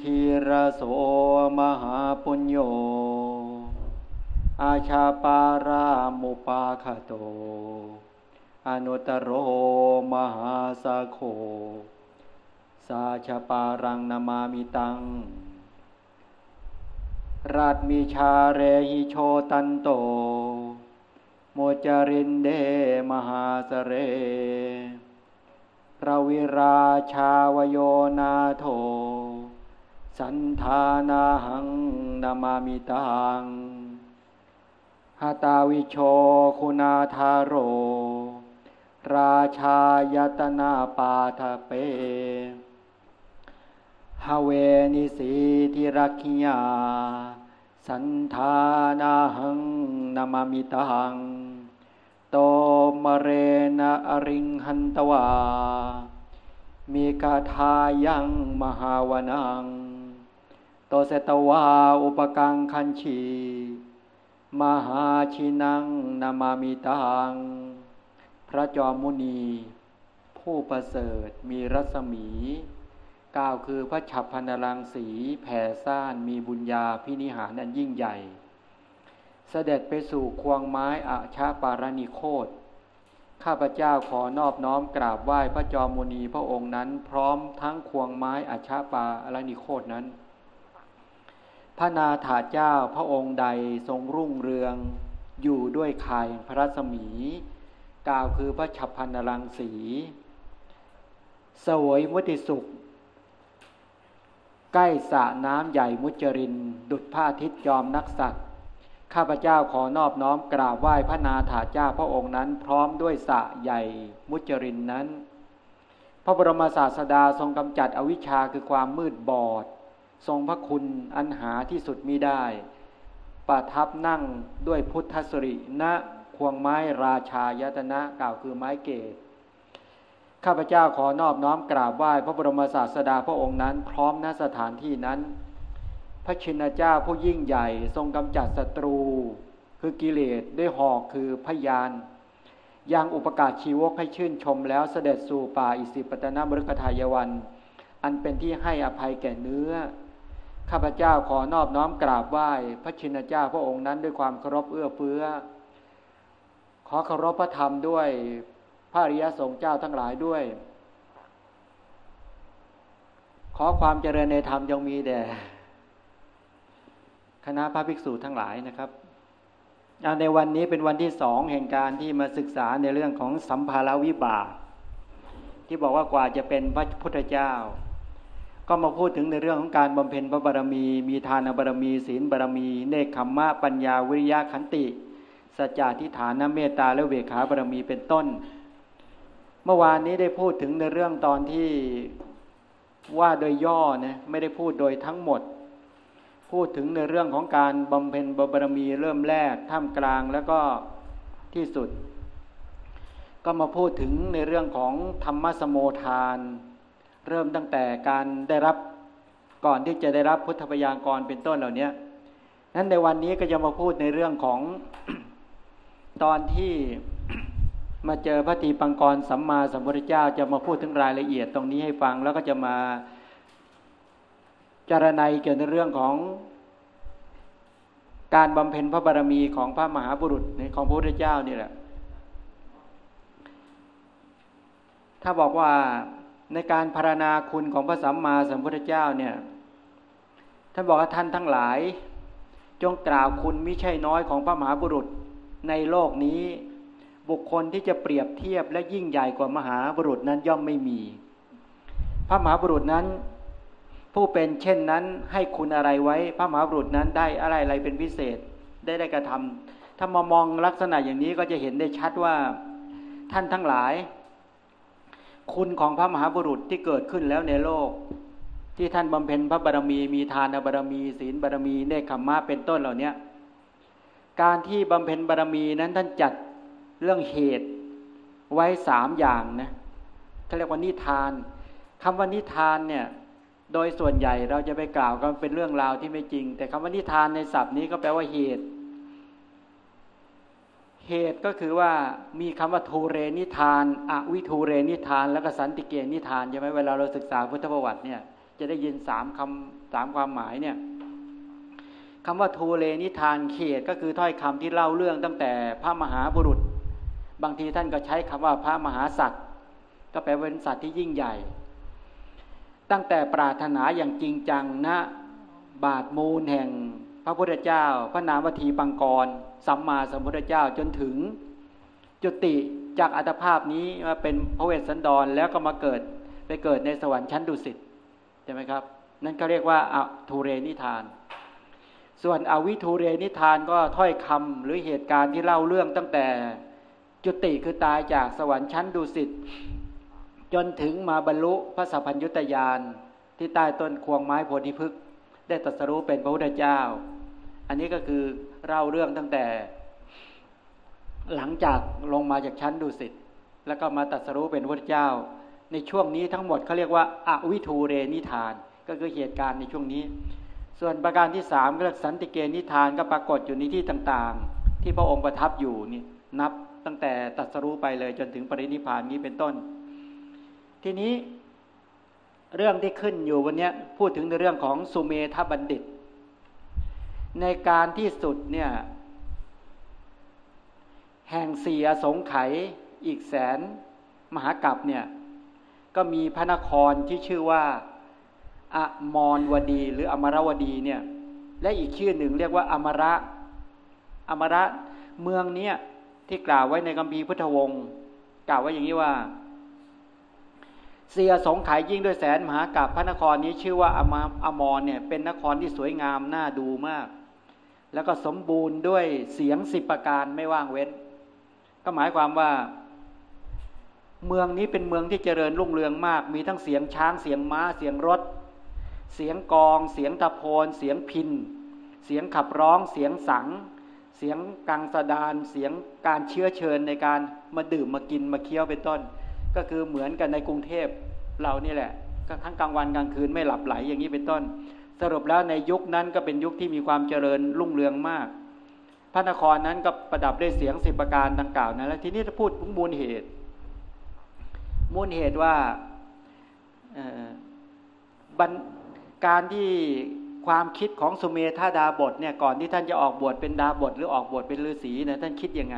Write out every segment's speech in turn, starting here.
คีระโสมหาปุญโญอาชาปารามุปาคโต อนุตโรมหาสาโค สาชาปารังนามามิตัง ราชมีชาเรหิโชตันโต โมจรินเดมหาสเรรวิราชาวโยนาโท สันธานาหังนามามิตังหาตาวิโชคุณาธาโร ราชายตนาปาทเปฮเวนิสีทิรักขิยา สันธานาหังนามามิตังโตมเรนะอริงหันตวามีกาทายังมหาวนัง ตเสตวาอุปกังคันชีมหาชินังนามามิตัง พระจอมมุนี ผู้ประเสริฐมีรัศมีกล่าวคือพระฉับพันรังสีแผ่ซ่านมีบุญญาพินิหารอันยิ่งใหญ่ เสด็จไปสู่ควงไม้อาชาปารณิโคตข้าพเจ้าขอนอบน้อมกราบไหว้พระจอมมุนีพระองค์นั้น พร้อมทั้งควงไม้อาชาปารณิโคตนั้น ระนาถาเจ้าพระองค์ใดทรงรุ่งเรือง อยู่ด้วยคายพระสมี กล่าวคือพระฉับพันรังสีสวยมุติสุข ใกล้สระน้ำใหญ่มุจริน ดุดผ้าทิศจอมนักสัตว์ข้าพเจ้าขอนอบน้อมกราบไหว้พระนาถาเจ้าพระองค์นั้น พร้อมด้วยสระใหญ่มุจรินนั้น พระบรมศาสดาทรงกำจัดอวิชชาคือความมืดบอด ทรงพระคุณอันหาที่สุดมิได้ ประทับนั่งด้วยพุทธสริณควงไม้ราชายตนะกล่าวคือไม้เกศข้าพเจ้าขอนอบน้อมกราบไหว้พระบรมศาสดาพระองค์นั้น พร้อมณสถานที่นั้น พระชินเจ้าผู้ยิ่งใหญ่ทรงกำจัดศัตรู คือกิเลสด้วยหอกคือพยานยังอุปการชีวกให้ชื่นชมแล้วเสด็จสู่ป่าอิสิปตนมฤคทายวัน อันเป็นที่ให้อภัยแก่เนื้อ ข้าพเจ้าขอนอบน้อมกราบไหว้พระชินเจ้าพระองค์นั้นด้วยความเคารพเอื้อเฟื้อ ขอเคารพพระธรรมด้วยพระอริยสงฆ์เจ้าทั้งหลายด้วย ขอความเจริญในธรรมจงมีแด่คณะพระภิกษุทั้งหลายนะครับในวันนี้เป็นวันที่สองแห่งการที่มาศึกษาในเรื่องของสัมภาระวิบากที่บอกว่ากว่าจะเป็นพระพุทธเจ้า ก็มาพูดถึงในเรื่องของการบำเพ็ญพระบารมี มีทานบารมี ศีลบารมี เนคขมมะปัญญาวิริยะขันติสัจจะทิฏฐานเมตตาและเวขาบารมีเป็นต้น เมื่อวานนี้ได้พูดถึงในเรื่องตอนที่ว่าโดยย่อนะไม่ได้พูดโดยทั้งหมด พูดถึงในเรื่องของการบำเพ็ญบารมีเริ่มแรกท่ามกลางแล้วก็ที่สุด ก็มาพูดถึงในเรื่องของธรรมสโมทาน เริ่มตั้งแต่การได้รับก่อนที่จะได้รับพุทธพยากรเป็นต้นเหล่านี้นั้นในวันนี้ก็จะมาพูดในเรื่องของตอนที่มาเจอพระตีปังกรสัมมาสัมพุทธเจ้าจะมาพูดถึงรายละเอียดตรงนี้ให้ฟัง แล้วก็จะมาจารณัยเกี่ยวในเรื่องของการบำเพ็ญพระบารมีของพระมหาบุรุษของพระพุทธเจ้านี่แหละ ถ้าบอกว่า ในการพารณาคุณของพระสัมมาสัมพุทธเจ้าเนี่ยท่านบอกว่าท่านทั้งหลาย จงกล่าวคุณมิใช่น้อยของพระมหาบุรุษในโลกนี้ บุคคลที่จะเปรียบเทียบและยิ่งใหญ่กว่ามหาบุรุษนั้นย่อมไม่มี พระมหาบุรุษนั้น ผู้เป็นเช่นนั้นให้คุณอะไรไว้ พระมหาบุรุษนั้นได้อะไรอะไรเป็นพิเศษได้ได้กระทำถ้ามามองลักษณะอย่างนี้ก็จะเห็นได้ชัดว่า ท่านทั้งหลาย คุณของพระมหาบุรุษที่เกิดขึ้นแล้วในโลก ที่ท่านบำเพ็ญพระบารมีมีทานบารมี ศีลบารมีเนคขมมะเป็นต้นเหล่านี้การที่บำเพ็ญบารมีนั้นท่านจัดเรื่องเหตุไว้สามอย่างนะเขาเรียกว่านิทานคำว่านิทานเนี่ยโดยส่วนใหญ่เราจะไปกล่าวกันเป็นเรื่องราวที่ไม่จริง แต่คำว่านิทานในศัพท์นี้ก็แปลว่าเหตุ เหตุก็คือว่ามีคำว่าทูเรนิทานอวิทูเรนิทาน แล้วก็สันติเกนิทานใช่ไหมเวลาเราศึกษาพุทธประวัติเนี่ย จะได้ยินสามคำสามความหมายเนี่ยคำว่าทูเลนิทานเขตก็คือถ้อยคำที่เล่าเรื่องตั้งแต่พระมหาบุรุษ บางทีท่านก็ใช้คำว่าพระมหาสัตว์ก็แปลเป็นสัตว์ที่ยิ่งใหญ่ ตั้งแต่ปรารถนาอย่างจริงจังณนะบาทมูลแห่ง พระพุทธเจ้า พระนามวทีปังกร สัมมาสัมพุทธเจ้าจนถึง จุติจากอัตภาพนี้มาเป็นพระเวสสันดรแล้วก็มาเกิดไปเกิดในสวรรค์ชั้นดุสิตใช่ไหมครับ นั่นก็เรียกว่าอทูเรนิทาน ส่วนอวิทูเรนิทานก็ถ้อยคำหรือเหตุการณ์ที่เล่าเรื่องตั้งแต่จุติคือตายจากสวรรค์ชั้นดุสิตจนถึงมาบรรลุพระสัพพัญญุตยานที่ใต้ต้นควงไม้โพธิพฤกษ์ได้ตรัสรู้เป็นพระพุทธเจ้า อันนี้ก็คือเล่าเรื่องตั้งแต่ หลังจากลงมาจากชั้นดุสิตแล้วก็มาตัดสรู้เป็นพระเจ้า ในช่วงนี้ทั้งหมดเขาเรียกว่าอาวิทูเรนิทาน ก็คือเหตุการณ์ในช่วงนี้ ส่วนประการที่สามก็สันติเกนิทานก็ปรากฏอยู่ในที่ต่างๆ ที่พระองค์ประทับอยู่นี่นับตั้งแต่ตัดสรู้ไปเลยจนถึงปรินิพานนี้เป็นต้น ทีนี้เรื่องที่ขึ้นอยู่วันนี้พูดถึงในเรื่องของสุเมธบัณฑิต ในการที่สุดเนี่ย แห่งสี่อสงไขยอีกแสน มหากรัปเนี่ย ก็มีพระนครที่ชื่อว่าอมรวดีหรืออมรวดีเนี่ย และอีกชื่อหนึ่งเรียกว่า อมระอมระเมืองเนี้ยที่กล่าวไว้ในคัมภีร์พุทธวงศ์กล่าวไว้อย่างนี้ว่าเสียสงไขยยิ่งด้วยแสนมหากรัปพระนครนี้ชื่อว่าอมอมรเนี่ยเป็นนครที่สวยงามน่าดูมาก แล้วก็สมบูรณ์ด้วยเสียงสิบประการไม่ว่างเว้น ก็หมายความว่า เมืองนี้เป็นเมืองที่เจริญรุ่งเรืองมาก มีทั้งเสียงช้างเสียงม้าเสียงรถ เสียงกอง เสียงตะโพน เสียงพิน เสียงขับร้อง เสียงสัง เสียงกังสดาน เสียงการเชื้อเชิญในการมาดื่มมากินมาเคี้ยวเป็นต้น ก็คือเหมือนกันในกรุงเทพเรานี่แหละก็ทั้งกลางวันกลางคืนไม่หลับไหลอย่างนี้เป็นต้น สรุปแล้วในยุคนั้นก็เป็นยุคที่มีความเจริญรุ่งเรืองมาก พระนครนั้นก็ประดับด้วยเสียงสิบประการดังกล่าวนะแล้วทีนี้จะพูดมูลเหตุ มูลเหตุว่าการที่ความคิดของสุเมธาดาบทเนี่ยก่อนที่ท่านจะออกบวชเป็นดาบทหรือออกบวชเป็นฤาษีเนี่ยท่านคิดยังไง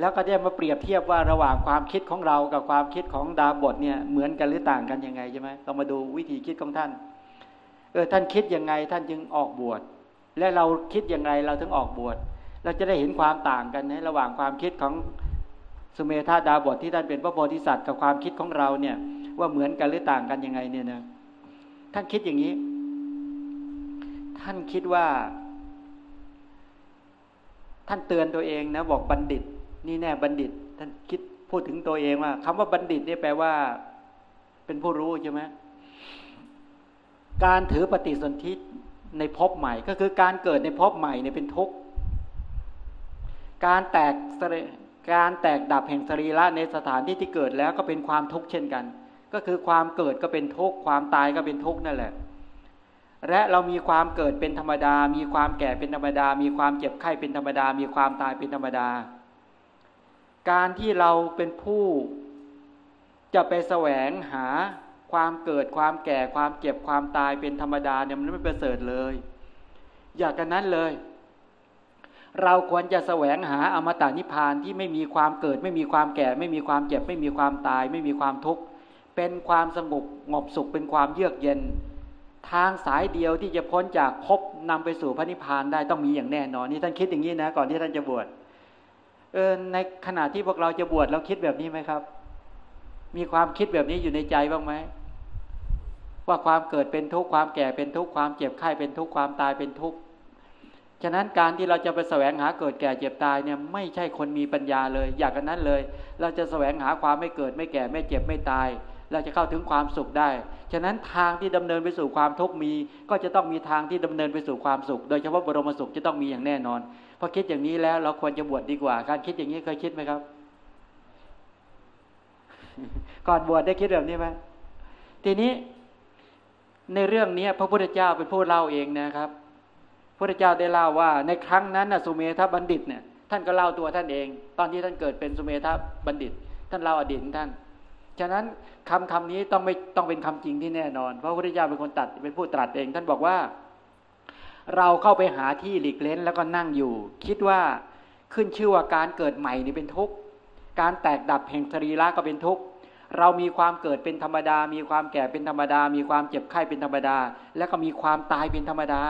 แล้วก็จะมาเปรียบเทียบว่าระหว่างความคิดของเรากับความคิดของดาบทเนี่ยเหมือนกันหรือต่างกันยังไงใช่ไหมต้องมาดูวิธีคิดของท่าน เออท่านคิดยังไงท่านจึงออกบวช และเราคิดย่างไรเราถึงออกบวช เราจะได้เห็นความต่างกันนะระหว่างความคิดของสุเมธาดาบทที่ท่านเป็นพระโพธิสัตว์กับความคิดของเราเนี่ย ว่าเหมือนกันหรือต่างกันยังไงเนี่ยนะท่านคิดอย่างนี้ ท่านคิดว่า ท่านเตือนตัวเองนะบอกบัณฑิต นี่แน่บัณฑิต ท่านคิดพูดถึงตัวเองว่าคำว่าบัณฑิตนี่แปลว่า เป็นผู้รู้ใช่ไหม การถือปฏิสนธิในภพใหม่ ก็คือการเกิดในภพใหม่เนี่ยเป็นทุกข์ การแตกการแตกดับแห่งสรีระในสถานที่ที่เกิดแล้วก็เป็นความทุกข์เช่นกัน ก็คือความเกิดก็เป็นทุกข์ความตายก็เป็นทุกข์นั่นแหละ และเรามีความเกิดเป็นธรรมดา มีความแก่เป็นธรรมดา มีความเจ็บไข้เป็นธรรมดา มีความตายเป็นธรรมดา การที่เราเป็นผู้จะไปแสวงหา ความเกิดความแก่ความเจ็บความตายเป็นธรรมดาเนี่ยมันไม่ประเสริฐเลย อยากกันนั้นเลย เราควรจะแสวงหาอมตะนิพพานที่ไม่มีความเกิด ไม่มีความแก่ ไม่มีความเจ็บ ไม่มีความตาย ไม่มีความทุกข์เป็นความสงบงบสุขเป็นความเยือกเย็น ทางสายเดียวที่จะพ้นจากภพนำไปสู่พระนิพพานได้ต้องมีอย่างแน่นอนนี่ท่านคิดอย่างนี้นะ ก่อนที่ท่านจะบวชเออในขณะที่พวกเราจะบวชเราคิดแบบนี้ไหมครับ มีความคิดแบบนี้อยู่ในใจบ้างไหมว่าความเกิดเป็นทุกข์ความแก่เป็นทุกข์ความเจ็บไข้เป็นทุกข์ความตายเป็นทุกข์ฉะนั้นการที่เราจะไปแสวงหาเกิดแก่เจ็บตายเนี่ยไม่ใช่คนมีปัญญาเลย อยากกันนั้นเลย เราจะแสวงหาความไม่เกิดไม่แก่ไม่เจ็บไม่ตาย เราจะเข้าถึงความสุขได้ ฉะนั้นทางที่ดำเนินไปสู่ความทุกข์มี ก็จะต้องมีทางที่ดำเนินไปสู่ความสุข โดยเฉพาะบรมสุขจะต้องมีอย่างแน่นอนพอคิดอย่างนี้แล้วเราควรจะบวชดดีกว่า การคิดอย่างนี้เคยคิดไหมครับ ก่อนบวชได้คิดแบบนี้ไหมทีนี้ในเรื่องนี้พระพุทธเจ้าเป็นผู้เล่าเองนะครับพระพุทธเจ้าได้เล่าว่า ในครั้งนั้นนะสุเมธบัณฑิตเนี่ยท่านก็เล่าตัวท่านเอง ตอนที่ท่านเกิดเป็นสุเมธบัณฑิต ท่านเล่าอดีตของท่าน ฉะนั้นคำคำนี้ต้องไม่ต้องเป็นคำจริงที่แน่นอน เพราะพระพุทธเจ้าเป็นคนตัดเป็นผู้ตรัสเอง ท่านบอกว่า เราเข้าไปหาที่หลีกเล้นแล้วก็นั่งอยู่ คิดว่าขึ้นชื่อว่าการเกิดใหม่นี่เป็นทุกข์ การแตกดับแห่งสรีระก็เป็นทุกข์ เรามีความเกิดเป็นธรรมดา มีความแก่เป็นธรรมดา มีความเจ็บไข้เป็นธรรมดา แล้วก็มีความตายเป็นธรรมดา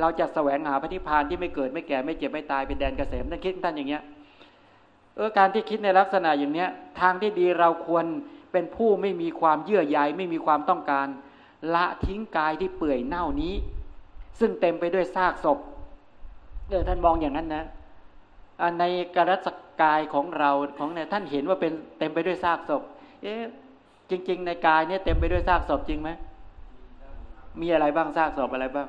เราจะแสวงหาพระนิพพานที่ไม่เกิดไม่แก่ไม่เจ็บไม่ตายเป็นแดนเกษมท่านคิดท่านอย่างเงี้ยเออการที่คิดในลักษณะอย่างเนี้ย ทางที่ดีเราควรเป็นผู้ไม่มีความเยื่อใยไม่มีความต้องการ ละทิ้งกายที่เปื่อยเน่านี้ ซึ่งเต็มไปด้วยซากศพเออท่านมองอย่างนั้นนะ ในกรัศกายของเราของเนี่ยท่านเห็นว่าเป็นเต็มไปด้วยซากศพ เอ๊ะจริง ๆ ในกายเนี่ยเต็มไปด้วยซากศพจริงไหมมีอะไรบ้างซากศพอะไรบ้าง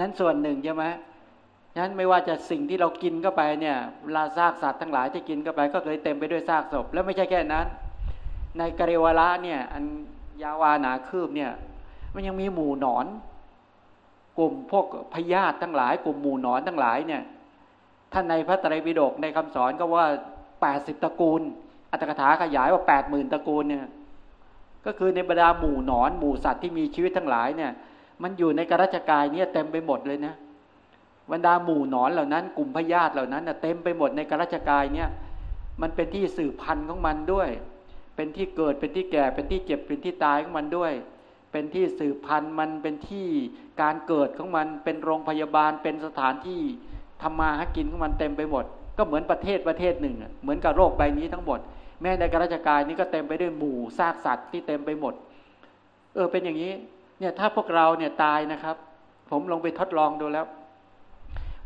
นั้นส่วนหนึ่งใช่ไหมนั้นไม่ว่าจะสิ่งที่เรากินเข้าไปเนี่ยลาซากสัตว์ทั้งหลายที่กินเข้าไป ก็เคยเต็มไปด้วยซากศพ แล้วไม่ใช่แค่นั้น ในกริวละเนี่ย อันยาวานาคืบเนี่ย มันยังมีหมู่หนอน กลุ่มพวกพยาธิทั้งหลาย กลุ่มหมู่หนอนทั้งหลายเนี่ยท่านในพระไตรปิฎกในคำสอนก็ว่าแปดสิบตระกูล อัตถกถาขยายว่าแปดหมื่นตระกูลเนี่ยก็คือในบรรดาหมู่หนอนหมู่สัตว์ที่มีชีวิตทั้งหลายเนี่ย มันอยู่ในกรัชกายเนี่ยเต็มไปหมดเลยนะบรรดาหมู่หนอนเหล่านั้น กลุ่มพยาธิเหล่านั้นเต็มไปหมดในกรัชกายเนี่ยมันเป็นที่สืบพันธุ์ของมันด้วย เป็นที่เกิดเป็นที่แก่เป็นที่เจ็บเป็นที่ตายของมันด้วย เป็นที่สืบพันธุ์มันเป็นที่การเกิดของมันเป็นโรงพยาบาลเป็นสถานที่ทำมาหากินของมันเต็มไปหมด ก็เหมือนประเทศประเทศหนึ่งเหมือนกับโรคใบนี้ทั้งหมด แม้ในกรัชกายนี้ก็เต็มไปด้วยหมู่ซากสัตว์ที่เต็มไปหมด เออเป็นอย่างนี้เนี่ยถ้าพวกเราเนี่ยตายนะครับ ผมลงไปทดลองดูแล้ว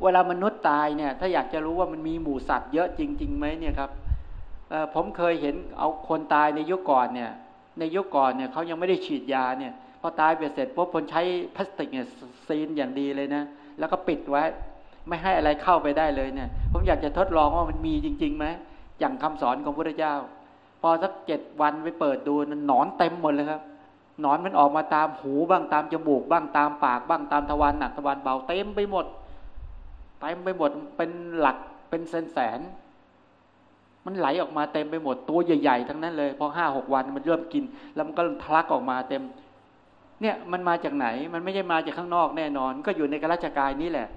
เวลามนุษย์ตายเนี่ย ถ้าอยากจะรู้ว่ามันมีหมู่สัตว์เยอะจริงๆไหมเนี่ยครับผมเคยเห็นเอาคนตายในยุคก่อนเนี่ย ในยุคก่อนเนี่ยเขายังไม่ได้ฉีดยาเนี่ยพอตายไปเสร็จพวกคนใช้พลาสติกเนี่ยซีนอย่างดีเลยนะแล้วก็ปิดไว้ ไม่ให้อะไรเข้าไปได้เลยเนี่ย ผมอยากจะทดลองว่ามันมีจริงๆไหมอย่างคำสอนของพระเจ้า พอสักเจ็ดวันไปเปิดดูหนอนเต็มหมดเลยครับหนอนมันออกมาตามหูบ้างตามจมูกบ้างตามปากบ้างตามทวารหนักทวารเบาเต็มไปหมดเต็มไปหมดเป็นหลักเป็นแสนแสน มันไหลออกมาเต็มไปหมดตัวใหญ่ๆทั้งนั้นเลยพอห้าหกวันมันเริ่มกิน แล้วมันก็ทะลักออกมาเต็ม เนี่ยมันมาจากไหนมันไม่ใช่มาจากข้างนอกแน่นอน ก็อยู่ในกราชกายนี้แหละ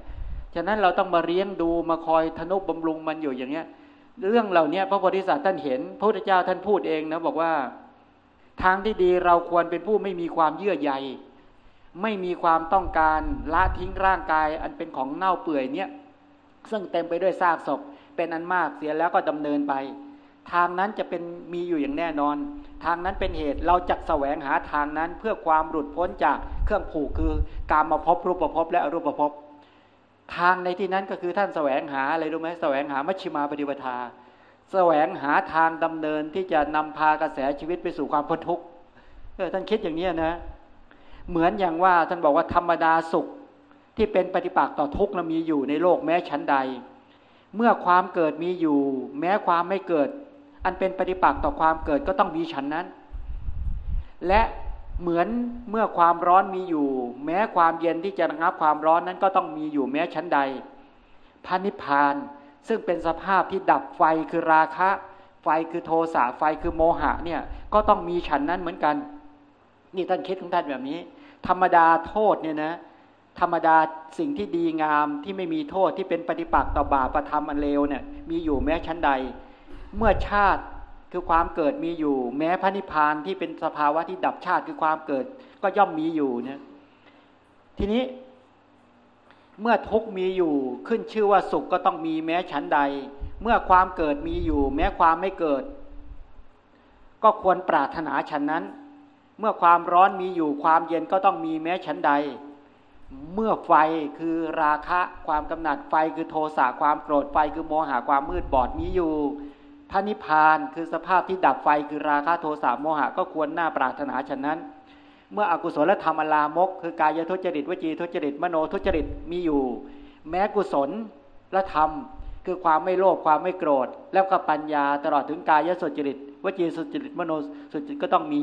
ฉะนั้นเราต้องมาเลี้ยงดูมาคอยทนุบำรุงมันอยู่อย่างเงี้ย เรื่องเหล่านี้พระโพธิสัตว์ท่านเห็น พระพุทธเจ้าท่านพูดเองนะบอกว่า ทางที่ดีเราควรเป็นผู้ไม่มีความเยื่อใยไม่มีความต้องการละทิ้งร่างกาย อันเป็นของเน่าเปื่อยเนี่ยซึ่งเต็มไปด้วยซากศพ เป็นอันมากเสียแล้วก็ดำเนินไป ทางนั้นจะเป็นมีอยู่อย่างแน่นอน ทางนั้นเป็นเหตุเราจะแสวงหาทางนั้นเพื่อความหลุดพ้นจากเครื่องผูกคือการมาพบรูปประพบและอรูปประพบทางในที่นั้นก็คือท่านแสวงหาอะไรรู้ไหมแสวงหามัชฌิมาปฏิปทา แสวงหาทางดำเนินที่จะนำพากระแสชีวิตไปสู่ความพ้นทุกข์เออท่านคิดอย่างนี้นะ เหมือนอย่างว่าท่านบอกว่าธรรมดาสุขที่เป็นปฏิปักษ์ต่อทุกข์นะมีอยู่ในโลกแม้ชั้นใด เมื่อความเกิดมีอยู่ แม้ความไม่เกิด อันเป็นปฏิปักษ์ต่อความเกิดก็ต้องมีฉันนั้น และเหมือนเมื่อความร้อนมีอยู่ แม้ความเย็นที่จะระงับความร้อนนั้นก็ต้องมีอยู่แม้ชั้นใดพานิพาน ซึ่งเป็นสภาพที่ดับไฟคือราคะ ไฟคือโทสะไฟคือโมหะเนี่ยก็ต้องมีฉันนั้นเหมือนกัน นี่ท่านคิดของท่านแบบนี้ ธรรมดาโทษเนี่ยนะ ธรรมดาสิ่งที่ดีงามที่ไม่มีโทษที่เป็นปฏิปักษ์ต่อบาปประธรรมอันเลวเนี่ยมีอยู่แม้ชั้นใด เมื่อชาติคือความเกิดมีอยู่ แม้พระนิพพานที่เป็นสภาวะที่ดับชาติคือความเกิดก็ย่อมมีอยู่เนี่ยทีนี้ เมื่อทุกมีอยู่ขึ้นชื่อว่าสุขก็ต้องมีแม้ชั้นใด เมื่อความเกิดมีอยู่ แม้ความไม่เกิด ก็ควรปรารถนาฉันนั้น เมื่อความร้อนมีอยู่ความเย็นก็ต้องมีแม้ชั้นใด เมื่อไฟคือราคะความกำหนัดไฟคือโทสะความโกรธไฟคือโมหะความมืดบอดมีอยู่พระนิพพานคือสภาพที่ดับไฟคือราคะโทสะโมหะก็ควรหน้าปรารถนาฉะนั้น เมื่ออกุศลธรรมลามก คือกายทุจริตวจีทุจริตมโนทุจริตมีอยู่ แม้กุศลและธรรม คือความไม่โลภความไม่โกรธ แล้วก็ปัญญาตลอดถึงกายสุจริตวจีสุจริตมโนสุจริตก็ต้องมี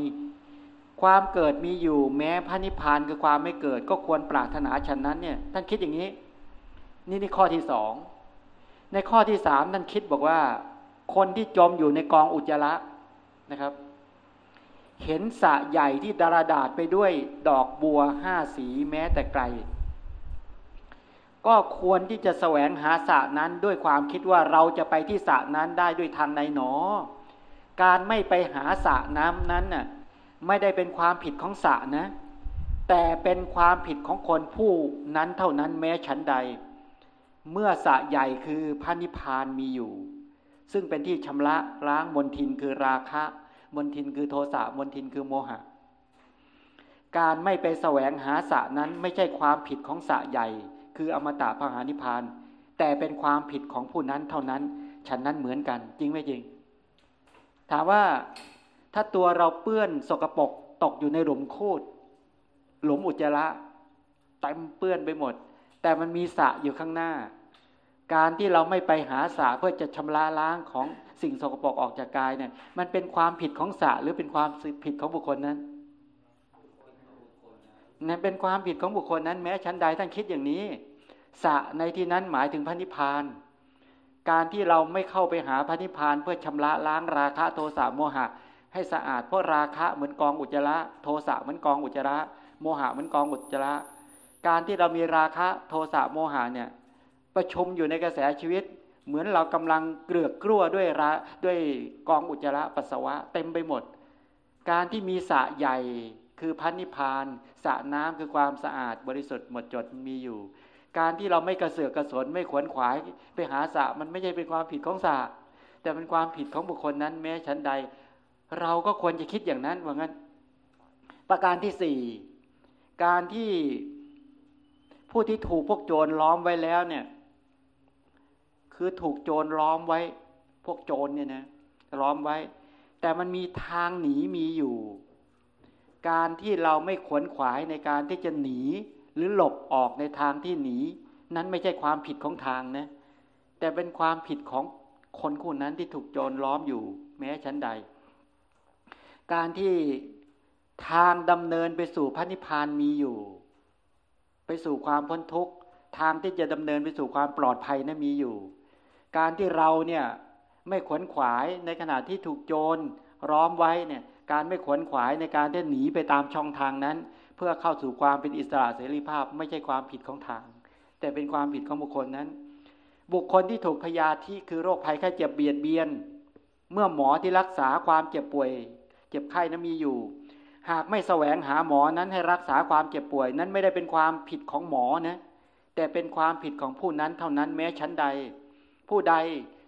ความเกิดมีอยู่แม้พระนิพพานคือความไม่เกิด ก็ควรปรารถนาฉันนั้นเนี่ย ท่านคิดอย่างนี้ นี่นี่ข้อที่สองในข้อที่สามท่านคิดบอกว่า คนที่จมอยู่ในกองอุจจาระนะครับ เห็นสะใหญ่ที่ดาราดาษไปด้วยดอกบัวห้าสีแม้แต่ไกล ก็ควรที่จะแสวงหาสะนั้นด้วยความคิดว่าเราจะไปที่สะนั้นได้ด้วยทางใดหนอ การไม่ไปหาสะน้ำนั้นน่ะ ไม่ได้เป็นความผิดของสระนะ แต่เป็นความผิดของคนผู้นั้นเท่านั้นแม้ฉันใด เมื่อสระใหญ่คือพระนิพพานมีอยู่ ซึ่งเป็นที่ชำระล้างมนทินคือราคะมนทินคือโทสะมนทินคือโมหะ การไม่ไปแสวงหาสระนั้นไม่ใช่ความผิดของสระใหญ่ คืออมตะพระหานิพพาน แต่เป็นความผิดของผู้นั้นเท่านั้น ฉันนั้นเหมือนกัน จริงไหมจริง ถามว่า ถ้าตัวเราเปื้อนสกรปรกตกอยู่ในหลุมคูด หลุมอุจจาระเต็มเปื้อนไปหมด แต่มันมีสระอยู่ข้างหน้า การที่เราไม่ไปหาสระเพื่อจะชำระล้างของสิ่งสกปรกออกจากกายเนี่ย มันเป็นความผิดของสระหรือเป็นความผิดของบุคคลนั้นนั่นเป็นความผิดของบุคคลนั้น แม้ชั้นใดท่านคิดอย่างนี้สระในที่นั้นหมายถึงพระนิพพาน การที่เราไม่เข้าไปหาพระนิพพานเพื่อชำระล้างราคะโทสะโมหะ ให้สะอาดเพราะราคะเหมือนกองอุจจาระ โทสะเหมือนกองอุจจาระ โมหะเหมือนกองอุจจาระ การที่เรามีราคะโทสะโมหะเนี่ยประชุมอยู่ในกระแสชีวิต เหมือนเรากำลังเกลือกกลั้วด้วยระด้วยกองอุจจาระปัสสาวะเต็มไปหมด การที่มีสะใหญ่คือพันนิพานสระน้ำคือความสะอาดบริสุทธิ์หมดจดมีอยู่ การที่เราไม่กระเสือกกระสนไม่ขวนขวาย ไปหาสระมันไม่ใช่เป็นความผิดของสระแต่เป็นความผิดของบุคคลนั้นแม้ชั้นใด เราก็ควรจะคิดอย่างนั้นว่างั้น ประการที่สี่การที่ผู้ที่ถูกพวกโจรล้อมไว้แล้วเนี่ย คือถูกโจรล้อมไว้ พวกโจรเนี่ยนะล้อมไว้ แต่มันมีทางหนีมีอยู่ การที่เราไม่ขวนขวายในการที่จะหนีหรือหลบออกในทางที่หนี นั้นไม่ใช่ความผิดของทางนะแต่เป็นความผิดของคนคู่นั้นที่ถูกโจรล้อมอยู่ แม้ชั้นใด การที่ทางดำเนินไปสู่พระนิพพานมีอยู่ ไปสู่ความพ้นทุกข์ทางที่จะดำเนินไปสู่ความปลอดภัยนะั้นมีอยู่ การที่เราเนี่ยไม่ขวนขวายในขณะที่ถูกโจรร้อมไว้เนี่ยการไม่ขวนขวายในการที่หนีไปตามช่องทางนั้น เพื่อเข้าสู่ความเป็นอิสระเสรีภาพ ไม่ใช่ความผิดของทาง แต่เป็นความผิดของบุคคลนั้น บุคคลที่ถูกพยาธิคือโรคภัยไข้เจ็บเบียดเบียน เมื่อหมอที่รักษาความเจ็บป่วย เจ็บไข้นั้นมีอยู่ หากไม่แสวงหาหมอนั้นให้รักษาความเจ็บป่วย นั้นไม่ได้เป็นความผิดของหมอนะแต่เป็นความผิดของผู้นั้นเท่านั้นแม้ชั้นใด ผู้ใด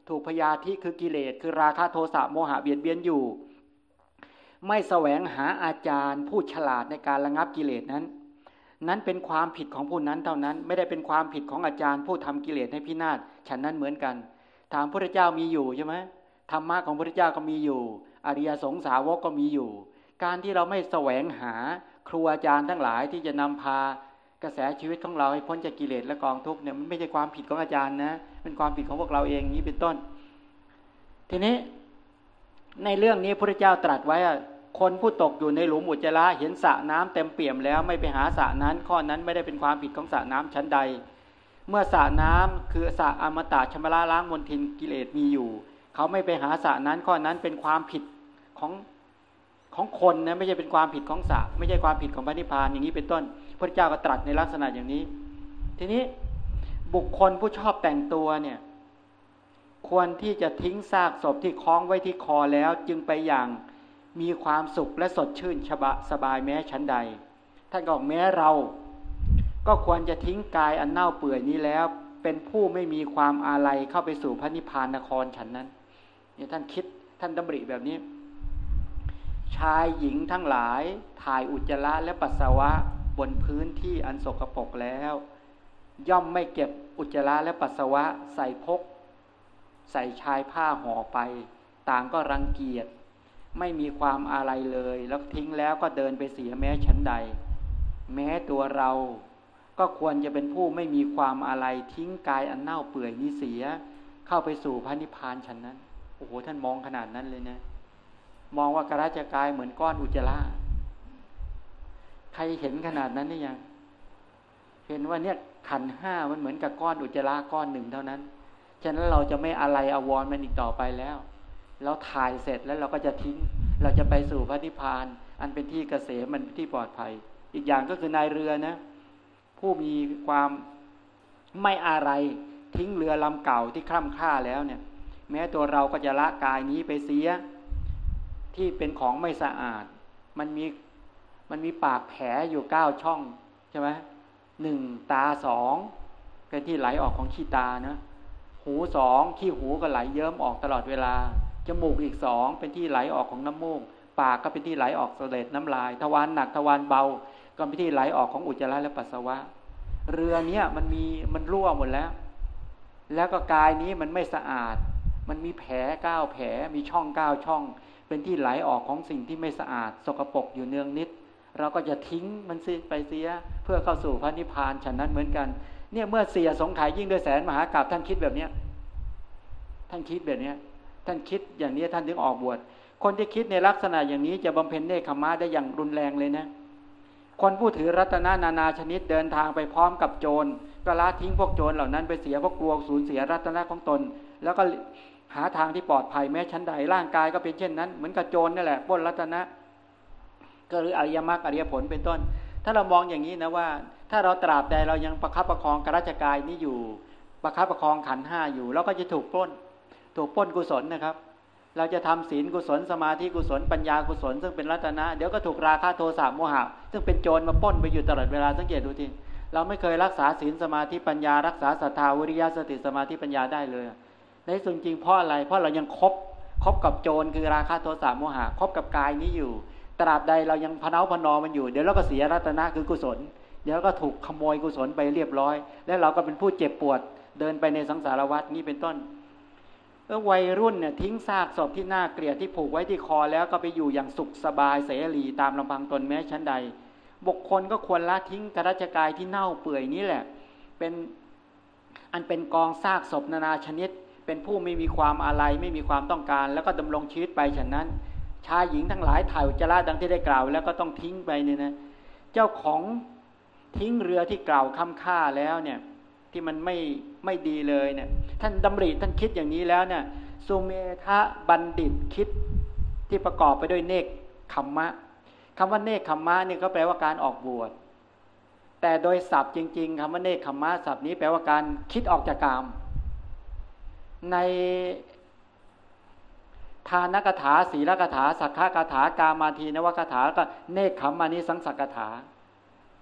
ถูกพยาธิคือกิเลสคือราคะโทสะโมหะเบียดเบียนอยู่ ไม่แสวงหาอาจารย์ ผู้ฉลาดในการระงับกิเลสนั้น นั้นเป็นความผิดของผู้นั้นเท่านั้น ไม่ได้เป็นความผิดของอาจารย์ ผู้ทำกิเลสให้พินาศฉันนั้นเหมือนกัน ถามพระเจ้ามีอยู่ใช่ไหมธรรมะของพระเจ้าก็มีอยู่ อริยสงสาวกก็มีอยู่ การที่เราไม่แสวงหาครูอาจารย์ทั้งหลายที่จะนำพากระแสชีวิตของเราให้พ้นจากกิเลสและกองทุกเนี่ยมันไม่ใช่ความผิดของอาจารย์นะเป็นความผิดของพวกเราเองนี้เป็นต้น ทีนี้ในเรื่องนี้พระเจ้าตรัสไว้คนผู้ตกอยู่ในหลุมอุจจาระเห็นสระน้ำเต็มเปี่ยมแล้วไม่ไปหาสระนั้น ข้อนั้นไม่ได้เป็นความผิดของสระน้ำชั้นใด เมื่อสระน้ำคือสระอมตะชมระล้างมลทินกิเลสมีอยู่ เขาไม่ไปหาสระนั้นข้อนั้นเป็นความผิด ของของคนนะไม่ใช่เป็นความผิดของสัตว์ไม่ใช่ความผิดของพระนิพพานอย่างนี้เป็นต้น พระเจ้าก็ตรัสในลักษณะอย่างนี้ ทีนี้บุคคลผู้ชอบแต่งตัวเนี่ย ควรที่จะทิ้งซากศพที่คล้องไว้ที่คอแล้ว จึงไปอย่างมีความสุขและสดชื่นฉบะสบายแม้ชั้นใดท่านบอกแม้เรา ก็ควรจะทิ้งกายอันเน่าเปื่อยนี้แล้ว เป็นผู้ไม่มีความอาลัยเข้าไปสู่พระนิพพานนครฉันนั้นเนี่ยท่านคิดท่านดำริแบบนี้ ชายหญิงทั้งหลายถ่ายอุจจาระและปัสสาวะบนพื้นที่อันสกปรกแล้ว ย่อมไม่เก็บอุจจาระและปัสสาวะใส่พก ใส่ชายผ้าห่อไป ต่างก็รังเกียจ ไม่มีความอะไรเลย แล้วทิ้งแล้วก็เดินไปเสียแม้ชั้นใด แม้ตัวเราก็ควรจะเป็นผู้ไม่มีความอะไรทิ้งกายอันเน่าเปื่อยนี้เสีย เข้าไปสู่พระนิพพานชั้นนั้น โอ้โหท่านมองขนาดนั้นเลยนะ มองว่ากระจกายเหมือนก้อนอุจจาระใครเห็นขนาดนั้นนี่ยัง เห็นว่าเนี่ยขันห้ามันเหมือนกับก้อนอุจจาระก้อนหนึ่งเท่านั้นฉฉะนั้นเราจะไม่อะไรอววรมันอีกต่อไปแล้ว เราถ่ายเสร็จแล้วเราก็จะทิ้ง เราจะไปสู่พระนิพพาน อันเป็นที่เกษมมันที่ปลอดภัย อีกอย่างก็คือนายเรือนะ ผู้มีความไม่อะไรทิ้งเรือลำเก่าที่คล่ำค่าแล้วเนี่ย แม้ตัวเราก็จะละกายนี้ไปเสีย ที่เป็นของไม่สะอาด มันมีมันมีปากแผลอยู่เก้าช่องใช่ไหมหนึ่งตาสองเป็นที่ไหลออกของขี้ตานะหูสองขี้หูก็ไหลเยิ้มออกตลอดเวลา จมูกอีกสองเป็นที่ไหลออกของน้ำมูก ปากก็เป็นที่ไหลออกเสลดน้ำลาย ทวารหนักทวารเบา ก็เป็นที่ไหลออกของอุจจาระและปัสสาวะ เรือเนี้ยมันมีมันรั่วหมดแล้ว แล้วก็กายนี้มันไม่สะอาด มันมีแผลเก้าแผลมีช่องเก้าช่อง เป็นที่ไหลออกของสิ่งที่ไม่สะอาด สกปรกอยู่เนืองนิด เราก็จะทิ้งมันไปเสียเพื่อเข้าสู่พระนิพพานฉันนั้นเหมือนกัน เนี่ยเมื่อเสียสงขายยิ่งด้วยแสนมหากราบท่านคิดแบบเนี้ยท่านคิดแบบเนี้ยท่านคิดอย่างนี้ท่านถึงออกบวชคนที่คิดในลักษณะอย่างนี้จะบำเพ็ญเนคขมาได้อย่างรุนแรงเลยนะ คนผู้ถือรัตนานานาชนิดเดินทางไปพร้อมกับโจรก็ละทิ้งพวกโจรเหล่านั้นไปเสียเพราะกลัวสูญเสียรัตนะของตน แล้วก็ หาทางที่ปลอดภัยแม้ชั้นใดร่างกายก็เป็นเช่นนั้น เหมือนกับโจรนั่นแหละปล้นรัตนะ ก็หรืออริยมรรคอริยผลเป็นต้น ถ้าเรามองอย่างนี้นะว่า ถ้าเราตราบใดเรายังประคับประคองกราชกายนี้อยู่ ประคับประคองขันห้าอยู่เราก็จะถูกปล้น ถูกป้นกุศลนะครับ เราจะทำศีลกุศลสมาธิกุศลปัญญากุศล ซึ่งเป็นรัตนะ เดี๋ยวก็ถูกราคะโทสะโมหะซึ่งเป็นโจรมาป้นไปอยู่ตลอดเวลาสังเกตดูทีเราไม่เคยรักษาศีลสมาธิปัญญารักษาศรัทธาวิริยะสติสมาธิปัญญาได้เลย ในส่วนจริงเพราะอะไร เพราะเรายังคบคบกับโจรคือราคะโทสะโมหะคบกับกายนี้อยู่ ตราบใดเรายังพเนาพนอมันอยู่ เดี๋ยวเราก็เสียรัตนะคือกุศล เดี๋ยวก็ถูกขโมยกุศลไปเรียบร้อย และเราก็เป็นผู้เจ็บปวดเดินไปในสังสารวัฏนี้เป็นต้นเออวัยรุ่นเนี่ยทิ้งซากศพที่น่าเกลียดที่ผูกไว้ที่คอแล้วก็ไปอยู่อย่างสุขสบายเสรีตามลำพังตนแม้ชั้นใด บุคคลก็ควรละทิ้งกระจกายที่เน่าเปื่อยนี้แหละ เป็นอันเป็นกองซากศพนานาชนิด เป็นผู้ไม่มีความอะไรไม่มีความต้องการ แล้วก็ดำรงชีวิตไปฉะนั้น ชายหญิงทั้งหลายถ่ายอุจจาระดังที่ได้กล่าว แล้วก็ต้องทิ้งไปเนี่ยนะเจ้าของทิ้งเรือที่กล่าวคำค่าแล้วเนี่ยที่มันไม่ไม่ดีเลยเนี่ยท่านดำริท่านคิดอย่างนี้แล้วเนี่ยสุเมธะบัณฑิตคิดที่ประกอบไปด้วยเนกขมมะคำว่าเนกขมมะเนี่ยก็แปลว่าการออกบวชแต่โดยศัพท์จริง ๆคำว่าเนกขมมะศัพท์นี้แปลว่าการคิดออกจากกาม ในทานกถาศีลกถา สักขะกถากามาทีนวกถาก็เนกขมมานิสังสักถา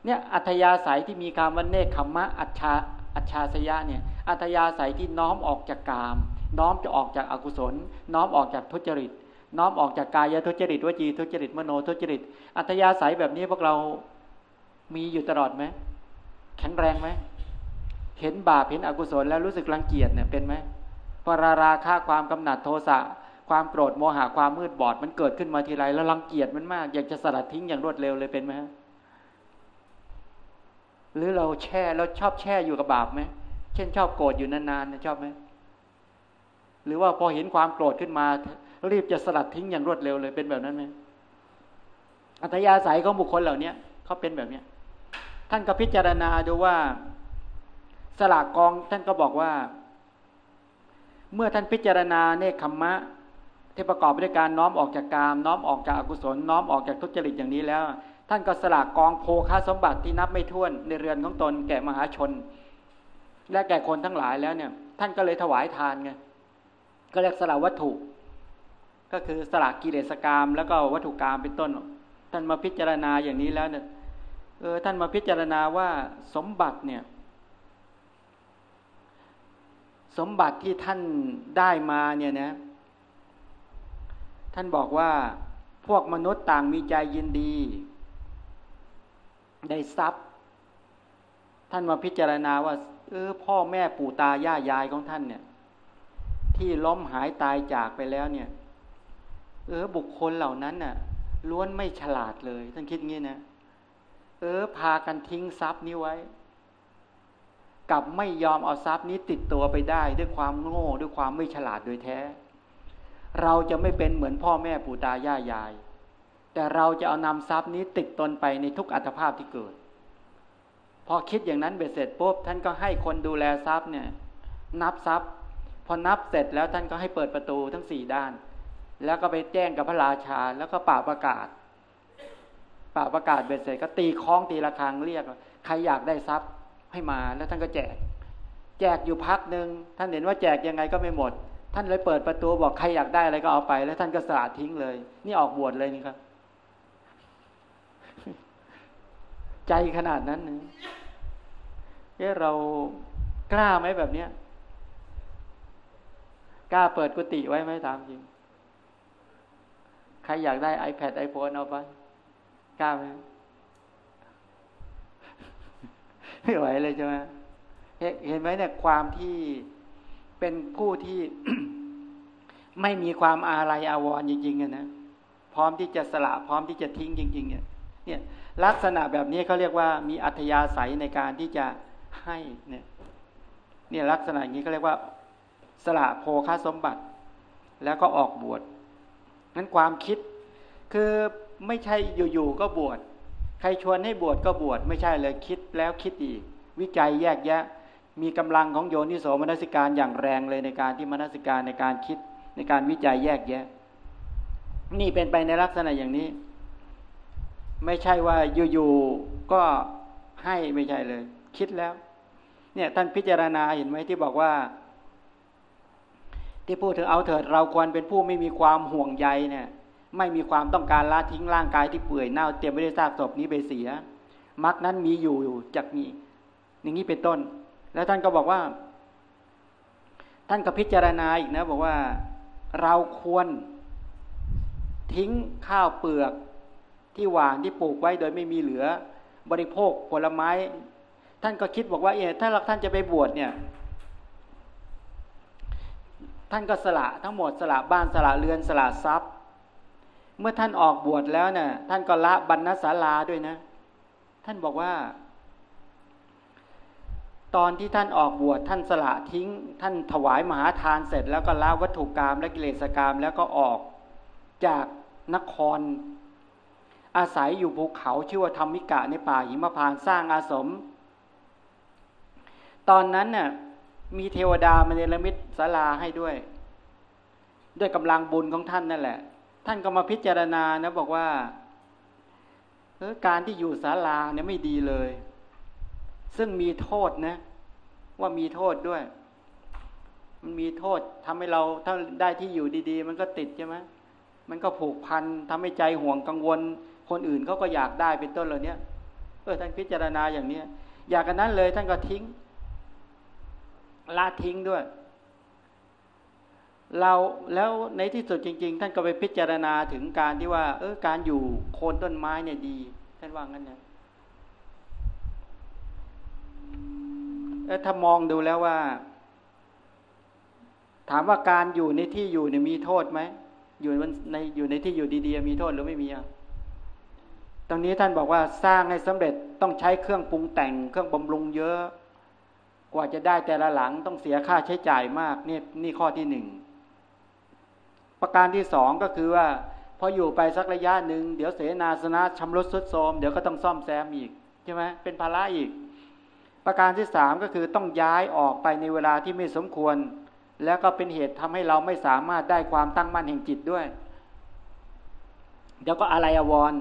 เนี่ยอัธยาศัยที่มีการว่าเนกขมมะอัจฉาอัจฉาสยะเนี่ยอัตยาศัยที่น้อมออกจากกาม น้อมจะออกจากอกุศล น้อมออกจากทุจริต น้อมออกจากกายทุจริตวจีทุจริตมโนทุจริต อัตยาศัยแบบนี้พวกเรามีอยู่ตลอดไหมแข็งแรงไหมเห็นบาปเห็นอกุศลแล้วรู้สึกรังเกียจเนี่ยเป็นไหม ปราราค่าความกำหนัดโทสะความโกรธโมหะความมืดบอด มันเกิดขึ้นมาทีไรแล้วรังเกียจมันมาก อยากจะสลัดทิ้งอย่างรวดเร็วเลยเป็นไหมหรือเราแช่เราชอบแช่อยู่กับบาปไหมเช่นชอบโกรธอยู่นานๆชอบไหมหรือว่าพอเห็นความโกรธขึ้นมา รีบจะสลัดทิ้งอย่างรวดเร็วเลยเป็นแบบนั้นไหมอัธยาศัยของบุคคลเหล่านี้เขาเป็นแบบเนี้ยท่านก็พิจารณาดูว่า สลากกองท่านก็บอกว่า เมื่อท่านพิจารณาเนคขมมะที่ประกอบด้วยการน้อมออกจากกาม น้อมออกจากอกุศล น้อมออกจากทุจริตอย่างนี้แล้ว ท่านก็สลากกองโภคาสมบัติที่นับไม่ถ้วนในเรือนของตนแก่มหาชน และแก่คนทั้งหลายแล้วเนี่ย ท่านก็เลยถวายทานไงก็เรียกสละวัตถุ ก็คือสละกิเลสกรรมแล้วก็วัตถุกรรมเป็นต้น ท่านมาพิจารณาอย่างนี้แล้วเนี่ยเออท่านมาพิจารณาว่าสมบัติเนี่ย สมบัติที่ท่านได้มาเนี่ยนะ ท่านบอกว่าพวกมนุษย์ต่างมีใจยินดี ได้ทรัพย์ ท่านมาพิจารณาว่า เออพ่อแม่ปู่ตายายายของท่านเนี่ย ที่ล้มหายตายจากไปแล้วเนี่ย เออบุคคลเหล่านั้นน่ะ ล้วนไม่ฉลาดเลย ท่านคิดงี้นะ เออ พากันทิ้งทรัพย์นี้ไว้ กับไม่ยอมเอาทรัพย์นี้ติดตัวไปได้ด้วยความโง่ด้วยความไม่ฉลาดโดยแท้ เราจะไม่เป็นเหมือนพ่อแม่ปู่ตายายาย แต่เราจะเอานำทรัพย์นี้ติดตนไปในทุกอัตภาพที่เกิด พอคิดอย่างนั้นเบ็ดเสร็จปุ๊บท่านก็ให้คนดูแลทรัพย์เนี่ย นับทรัพย์ พอนับเสร็จแล้วท่านก็ให้เปิดประตูทั้งสี่ด้าน แล้วก็ไปแจ้งกับพระราชาแล้วก็ป่าประกาศป่าประกาศเบ็ดเสร็จก็ตีคล้องตีระฆังเรียกใครอยากได้ทรัพย์ ให้มาแล้วท่านก็แจก แจกอยู่พักหนึ่งท่านเห็นว่าแจกยังไงก็ไม่หมด ท่านเลยเปิดประตูบอกใครอยากได้อะไรก็เอาไป แล้วท่านก็สาดทิ้งเลย นี่ออกบวชเลยนี่ครับ ใจขนาดนั้นนะเอ๊ะเรากล้าไหมแบบเนี้ยกล้าเปิดกุฏิไว้ไหมถามจริง ใครอยากได้ iPad iPhone เอาไป กล้าไหม ไม่ไหวเลยใช่ไหมเห็นไหมเนี่ยความที่เป็นผู้ที่ไม่มีความอาลัยอาวรณ์จริงๆนะพร้อมที่จะสละพร้อมที่จะทิ้งจริง ๆ เนี่ยเนี่ยลักษณะแบบนี้เขาเรียกว่ามีอัธยาศัยในการที่จะให้เนี่ยเนี่ยลักษณะอย่างนี้เขาเรียกว่า สละโภคาสมบัติ แล้วก็ออกบวชนั้นความคิดคือไม่ใช่อยู่ๆก็บวช ใครชวนให้บวชก็บวชไม่ใช่เลยคิดแล้วคิดอีก วิจัยแยกแยะ มีกำลังของโยนิโสมนสิการอย่างแรงเลยในการที่มนสิการในการคิดในการวิจัยแยกแยะ นี่เป็นไปในลักษณะอย่างนี้ ไม่ใช่ว่าอยู่ๆก็ให้ไม่ใช่เลย คิดแล้ว เนี่ยท่านพิจารณาเห็นไหมที่บอกว่า ที่พูดถึงเอาเถิดเราควรเป็นผู้ไม่มีความห่วงใยเนี่ย ไม่มีความต้องการละทิ้งร่างกายที่เปื่อยเน่าเตรียมไม่ได้ซากศพนี้ไปเสียมรรคนั้นมีอยู่จากนี้อย่างนี้เป็นต้น แล้วท่านก็บอกว่า ท่านก็พิจารณาอีกนะบอกว่าเราควรทิ้งข้าวเปลือกที่หวานที่ปลูกไว้โดยไม่มีเหลือบริโภคผลไม้ ท่านก็คิดบอกว่าเออถ้าเราท่านจะไปบวชเนี่ย ท่านก็สละทั้งหมดสละบ้านสละเรือนสละทรัพย์ เมื่อท่านออกบวชแล้วเนี่ยท่านก็ละบรรณศาลาด้วยนะ ท่านบอกว่า ตอนที่ท่านออกบวชท่านสละทิ้ง ท่านถวายมหาทานเสร็จ แล้วก็ละวัตถุกรรมและกิเลสกรรมแล้วก็ออกจากนคร อาศัยอยู่ภูเขาชื่อว่าธรรมิกะในป่าหิมพานสร้างอาสม ตอนนั้นเนี่ยมีเทวดามาเนรมิตศาลาให้ด้วย ด้วยกำลังบุญของท่านนั่นแหละ ท่านก็มาพิจารณานะบอกว่าเออการที่อยู่ศาลาเนี่ยไม่ดีเลย ซึ่งมีโทษนะ ว่ามีโทษด้วย มันมีโทษทำให้เราถ้าได้ที่อยู่ดี ๆ มันก็ติดใช่ไหมมันก็ผูกพันทำให้ใจห่วงกังวล คนอื่นเขาก็อยากได้เป็นต้นเหล่านี้เออท่านพิจารณาอย่างเนี้ย อยากกันนั้นเลยท่านก็ทิ้งละทิ้งด้วย เราแล้วในที่สุดจริง ๆ ท่านก็ไปพิจารณาถึงการที่ว่า เออการอยู่โคนต้นไม้เนี่ยดี ท่านว่างั้นนะเออถ้ามองดูแล้วว่า ถามว่าการอยู่ในที่อยู่เนี่ยมีโทษไหมอยู่ในอยู่ในที่อยู่ดีๆมีโทษหรือไม่มีอะตรงนี้ท่านบอกว่าสร้างให้สำเร็จต้องใช้เครื่องปรุงแต่ง เครื่องบำรุงเยอะ กว่าจะได้แต่ละหลังต้องเสียค่าใช้จ่ายมากนี่นี่ข้อที่หนึ่ง ประการที่สองก็คือว่า พออยู่ไปสักระยะหนึ่งเดี๋ยวเสนาสนะชำรุดสุดโทรมเดี๋ยวก็ต้องซ่อมแซมอีกใช่ไหมเป็นภาระอีก ประการที่สามก็คือต้องย้ายออกไปในเวลาที่ไม่สมควร แล้วก็เป็นเหตุทำให้เราไม่สามารถได้ความตั้งมั่นแห่งจิตด้วย เดี๋ยวก็อะไรอววร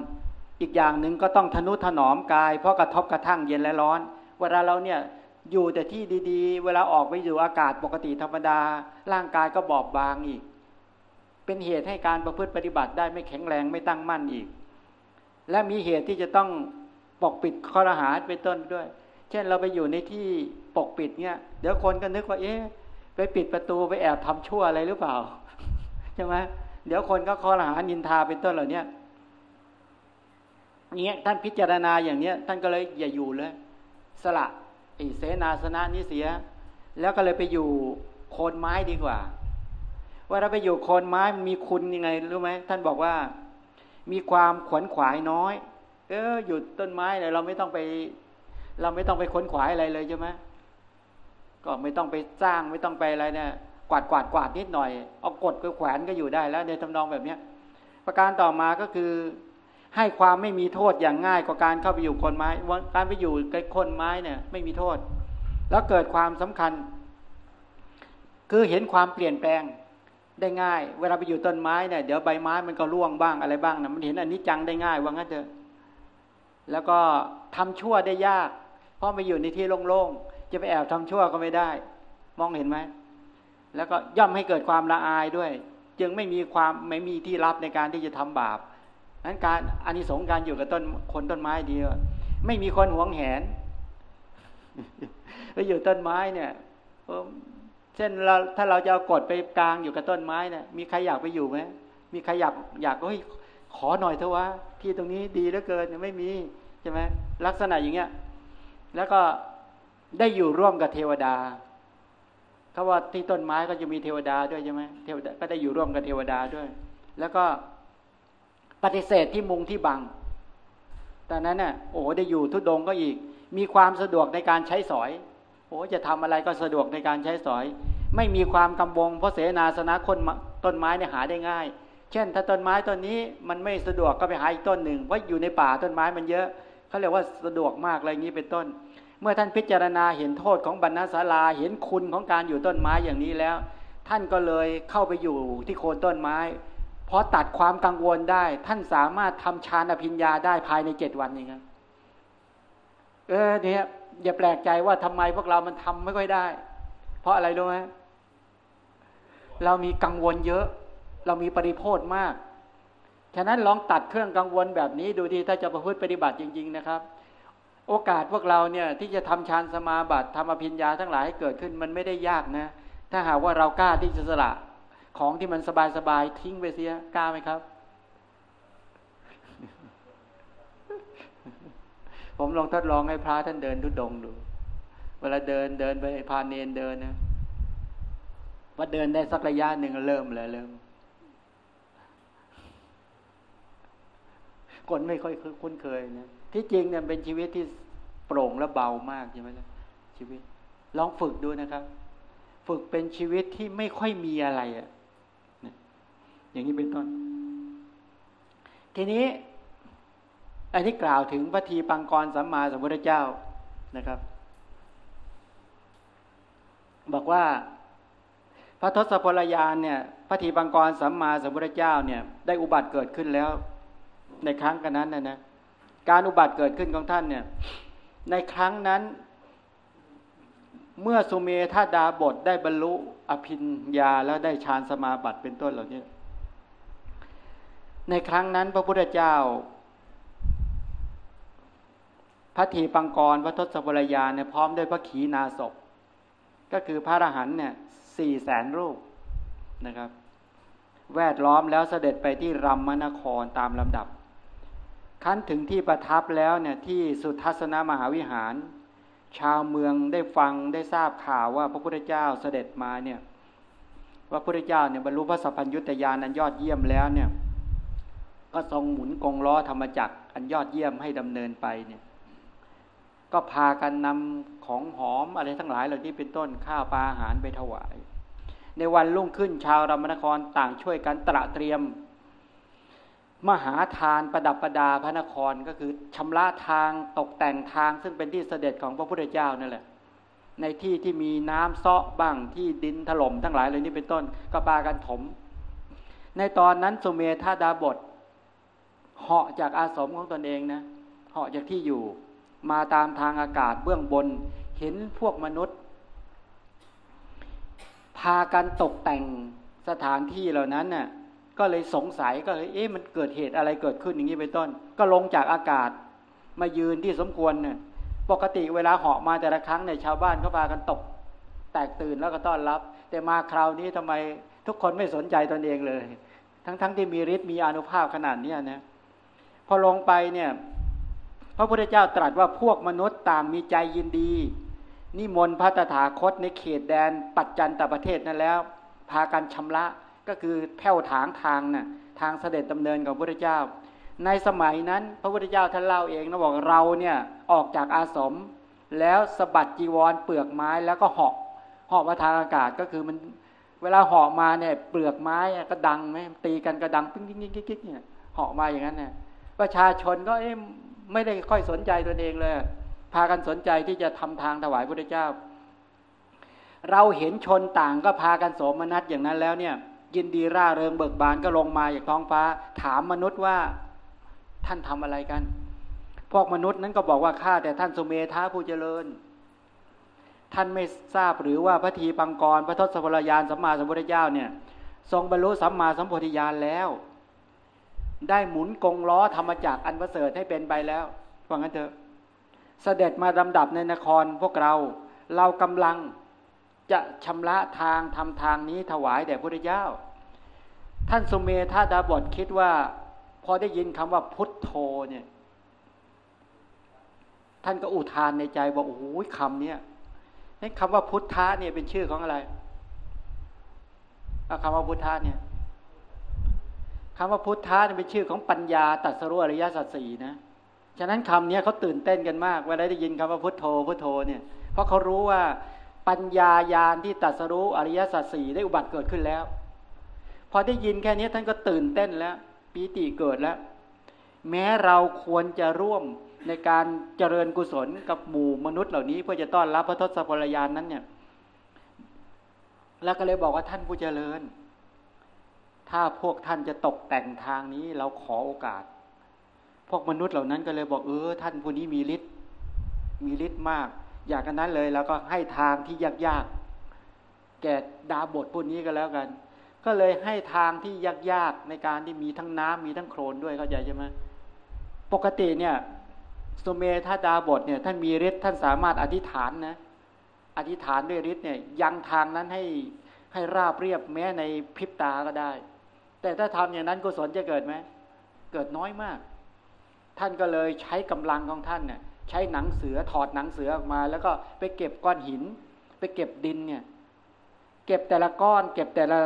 อีกอย่างหนึ่งก็ต้องทนุถนอมกาย เพราะกระทบกระทั่งเย็นและร้อน เวลาเราเนี่ยอยู่แต่ที่ดี ๆ เวลาออกไปอยู่อากาศปกติธรรมดา ร่างกายก็บอบบางอีก เป็นเหตุให้การประพฤติปฏิบัติได้ไม่แข็งแรงไม่ตั้งมั่นอีก และมีเหตุที่จะต้องปกปิดข้อรหาไปต้นด้วย เช่นเราไปอยู่ในที่ปกปิดเนี่ยเดี๋ยวคนก็นึกว่า เอ๊ะไปปิดประตูไปแอบทำชั่วอะไรหรือเปล่าใช่ไหมเดี๋ยวคนก็ข้อรหานินทาเป็นต้นเหล่านี้เนี้ยท่านพิจารณาอย่างเนี้ย ท่านก็เลยอย่าอยู่เลยสละเสนาสนะนี้เสีย แล้วก็เลยไปอยู่โคนไม้ดีกว่า ว่าเราไปอยู่โคนไม้มันมีคุณยังไงรู้ไหมท่านบอกว่า มีความขวนขวายน้อย เอออยู่ต้นไม้เลยเราไม่ต้องไป เราไม่ต้องไปค้นขวายอะไรเลยใช่ไหมก็ไม่ต้องไปสร้างไม่ต้องไปอะไรเนี่ยกวาดกวาดกวาดนิดหน่อยเอากดไปแขวนก็อยู่ได้แล้วในทำนองแบบเนี้ย ประการต่อมาก็คือ ให้ความไม่มีโทษอย่างง่ายกว่าการเข้าไปอยู่คนไม้การไปอยู่กับคนไม้เนี่ย ไม่มีโทษ แล้วเกิดความสำคัญ คือเห็นความเปลี่ยนแปลง ได้ง่าย เวลาไปอยู่ต้นไม้เนี่ยเดี๋ยวใบไม้มันก็ร่วงบ้างอะไรบ้างนะมันเห็นอันนี้จังได้ง่ายว่างั้นเถอะแล้วก็ทำชั่วได้ยาก เพราะไปอยู่ในที่โล่งๆจะไปแอบทำชั่วก็ไม่ได้ มองเห็นไหมแล้วก็ย่อมให้เกิดความละอายด้วย จึงไม่มีความไม่มีที่รับในการที่จะทำบาปนั้นการอานิสงส์การอยู่กับต้นคนต้นไม้ดีไม่มีคนหวงแหนไปอยู่ต้นไม้เนี่ย เช่นเราถ้าเราจะเอากดไปกลางอยู่กับต้นไม้เนี่ยมีใครอยากไปอยู่ไหมมีใครอยากอยากเฮ้ยขอหน่อยเถอะวะที่ตรงนี้ดีเหลือเกินไม่มีใช่ไหมลักษณะอย่างเงี้ยแล้วก็ได้อยู่ร่วมกับเทวดาเขาว่าที่ต้นไม้ก็จะมีเทวดาด้วยใช่ไหมเทวดาก็ได้อยู่ร่วมกับเทวดาด้วย แล้วก็ปฏิเสธที่มุงที่บังตอนนั้นน่ะโอ้ได้อยู่ทุดงก็อีก มีความสะดวกในการใช้สอย โอ้จะทำอะไรก็สะดวกในการใช้สอย ไม่มีความกำบงเพราะเสนาสนะคนต้นไม้เนี่ยหาได้ง่าย เช่น ถ้าต้นไม้ต้นนี้มันไม่สะดวกก็ไปหาอีกต้นหนึ่งเพราะอยู่ในป่าต้นไม้มันเยอะเขาเรียกว่าสะดวกมากอะไรอย่างนี้เป็นต้น เมื่อท่านพิจารณาเห็นโทษของบรรณศาลาเห็นคุณของการอยู่ต้นไม้อย่างนี้แล้ว ท่านก็เลยเข้าไปอยู่ที่โคนต้นไม้พอตัดความกังวลได้ ท่านสามารถทำฌานอภิญญาได้ภายในเจ็ดวันนี้ครับเออเนี่ย อย่าแปลกใจว่าทำไมพวกเรามันทำไม่ค่อยได้ เพราะอะไรรู้ไหมเรามีกังวลเยอะ เรามีปริโภทมาก ฉะนั้นลองตัดเครื่องกังวลแบบนี้ดูดีถ้าจะประพฤติปฏิบัติจริง ๆ นะครับ โอกาสพวกเราเนี่ยที่จะทำฌานสมาบัติทำอภิญญาทั้งหลายให้เกิดขึ้นมันไม่ได้ยากนะ ถ้าหากว่าเรากล้าที่จะสละของที่มันสบายๆทิ้งไปเสียกล้าไหมครับ ผมลองทดลองให้พระท่านเดินทุดงดู เวลาเดินเดินไปพาเนนเดินนะว่าเดินได้สักระยะหนึ่งเริ่มเลยเริ่ม คนไม่ค่อยคุ้นเคยนะที่จริงเนี่ยเป็นชีวิตที่โปร่งและเบามากใช่ไหมล่ะชีวิต ลองฝึกดูนะครับ ฝึกเป็นชีวิตที่ไม่ค่อยมีอะไรอะ่ะอย่างนี้เป็นต้น ทีนี้ อันนี้กล่าวถึงพระทีปังกรสัมมาสัมพุทธเจ้านะครับ บอกว่าพระทศพลยานเนี่ยพระทีปังกรสัมมาสัมพุทธเจ้าเนี่ยได้อุบัติเกิดขึ้นแล้ว ในครั้งกันนั้นนะนะการอุบัติเกิดขึ้นของท่านเนี่ยในครั้งนั้นเมื่อสุเมธาดาบทได้บรรลุอภิญญาแล้วได้ฌานสมาบัติเป็นต้นเหล่านี้ ในครั้งนั้นพระพุทธเจ้า พระทีปังกรพระทศพลยาเนี่ยพร้อมด้วยพระขีณาศพก็คือพระอรหันเนี่ยสี่แสนรูปนะครับ แวดล้อมแล้วเสด็จไปที่รัมมนครตามลำดับขั้นถึงที่ประทับแล้วเนี่ยที่สุทัศนมหาวิหาร ชาวเมืองได้ฟังได้ทราบข่าวว่าพระพุทธเจ้าเสด็จมาเนี่ยว่าพระพุทธเจ้าเนี่ยบรรลุพระสัพพัญญุตยานันยอดเยี่ยมแล้วเนี่ยก็ทรงหมุนกงล้อธรรมจักรอันยอดเยี่ยมให้ดำเนินไปเนี่ย ก็พากันนำของหอมอะไรทั้งหลายเหล่านี้เป็นต้นข้าวปลาอาหารไปถวาย ในวันรุ่งขึ้นชาวรามนครต่างช่วยกันตระเตรียม มหาทานประดับประดาพระนครก็คือชำระทางตกแต่งทาง ซึ่งเป็นที่เสด็จของพระพุทธเจ้านั่นแหละในที่ที่มีน้ำเซาะบ้างที่ดินถล่มทั้งหลายเล่านี้เป็นต้นก็ปากันถม ในตอนนั้นสุเมธาดาบทเหาะจากอาสมของตนเองนะเหาะจากที่อยู่ มาตามทางอากาศเบื้องบน เห็นพวกมนุษย์ พากันตกแต่งสถานที่เหล่านั้นน่ะก็เลยสงสัยก็เลยเอ๊ะมันเกิดเหตุอะไรเกิดขึ้นอย่างนี้เป็นต้น ก็ลงจากอากาศมายืนที่สมควรเนี่ยปกติเวลาเหาะมาแต่ละครั้งเนี่ยชาวบ้านก็พากันตก แตกตื่นแล้วก็ต้อนรับ แต่มาคราวนี้ทำไมทุกคนไม่สนใจตนเองเลย ทั้งๆทที่มีฤทธิ์มีอนุภาพขนาดนี้นะพอลงไปเนี่ย ระพุทธเจ้าตรัสว่าพวกมนุษย์ต่างมีใจยินดี นิมนต์พระตถาคตในเขตแดนปัจจันตประเทศนั้นแล้ว พากันชำระก็คือแผ่วถางทางน่ะทางเสด็จดำเนินของพระพุทธเจ้า ในสมัยนั้น พระพุทธเจ้าท่านเล่าเองนะบอกเราเนี่ยออกจากอาสม แล้วสะบัดจีวรเปลือกไม้แล้วก็เหาะเหาะมาทางอากาศก็คือมันเวลาเหาะมาเนี่ยเปลือกไม้ก็ดังไหมตีกันก็ดังปิ๊งปิ๊งกิ๊กกิ๊กเนี่ยเหาะมาอย่างนั้นเนี่ยประชาชนก็เอ๊ะ ไม่ได้ค่อยสนใจตนเองเลย พากันสนใจที่จะทำทางถวายพระเจ้า เราเห็นชนต่างก็พากันโสมนัสอย่างนั้นแล้วเนี่ยยินดีร่าเริงเบิกบานก็ลงมาจากท้องฟ้า ถามมนุษย์ว่าท่านทำอะไรกัน พวกมนุษย์นั้นก็บอกว่าข้าแต่ท่านสุเมธาผู้เจริญ ท่านไม่ทราบหรือว่าพระทีปังกร พระทศพลยานสัมมาสัมพุทธเจ้าเนี่ย ทรงบรรลุสัมมาสัมพุทธญาณแล้ว ได้หมุนกงล้อธรรมจักรอันประเสริฐให้เป็นไปแล้วว่างั้นเถอะ เสด็จมาลำดับในนครพวกเรา เรากำลังจะชำระทางทำทางนี้ถวายแด่พระเจ้า ท่านสุเมธาดาบทคิดว่า พอได้ยินคำว่าพุทโธเนี่ย ท่านก็อุทานในใจบอกโอ้โหคำเนี้ยคำว่าพุทธะเนี่ยเป็นชื่อของอะไรคำว่าพุทธะเนี่ย คำว่าพุทธะเป็นชื่อของปัญญาตัสรุอริยสัจสี่นะ ฉะนั้นคำนี้เขาตื่นเต้นกันมากเวลาได้ยินคำว่าพุทโธพุทโธเนี่ย เพราะเขารู้ว่าปัญญายาณที่ตัสรู้อริยสัจสี่ได้อุบัติเกิดขึ้นแล้ว พอได้ยินแค่นี้ท่านก็ตื่นเต้นแล้วปีติเกิดแล้ว แม้เราควรจะร่วมในการเจริญกุศลกับหมู่มนุษย์เหล่านี้ เพื่อจะต้อนรับพระทศพลยานนั้นเนี่ย แล้วก็เลยบอกว่าท่านผู้เจริญ ถ้าพวกท่านจะตกแต่งทางนี้เราขอโอกาส พวกมนุษย์เหล่านั้นก็เลยบอกเออท่านผู้นี้มีฤทธิ์มีฤทธิ์มาก อยากกันนั้นเลยแล้วก็ให้ทางที่ยากๆแก่ดาบทพวกนี้ก็แล้วกัน ก็เลยให้ทางที่ยากๆในการที่มีทั้งน้ำมีทั้งโคลนด้วยเข้าใจใช่ไหมปกติเนี่ยสุเมธาดาบทเนี่ยท่านมีฤทธิ์ท่านสามารถอธิษฐานนะอธิษฐานด้วยฤทธิ์เนี่ยยังทางนั้นให้ให้ราบเรียบแม้ในพริบตาก็ได้ แต่ถ้าทำอย่างนั้นกุศลจะเกิดไหมเกิดน้อยมาก ท่านก็เลยใช้กำลังของท่านเนี่ยใช้หนังเสือถอดหนังเสือออกมา แล้วก็ไปเก็บก้อนหิน ไปเก็บดินเนี่ยเก็บแต่ละก้อน เก็บแต่ละ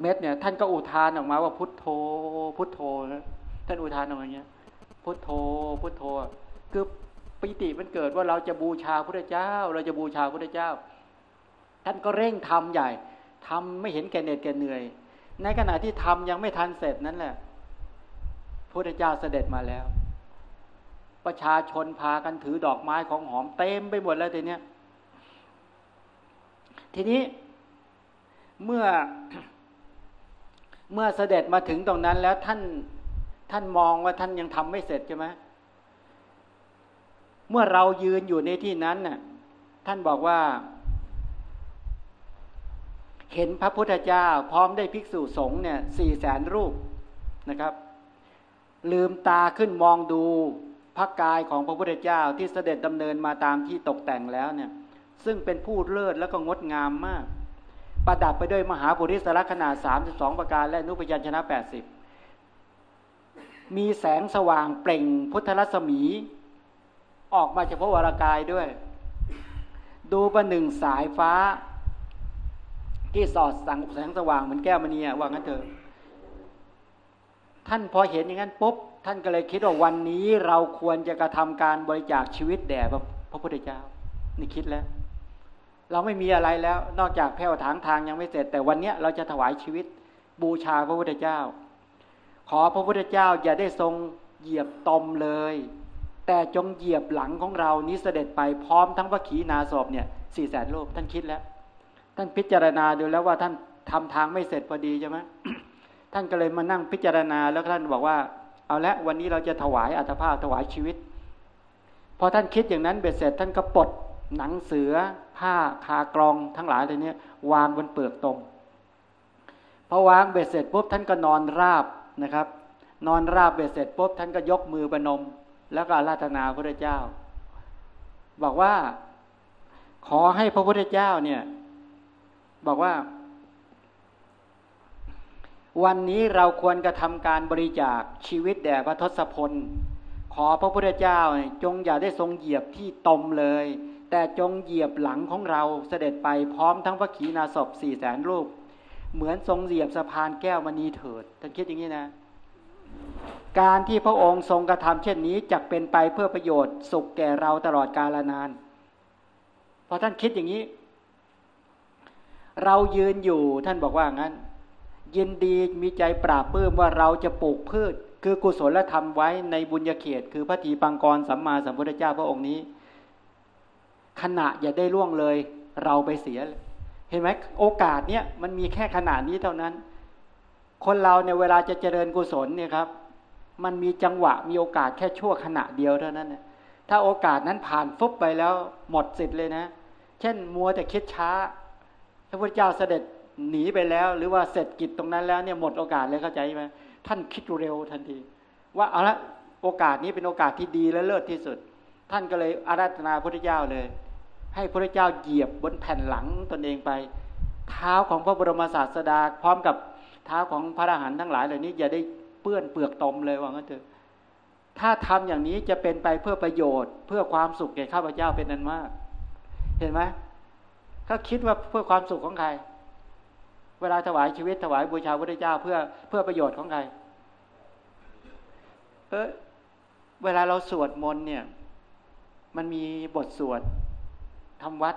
เม็ดเนี่ยท่านก็อุทานออกมาว่าพุทโธ พุทโธนะท่านอุทานออกมาอย่างเงี้ยพุทโธพุทโธคือปิติมันเกิดว่าเราจะบูชาพระเจ้า เราจะบูชาพระเจ้า ท่านก็เร่งทำใหญ่ทำไม่เห็นแก่เหน็ดแก่เหนื่อย ในขณะที่ทำยังไม่ทันเสร็จนั้นแหละพระเจ้าเสด็จมาแล้ว ประชาชนพากันถือดอกไม้ของหอมเต็มไปหมดแล้วทีเนี้ยทีนี้เมื่อเมื่อเสด็จมาถึงตรงนั้นแล้วท่านท่านมองว่าท่านยังทำไม่เสร็จใช่ไหมเมื่อเรายืนอยู่ในที่นั้นน่ะท่านบอกว่า เห็นพระพุทธเจ้า พร้อมได้ภิกษุสงฆ์เนี่ยสี่แสนรูปนะครับ ลืมตาขึ้นมองดูพระกายของพระพุทธเจ้าที่เสด็จดำเนินมาตามที่ตกแต่งแล้วเนี่ย ซึ่งเป็นผู้เลิศแล้วก็งดงามมาก ประดับไปด้วยมหาปุริสละขนาด32 ประการและนุปยัญชนะ 80 มีแสงสว่างเปล่งพุทธรัศมี ออกมาเฉพาะวรากายด้วย ดูประหนึ่งสายฟ้า ที่สอดสังแสงสว่างเหมือนแก้วมณีว่างั้นเถอะ ท่านพอเห็นอย่างนั้นปุ๊บท่านก็เลยคิดว่าวันนี้เราควรจะกระทำการบริจาคชีวิตแด่พระพุทธเจ้า นี่คิดแล้ว เราไม่มีอะไรแล้ว นอกจากแผ่วถางทางยังไม่เสร็จ แต่วันนี้เราจะถวายชีวิตบูชาพระพุทธเจ้า ขอพระพุทธเจ้าอย่าได้ทรงเหยียบตมเลย แต่จงเหยียบหลังของเรานี้เสด็จไปพร้อมทั้งพระขีณาสพเนี่ยสี่แสนโลกท่านคิดแล้ว ท่านพิจารณาดูแล้วว่าท่านทำทางไม่เสร็จพอดีใช่ไหมท่านก็เลยมานั่งพิจารณาแล้วท่านบอกว่า เอาละวันนี้เราจะถวายอัตภาพถวายชีวิตพอท่านคิดอย่างนั้นเบ็ดเสร็จ ท่านก็ปลดหนังเสือ ผ้าคากรองทั้งหลายเลยนี้วางบนเปลือกตรงพอวางเบ็ดเสร็จปุ๊บท่านก็นอนราบนะครับ นอนราบเบ็ดเสร็จปุ๊บท่านก็ยกมือประนม แล้วก็ราธนาพระเจ้า บอกว่าขอให้พระพุทธเจ้าเนี่ย บอกว่า วันนี้เราควรกระทำการบริจาคชีวิตแด่พระทศพล ขอพระพุทธเจ้าจงอย่าได้ทรงเหยียบที่ตมเลย แต่จงเหยียบหลังของเราเสด็จไปพร้อมทั้งพระขีณาสพสี่แสนรูป เหมือนทรงเหยียบสะพานแก้วมณีเถิดท่านคิดอย่างนี้นะการที่พระองค์ทรงกระทำเช่นนี้จะเป็นไปเพื่อประโยชน์สุขแก่เราตลอดกาลนาน พอท่านคิดอย่างนี้ เรายืนอยู่ท่านบอกว่างั้น ยินดีมีใจปราบเพิ่มว่าเราจะปลูกพืช คือกุศลธรรมไว้ในบุญญาเขต คือพระทีปังกรสัมมาสัมพุทธเจ้าพระองค์นี้ ขณะอย่าได้ล่วงเลย เราไปเสีย เห็นไหมโอกาสเนี้ยมันมีแค่ขนาดนี้เท่านั้น คนเราเนี่ยเวลาจะเจริญกุศลเนี่ยครับ มันมีจังหวะมีโอกาสแค่ชั่วขณะเดียวเท่านั้นนะถ้าโอกาสนั้นผ่านฟุบไปแล้วหมดสิทธิ์เลยนะ เช่นมัวแต่คิดช้า พระพุทธเจ้าเสด็จหนีไปแล้ว หรือว่าเสร็จกิจตรงนั้นแล้วเนี่ยหมดโอกาสเลยเข้าใจไหมท่านคิดเร็วทันที ว่าเอาละโอกาสนี้เป็นโอกาสที่ดีและเลิศที่สุด ท่านก็เลยอาราธนาพระพุทธเจ้าเลย ให้พระพุทธเจ้าเหยียบบนแผ่นหลังตนเองไป เท้าของพระบรมศาสดาพร้อมกับเท้าของพระอรหันต์ทั้งหลายเหล่านี้อย่าได้เปื้อนเปลือกตมเลยว่างั้นเถอะถ้าทำอย่างนี้จะเป็นไปเพื่อประโยชน์ เพื่อความสุขแก่ข้าพเจ้าเป็นนั้นมาก เห็นไหม เขาคิดว่าเพื่อความสุขของใคร เวลาถวายชีวิตถวายบูชาพระเจ้าเพื่อเพื่อประโยชน์ของใคร เออเวลาเราสวดมนต์เนี่ย มันมีบทสวดทำวัด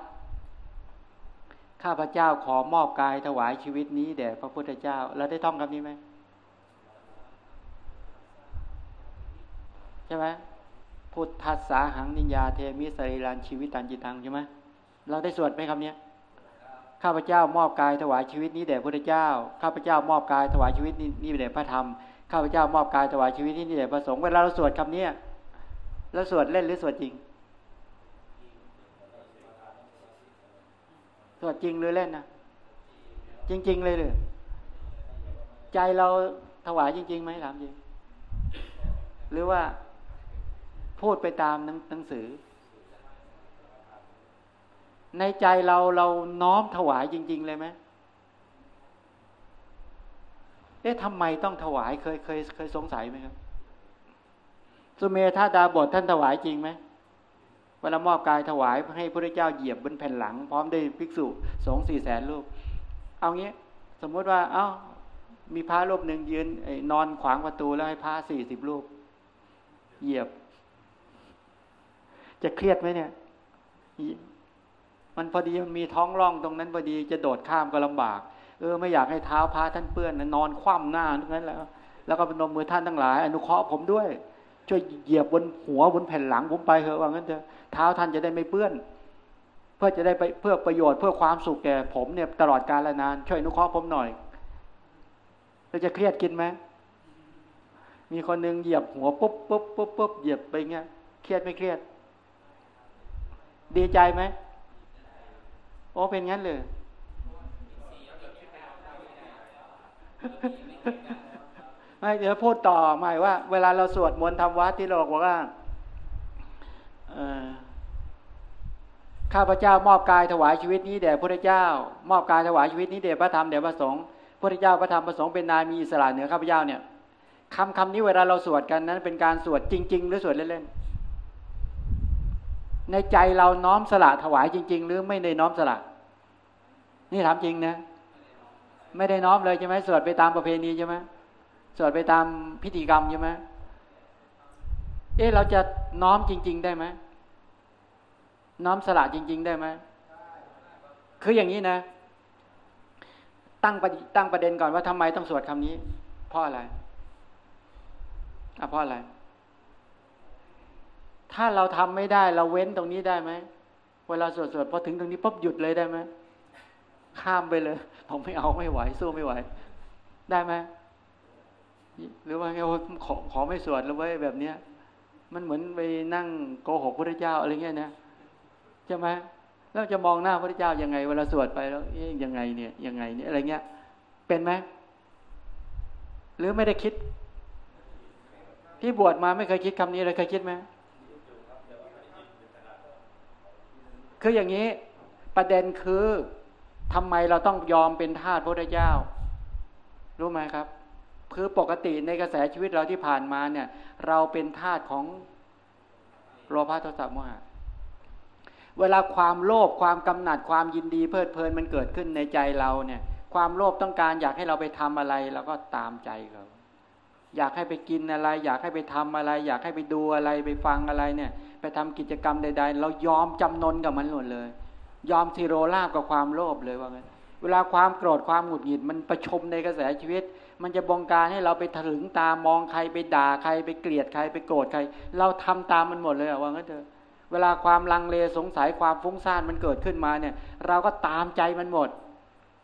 ข้าพเจ้าขอมอบกายถวายชีวิตนี้แด่พระพุทธเจ้า เราได้ท่องคำนี้ไหมใช่ไหมพุทธัสสาหังนิยาเทมิสริรันชีวิตันจิตังใช่ไหมเราได้สวดไหมคำนี้ ข้าพเจ้ามอบกายถวายชีวิตนี้แด่พระเจ้า ข้าพเจ้ามอบกายถวายชีวิตนี้แด่พระธรรม ข้าพเจ้ามอบกายถวายชีวิตนี้แด่พระสงฆ์เวลาเราสวดคำนี้แล้วสวดเล่นหรือสวดจริง สวดจริงหรือเล่นนะจริง ๆ เลยเลยใจเราถวายจริงๆไหมถามจริง หรือว่าพูดไปตามหนังสือ ในใจเราเราน้อมถวายจริง ๆ เลยไหมเอ๊ะทำไมต้องถวายเคยเคยเคยสงสัยไหมครับ สุเมธาดาบทท่านถวายจริงไหมเวลามอบกายถวายให้พระเจ้าเหยียบบนแผ่นหลัง พร้อมด้วยภิกษุสองสี่แสนรูป เอางี้ สมมติว่า เอา้า มีพระรูปหนึ่งยืนนอนขวางประตูแล้วให้พระสี่สิบรูป เหยียบ จะเครียดไหมเนี่ย มันพอดีมันมีท้องร่องตรงนั้นพอดีจะโดดข้ามก็ลำบาก เออไม่อยากให้เท้าพาท่านเปื้อนนอนคว่ำหน้าตรงนั้นแล้ว แล้วก็นมมือท่านทั้งหลาย อนุเคราะห์ผมด้วย ช่วยเหยียบบนหัวบนแผ่นหลังผมไปเถอะว่างั้นเถอะเท้าท่านจะได้ไม่เปื้อน เพื่อจะได้ไปเพื่อประโยชน์เพื่อความสุขแก่ผมเนี่ยตลอดกาลนาน ช่วยอนุเคราะห์ผมหน่อยเราจะเครียดกินไหมมีคนหนึ่งเหยียบหัวปุ๊บปุ๊บปุ๊บปุ๊บเหยียบไปเงี้ยเครียดไม่เครียด ดีใจไหม โอ้เป็นงั้นเลยไม่เดี๋ยวพูดต่อหมายว่า เวลาเราสวดมนต์ทำวัดที่เราบอกว่าข้าพเจ้ามอบกายถวายชีวิตนี้แด่พระเจ้า มอบกายถวายชีวิตนี้แด่พระธรรมแด่พระสงฆ์พระเจ้าพระธรรมพระสงฆ์เป็นนายมีอิสระเหนือข้าพเจ้าเนี่ยคำคำนี้เวลาเราสวดกันนั้น เป็นการสวดจริง ๆ หรือสวดเล่นๆ ในใจเราน้อมสละถวายจริง ๆ หรือไม่ได้น้อมสละ นี่ถามจริงนะ ไม่ได้น้อมเลยใช่ไหมสวดไปตามประเพณีใช่ไหมสวดไปตามพิธีกรรมใช่ไหมเอ๊ะเราจะน้อมจริง ๆ ได้ไหมน้อมสละจริง ๆ ได้ไหมคืออย่างนี้นะ ตั้งตั้งประเด็นก่อนว่าทำไมต้องสวดคำนี้ เพราะอะไรอะเพราะอะไร ถ้าเราทำไม่ได้เราเว้นตรงนี้ได้ไหมเวลาสวดสวดพอถึงตรงนี้ปุ๊บหยุดเลยได้ไหมข้ามไปเลยผมไม่เอาไม่ไหวสู้ไม่ไหว ได้ไหมหรือว่าไงขอขอไม่สวดแล้วไว้แบบเนี้ย มันเหมือนไปนั่งโกหกพระเจ้าอะไรเงี้ยนะใช่ไหมแล้วจะมองหน้าพระเจ้ายังไง เวลาสวดไปแล้วยังไงเนี่ยยังไงเนี่ยอะไรเงี้ย เป็นไหมหรือไม่ได้คิด ที่บวชมาไม่เคยคิดคำนี้เลยเคยคิดไหม คืออย่างนี้ประเด็นคือทำไมเราต้องยอมเป็นทาสพระเจ้า รู้ไหมครับ คือปกติในกระแสชีวิตเราที่ผ่านมาเนี่ย เราเป็นทาสของโลภะโทสะโมหะเวลาความโลภความกำหนัดความยินดีเพลิดเพลินมันเกิดขึ้นในใจเราเนี่ย ความโลภต้องการอยากให้เราไปทำอะไรเราก็ตามใจเขา อยากให้ไปกินอะไร อยากให้ไปทำอะไร อยากให้ไปดูอะไรไปฟังอะไรเนี่ย ไปทำกิจกรรมใด ๆ เรายอมจำนนกับมันหมดเลย ยอมทีโรลาบกับความโลภเลยว่างั้นเวลาความโกรธความหงุดหงิดมันประชมในกระแสชีวิต มันจะบงการให้เราไปถึงตามองใครไปด่าใครไปเกลียดใครไปโกรธใคร เราทำตามมันหมดเลยว่างั้นเถอะเวลาความลังเลสงสัยความฟุ้งซ่านมันเกิดขึ้นมาเนี่ย เราก็ตามใจมันหมด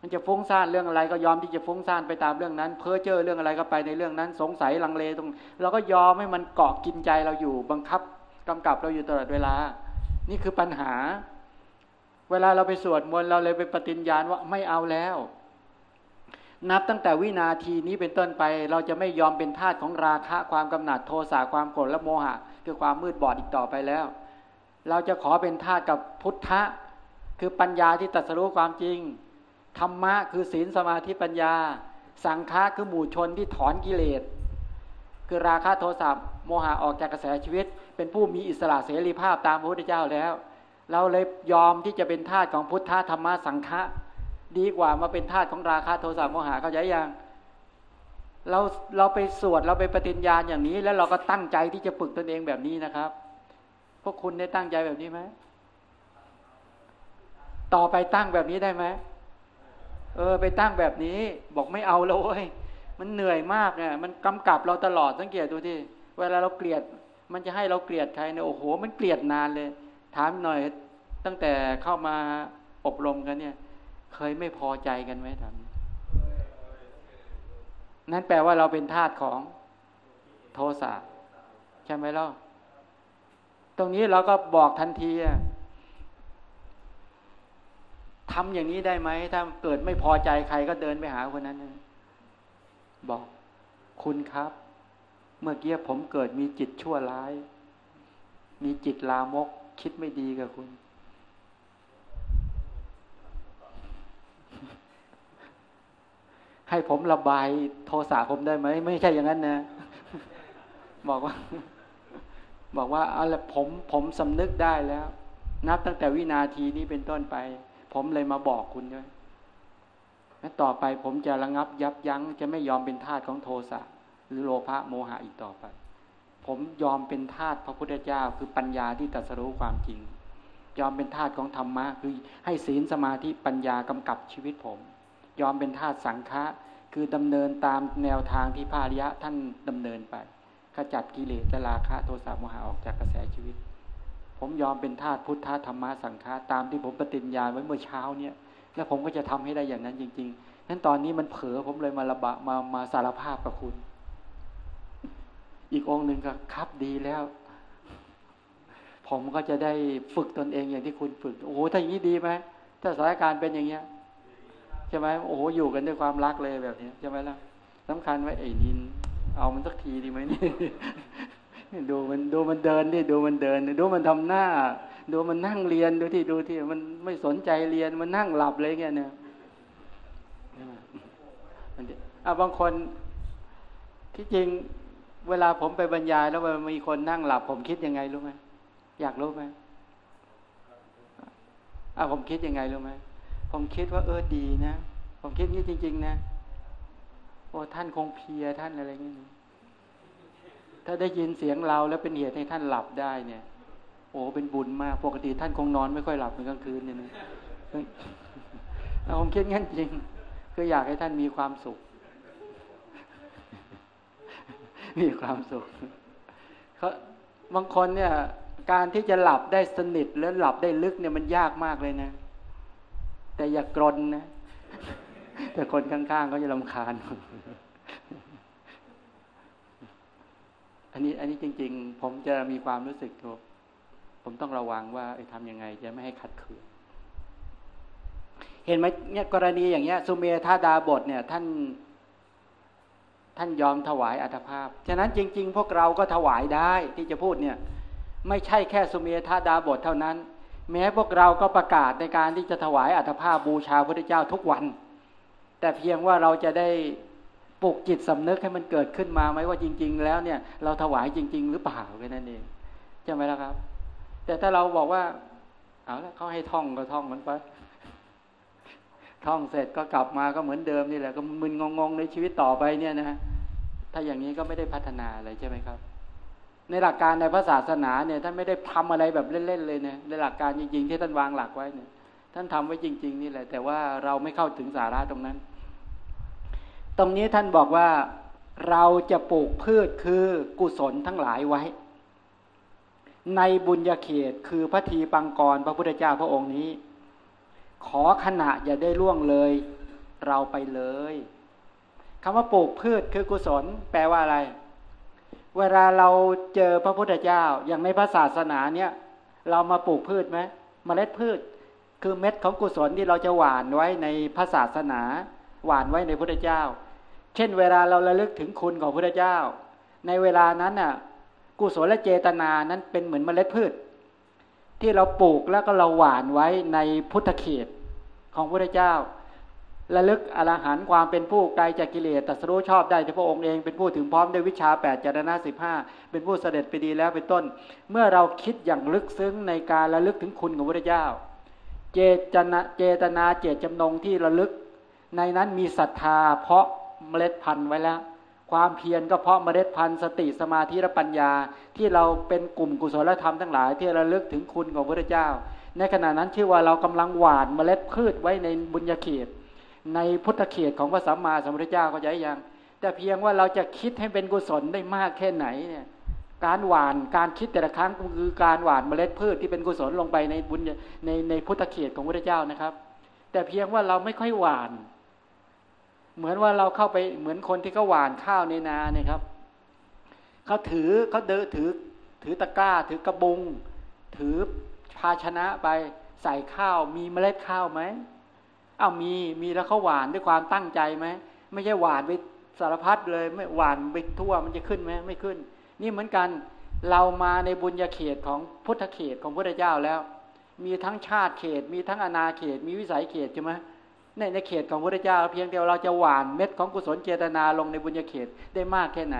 มันจะฟุ้งซ่านเรื่องอะไรก็ยอมที่จะฟุ้งซ่านไปตามเรื่องนั้น เพ้อเจ้อเรื่องอะไรก็ไปในเรื่องนั้น สงสัยลังเลตรง เราก็ยอมให้มันเกาะกินใจเราอยู่บังคับกำกับเราอยู่ตลอดเวลา นี่คือปัญหา เวลาเราไปสวดมนต์เราเลยไปปฏิญญาณว่าไม่เอาแล้ว นับตั้งแต่วินาทีนี้เป็นต้นไป เราจะไม่ยอมเป็นทาสของราคะความกำหนัดโทสะความโกรธและโมหะ คือความมืดบอดอีกต่อไปแล้ว เราจะขอเป็นทาสกับพุทธะคือปัญญาที่ตรัสรู้ความจริง ธรรมะคือศีลสมาธิปัญญา สังฆะคือหมู่ชนที่ถอนกิเลส คือราคะโทสะโมหะออกจากกระแสชีวิต เป็นผู้มีอิสระเสรีภาพตามพระพุทธเจ้าแล้ว เราเลยยอมที่จะเป็นทาสของพุทธะธรรมะสังฆะดีกว่ามาเป็นทาสของราคะโทสะโมหะเข้าใจยังเราเราไปสวดเราไปปฏิญญาณอย่างนี้ แล้วเราก็ตั้งใจที่จะฝึกตนเองแบบนี้นะครับ พวกคุณได้ตั้งใจแบบนี้ไหมต่อไปตั้งแบบนี้ได้ไหม เออ ไปตั้งแบบนี้ บอกไม่เอาแล้วเว้ยมันเหนื่อยมากเนี่ยมันกำกับเราตลอดสังเกตดูที่เวลาเราเกลียด มันจะให้เราเกลียดใครเนี่ยโอ้โห มันเกลียดนานเลย ถามหน่อยตั้งแต่เข้ามาอบรมกันเนี่ย เคยไม่พอใจกันไหมทำนั่นแปลว่าเราเป็นทาสของโทสะใช่ไหมล่ะตรงนี้เราก็บอกทันที ทำอย่างนี้ได้ไหม ถ้าเกิดไม่พอใจใครก็เดินไปหาคนนั้น บอกคุณครับ เมื่อกี้ผมเกิดมีจิตชั่วร้าย มีจิตลามก คิดไม่ดีกับคุณ ให้ผมระบายโทสะผมได้ไหม ไม่ใช่อย่างนั้นนะ บอกว่า บอกว่าเอาละผมผมสำนึกได้แล้ว นับตั้งแต่วินาทีนี้เป็นต้นไป ผมเลยมาบอกคุณด้วยแล้วต่อไปผมจะระงับยับยั้ง จะไม่ยอมเป็นทาสของโทสะหรือโลภะโมหะอีกต่อไป ผมยอมเป็นทาสพระพุทธเจ้า คือปัญญาที่ตรัสรู้ความจริง ยอมเป็นทาสของธรรมะ คือให้ศีลสมาธิปัญญากำกับชีวิตผม ยอมเป็นทาสสังฆะคือดำเนินตามแนวทางที่พาริยะท่านดำเนินไปขจัดกิเลสและราคะโทสะโมหะออกจากกระแสชีวิต ผมยอมเป็นทาสพุทธธรรมะสังฆะตามที่ผมปฏิญญาไว้เมื่อเช้าเนี่ย แล้วผมก็จะทำให้ได้อย่างนั้นจริงๆนั้นตอนนี้มันเผลอผมเลยมาระบามามาสารภาพกับคุณ อีกองหนึ่งก็ครับดีแล้ว ผมก็จะได้ฝึกตนเองอย่างที่คุณฝึก โอ้โหถ้าอย่างนี้ดีไหมถ้าสถานการณ์เป็นอย่างเงี้ยใช่ไหมโอ้โหอยู่กันด้วยความรักเลยแบบนี้ใช่ไหมล่ะสำคัญไว้ไอ้นิน เอามันสักทีดีไหมนี่ ดูมันดูมันเดินดิดูมันเดิน ดูมันทำหน้า ดูมันนั่งเรียนดูที่ดูที่มันไม่สนใจเรียนมันนั่งหลับเลยเงี้ยเนี่ยอะบางคนที่จริงเวลาผมไปบรรยาย แล้วมันมีคนนั่งหลับ ผมคิดยังไงรู้ไหมอยากรู้ไหมอะผมคิดยังไงรู้ไหมผมคิดว่าเออดีนะ ผมคิดงี้จริง ๆ นะโอ้ท่านคงเพียท่านอะไรเงี้ย ถ้าได้ยินเสียงเราแล้วเป็นเหตุให้ท่านหลับได้เนี่ย โอ้เป็นบุญมากปกติท่านคงนอนไม่ค่อยหลับในกลางคืนเนี่ยนะผมคิดงั้นจริงคืออยากให้ท่านมีความสุข มีความสุขเขาบางคนเนี่ย การที่จะหลับได้สนิทแล้วหลับได้ลึกเนี่ยมันยากมากเลยนะ แต่อย่ากรนนะ แต่คนข้างๆเขาจะลำคาญ อันนี้อันนี้จริง ๆ ผมจะมีความรู้สึกถูกผมต้องระวังว่าทำยังไงจะไม่ให้ขัดขืนเห็นไหมเนี่ยกรณีอย่างเงี้ยสุเมธาดาบทเนี่ยท่าน ท่านยอมถวายอัตภาพ ฉะนั้นจริง ๆ พวกเราก็ถวายได้ที่จะพูดเนี่ย ไม่ใช่แค่สุเมธาดาบทเท่านั้น แม้พวกเราก็ประกาศในการที่จะถวายอัตภาพบูชาพระเจ้าทุกวัน แต่เพียงว่าเราจะได้ ปลุกจิตสำนึกให้มันเกิดขึ้นมาไหมว่าจริง ๆ แล้วเนี่ย เราถวายจริง ๆ หรือเปล่าแค่นั้นเองใช่ไหมล่ะครับ แต่ถ้าเราบอกว่าเอาละเขาให้ท่องก็ท่องมันไปท่องเสร็จก็กลับมาก็เหมือนเดิมนี่แหละก็มึนงงๆในชีวิตต่อไปเนี่ยนะถ้าอย่างนี้ก็ไม่ได้พัฒนาอะไรใช่ไหมครับ ในหลักการในพระศาสนาเนี่ยท่านไม่ได้ทำอะไรแบบเล่นๆเลยเนี่ยในหลักการจริงๆที่ท่านวางหลักไว้เนี่ย ท่านทำไว้จริง ๆ นี่แหละ แต่ว่าเราไม่เข้าถึงสาระตรงนั้น ตรงนี้ท่านบอกว่าเราจะปลูกพืชคือกุศลทั้งหลายไว้ ในบุญญาเขตคือพระทีปังกรพระพุทธเจ้าพระองค์นี้ ขอขณะอย่าได้ล่วงเลย เราไปเลย คำว่าปลูกพืชคือกุศล แปลว่าอะไร เวลาเราเจอพระพุทธเจ้าอย่างในพระศาสนาเนี่ย เรามาปลูกพืชไหมมเมล็ดพืช คือเม็ดของกุศลที่เราจะหว่านไว้ในพระศาสนา หวานไว้ในพุทธเจ้า เช่นเวลาเราระลึกถึงคุณของพุทธเจ้า ในเวลานั้นน่ะกุศลและเจตนานั้นเป็นเหมือนเมล็ดพืช ที่เราปลูกแล้วก็เราหว่านไว้ในพุทธเขตของพุทธเจ้าระลึกอรหันความเป็นผู้ไกลจากกิเลสตัสรู้ชอบได้ที่พระองค์เองเป็นผู้ถึงพร้อมด้วยวิชาแปดจารณะสิบห้าเป็นผู้เสด็จไปดีแล้วเป็นต้น เมื่อเราคิดอย่างลึกซึ้งในการระลึกถึงคุณของพระเจ้า เจตนาเจตนาเจตจำนงที่ระลึก ในนั้นมีศรัทธาเพราะเมล็ดพันธุ์ไว้แล้ว ความเพียรก็เพราะเมล็ดพันธุ์สติสมาธิและปัญญา ที่เราเป็นกลุ่มกุศลธรรมทั้งหลาย ที่ระลึกถึงคุณของพระเจ้า ในขณะนั้นชื่อว่าเรากำลังหว่านเมล็ดพืชไว้ในบุญญาเขต ในพุทธเขตของพระสัมมาสัมพุทธเจ้าก็ใจยังแต่เพียงว่าเราจะคิดให้เป็นกุศลได้มากแค่ไหนเนี่ยการหวานการคิดแต่ละครั้งก็คือการหวานเมล็ดพืชที่เป็นกุศลลงไปในบุญในในพุทธเขตของพระเจ้านะครับ แต่เพียงว่าเราไม่ค่อยหวาน เหมือนว่าเราเข้าไปเหมือนคนที่เขาหวานข้าวในนาเนี่ยครับเขาถือเขาเดินถือถือตะกร้า ถือกระบุง ถือภาชนะไปใส่ข้าวมีเมล็ดข้าวไหมเอามีมีแล้วเขาหวานด้วยความตั้งใจไหมไม่ใช่หวานไปสารพัดเลย ไม่หวานไปทั่วมันจะขึ้นไหมไม่ขึ้น นี่เหมือนกันเรามาในบุญญาเขตของพุทธเขตของพระเจ้าแล้ว มีทั้งชาติเขต มีทั้งอนาเขต มีวิสัยเขตใช่ไหม ในในเขตของพระเจ้าเพียงเดียวเราจะหวานเม็ดของกุศลเจตนาลงในบุญญาเขตได้มากแค่ไหน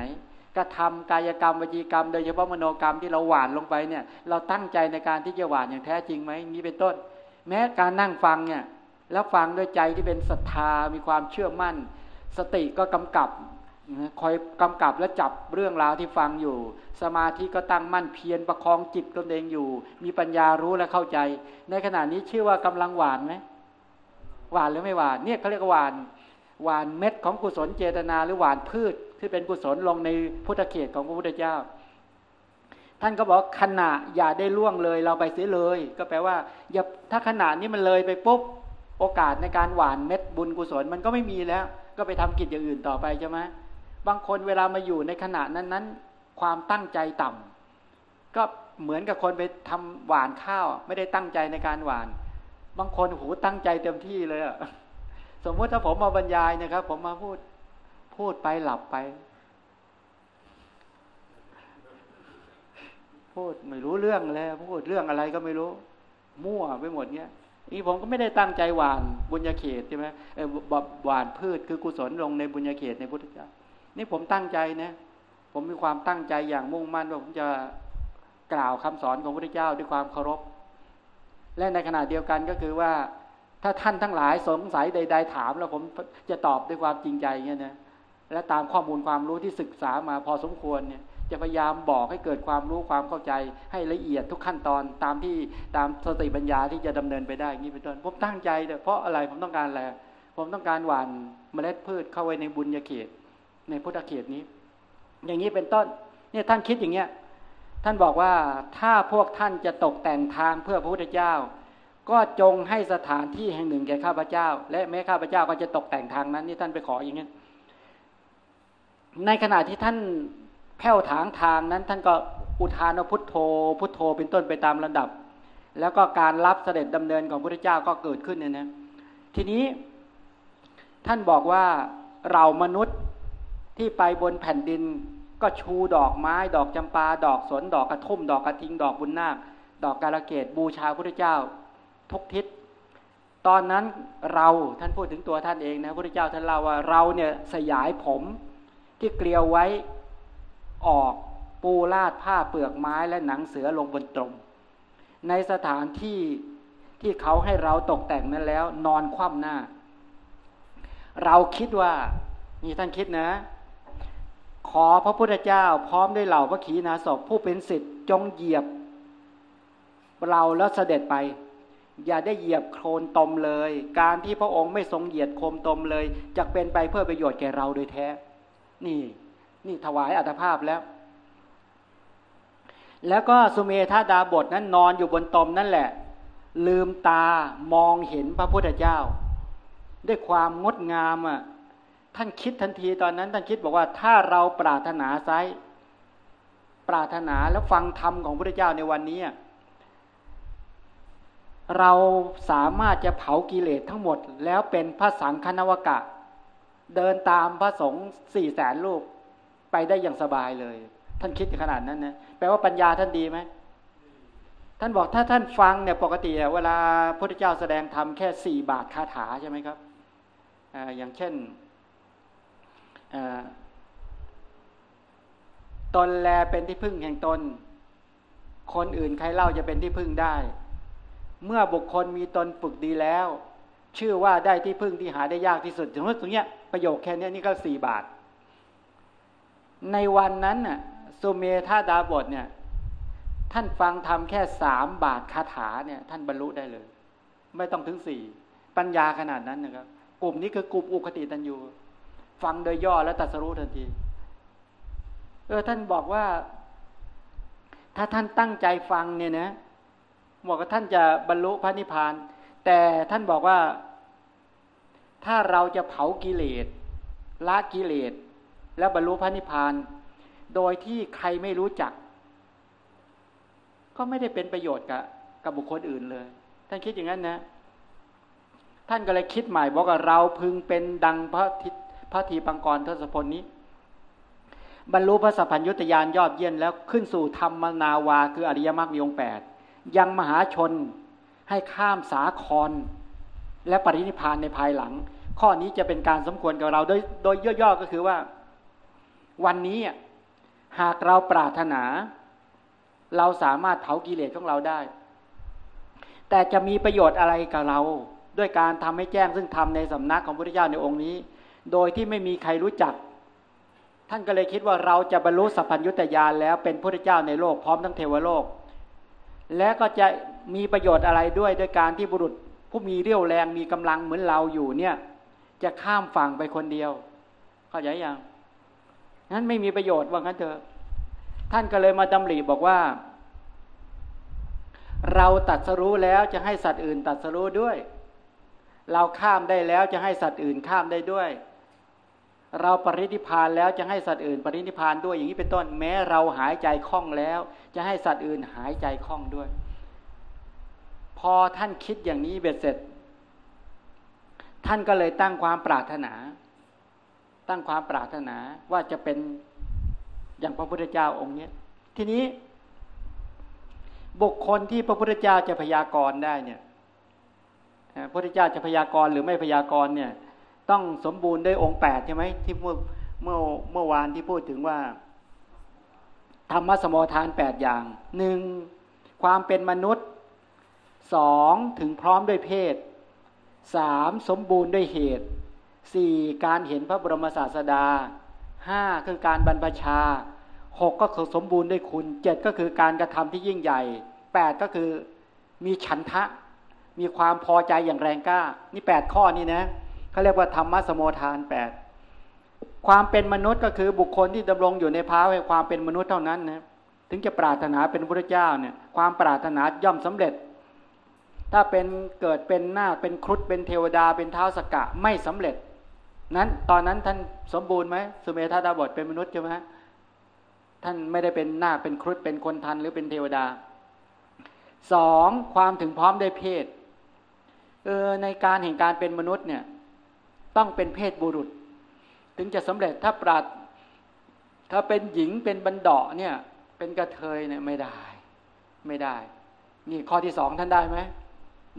กระทำกายกรรมวจีกรรม โดยเฉพาะมโนกรรมที่เราหวานลงไปเนี่ยเราตั้งใจในการที่จะหวานอย่างแท้จริงไหมนี้เป็นต้น แม้การนั่งฟังเนี่ยแล้วฟังด้วยใจที่เป็นศรัทธามีความเชื่อมั่น สติก็กำกับคอยกำกับและจับเรื่องราวที่ฟังอยู่ สมาธิก็ตั้งมั่นเพียรประคองจิตตนเองอยู่ มีปัญญารู้และเข้าใจ ในขณะนี้ชื่อว่ากำลังหวานไหม หวานหรือไม่หวานเนี่ยเขาเรียกว่าหวานหวานเม็ดของกุศลเจตนาหรือหวานพืชที่เป็นกุศลลงในพุทธเขตของพระพุทธเจ้า ท่านก็บอกขณะอย่าได้ล่วงเลยเราไปเสียเลย ก็แปลว่าอย่าถ้าขณะนี้มันเลยไปปุ๊บโอกาสในการหวานเม็ดบุญกุศลมันก็ไม่มีแล้ว ก็ไปทำกิจอย่างอื่นต่อไปใช่ไหมบางคนเวลามาอยู่ในขณะนั้นนั้นความตั้งใจต่ำก็เหมือนกับคนไปทำหวานข้าว ไม่ได้ตั้งใจในการหวาน บางคนหูตั้งใจเต็มที่เลยอะสมมติถ้าผมมาบรรยายนะครับ ผมมาพูด พูดไปหลับไป พูดไม่รู้เรื่องเลยพูดเรื่องอะไรก็ไม่รู้ มั่วไปหมดเนี้ยนี่ผมก็ไม่ได้ตั้งใจหวานบุญญาเขตใช่ไหมหวานพืชคือกุศลลงในบุญญาเขตในพุทธเจ้านี่ผมตั้งใจนะผมมีความตั้งใจอย่างมุ่งมั่นว่าผมจะกล่าวคำสอนของพระพุทธเจ้าด้วยความเคารพ และในขณะเดียวกันก็คือว่า ถ้าท่านทั้งหลายสงสัยใด ๆ ถามแล้วผมจะตอบด้วยความจริงใจเงี้ยนะและตามข้อมูลความรู้ที่ศึกษามาพอสมควรเนี่ยจะพยายามบอกให้เกิดความรู้ความเข้าใจให้ละเอียดทุกขั้นตอนตามที่ตามสติปัญญาที่จะดำเนินไปได้อย่างนี้เป็นต้นผมตั้งใจเพราะอะไรผมต้องการอะไรผมต้องการหว่านเมล็ดพืชเข้าไว้ในบุญญาเขต ในพุทธเขตนี้ อย่างนี้เป็นต้นเนี่ยท่านคิดอย่างเงี้ย ท่านบอกว่าถ้าพวกท่านจะตกแต่งทางเพื่อพระพุทธเจ้า ก็จงให้สถานที่แห่งหนึ่งแก่ข้าพเจ้า และแม้ข้าพเจ้าก็จะตกแต่งทางนั้นนี่ท่านไปขออย่างนี้ในขณะที่ท่านแผ่วถางทางนั้น ท่านก็อุทานพุทโธ พุทโธเป็นต้นไปตามระดับ แล้วก็การรับเสด็จดำเนินของพระพุทธเจ้าก็เกิดขึ้นเนี่ยนะทีนี้ท่านบอกว่าเรามนุษย์ที่ไปบนแผ่นดิน ก็ชูดอกไม้ ดอกจำปา ดอกสน ดอกกระทุ่ม ดอกกระทิง ดอกบุญนาค ดอกกาลเกตบูชาพระเจ้า ทุกทิศ ตอนนั้นเราท่านพูดถึงตัวท่านเองนะพระเจ้าท่านเล่าว่าเราเนี่ยสยายผมที่เกลียวไว้ออกปูลาดผ้าเปลือกไม้และหนังเสือลงบนตรงในสถานที่ที่เขาให้เราตกแต่งนั้นแล้ว นอนคว่ำหน้า เราคิดว่านี่ท่านคิดนะ ขอพระพุทธเจ้าพร้อมด้วยเหล่าพระขีณาสพผู้เป็นสิทธิ์จงเหยียบ เราแล้วเสด็จไป อย่าได้เหยียบโคลนตมเลย การที่พระองค์ไม่ทรงเหยียดโคมตมเลยจะเป็นไปเพื่อประโยชน์แก่เราโดยแท้ นี่ นี่ถวายอัตภาพแล้ว แล้วก็สุเมธาดาบทนั้นนอนอยู่บนตมนั่นแหละ ลืมตามองเห็นพระพุทธเจ้า ด้วยความงดงามอะ ท่านคิดทันทีตอนนั้น ท่านคิดบอกว่าถ้าเราปรารถนาไซปรารถนาแล้วฟังธรรมของพระเจ้าในวันนี้ เราสามารถจะเผากิเลสทั้งหมด แล้วเป็นพระสังฆนวกะ เดินตามพระสงฆ์สี่แสนลูกไปได้อย่างสบายเลย ท่านคิดขนาดนั้นนะแปลว่าปัญญาท่านดีไหมท่านบอกถ้าท่านฟังเนี่ยปกติเวลาพระพุทธเจ้าแสดงธรรมแค่สี่บาทคาถาใช่ไหมครับออย่างเช่น ตนแลเป็นที่พึ่งแห่งตน คนอื่นใครเล่าจะเป็นที่พึ่งได้ เมื่อบุคคลมีตนฝึกดีแล้ว ชื่อว่าได้ที่พึ่งที่หาได้ยากที่สุดถึงว่าตรงเนี้ยประโยคแค่นี้นี่ก็สี่บาท ในวันนั้นน่ะสุเมธาดาบทเนี่ย ท่านฟังทำแค่สามบาทคาถาเนี่ย ท่านบรรลุได้เลย ไม่ต้องถึงสี่ปัญญาขนาดนั้นนะครับ กลุ่มนี้คือกลุ่มอุคติตันยู ฟังโดยย่อแล้วตัดสรู้ทันทีเออท่านบอกว่า ถ้าท่านตั้งใจฟังเนี่ยนะบอกว่าท่านจะบรรลุพระนิพพาน แต่ท่านบอกว่า ถ้าเราจะเผากิเลสละกิเลสแล้วบรรลุพระนิพพาน โดยที่ใครไม่รู้จัก ก็ไม่ได้เป็นประโยชน์กับกับบุคคลอื่นเลย ท่านคิดอย่างนั้นนะ ท่านก็เลยคิดใหม่บอกว่าเราพึงเป็นดังพระทิ พระทีปังกรทศพลนี้ บรรลุพระสัพพัญญุตยานยอดเยี่ยนแล้วขึ้นสู่ธรรมนาวา คืออริยมรรคมีองแปดยังมหาชนให้ข้ามสาคร และปรินิพานในภายหลัง ข้อนี้จะเป็นการสมควรกับเราโดยโดยย่อๆก็คือว่า วันนี้หากเราปรารถนา เราสามารถเผากิเลสของเราได้ แต่จะมีประโยชน์อะไรกับเรา ด้วยการทำให้แจ้งซึ่งทำในสำนักของพระพุทธเจ้าในองค์นี้ โดยที่ไม่มีใครรู้จัก ท่านก็เลยคิดว่าเราจะบรรลุสัพพัญญุตยานแล้วเป็นพระเจ้าในโลกพร้อมทั้งเทวโลก และก็จะมีประโยชน์อะไรด้วยด้วยการที่บุรุษผู้มีเรี่ยวแรงมีกำลังเหมือนเราอยู่เนี่ยจะข้ามฝั่งไปคนเดียว เข้าใจยังนั้นไม่มีประโยชน์ว่างั้นเถอะ ท่านก็เลยมาดำริบอกว่า เราตัดสรู้แล้วจะให้สัตว์อื่นตัดสรู้ด้วย เราข้ามได้แล้วจะให้สัตว์อื่นข้ามได้ด้วย เราปรินิพานแล้วจะให้สัตว์อื่น ปรินิพานด้วยอย่างนี้เป็นต้นแม้เราหายใจคล่องแล้ว จะให้สัตว์อื่นหายใจคล่องด้วย พอท่านคิดอย่างนี้เบ็ดเสร็จ ท่านก็เลยตั้งความปรารถนา ตั้งความปรารถนาว่าจะเป็นอย่างพระพุทธเจ้าองค์นี้ทีนี้ บุคคลที่พระพุทธเจ้าจะพยากรณ์ได้เนี่ยพระพุทธเจ้าจะพยากรณ์หรือไม่พยากรณ์เนี่ย ต้องสมบูรณ์ด้วยองค์แปดใช่ไหมที่เมื่อเมื่อเมื่อวานที่พูดถึงว่า ธรรมสมทานแปดอย่างหนึ่งความเป็นมนุษย์สองถึงพร้อมด้วยเพศสามสมบูรณ์ด้วยเหตุสี่การเห็นพระบรมศาสดาห้าคือการบรรพชาหกก็คือสมบูรณ์ด้วยคุณเจ็ดก็คือการกระทำที่ยิ่งใหญ่แปดก็คือมีฉันทะ มีความพอใจอย่างแรงกล้า นี่แปดข้อนี้นะ เขาเรียกว่าธรรมะสมโมทานแปดความเป็นมนุษย์ก็คือบุคคลที่ดำรงอยู่ในภาวะความเป็นมนุษย์เท่านั้นนะถึงจะปรารถนาเป็นพระเจ้าเนี่ยความปรารถนาย่อมสำเร็จ ถ้าเป็นเกิดเป็นหน้าเป็นครุฑเป็นเทวดาเป็นเท้าสกกะไม่สำเร็จ นั้นตอนนั้นท่านสมบูรณ์ไหมสุเมธาดาบทเป็นมนุษย์ใช่ไหมท่านไม่ได้เป็นหน้าเป็นครุฑเป็นคนทันหรือเป็นเทวดาสองความถึงพร้อมได้เพศเออในการแห่งการเป็นมนุษย์เนี่ย ต้องเป็นเพศบุรุษ ถึงจะสำเร็จถ้าปราดถ้าเป็นหญิงเป็นบันดาเนี่ย เป็นกระเทยเนี่ยไม่ได้ ไม่ได้ นี่ข้อที่สองท่านได้ไหม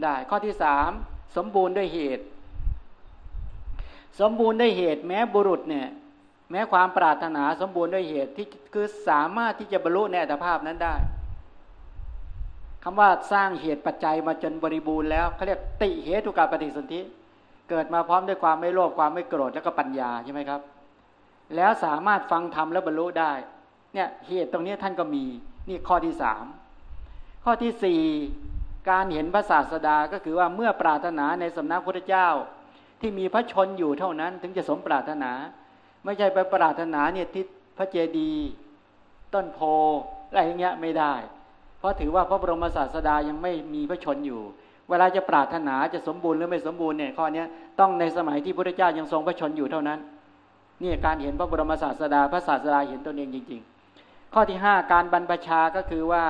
ได้ ข้อที่สามสมบูรณ์ด้วยเหตุ สมบูรณ์ด้วยเหตุ แม้บุรุษเนี่ย แม้ความปรารถนาสมบูรณ์ด้วยเหตุที่คือสามารถที่จะบรรลุในอัตภาพนั้นได้คำว่าสร้างเหตุปัจจัยมาจนบริบูรณ์แล้วเขาเรียกติเหตุกาปฏิสนธิ เกิดมาพร้อมด้วยความไม่โลภความไม่โกรธแล้วก็ปัญญาใช่ไหมครับ แล้วสามารถฟังธรรมแล้วบรรลุได้ เนี่ยเหตุตรงนี้ท่านก็มีนี่ข้อที่สามข้อที่สี่การเห็นพระศาสดาก็คือว่าเมื่อปรารถนาในสำนักพระเจ้า ที่มีพระชนอยู่เท่านั้น ถึงจะสมปรารถนา ไม่ใช่ไปปรารถนาเนี่ยที่พระเจดีย์ต้นโพอะไรอย่างเงี้ยไม่ได้ เพราะถือว่าพระบรมศาสดายังไม่มีพระชนอยู่ เวลาจะปรารถนาจะสมบูรณ์หรือไม่สมบูรณ์เนี่ยข้อนี้ต้องในสมัยที่พระเจ้ายังทรงพระชนอยู่เท่านั้นนี่การเห็นพระบรมศาสดาพระศาสดาเห็นตนเองจริง ๆ ข้อที่ห้าการบรรพชาก็คือว่า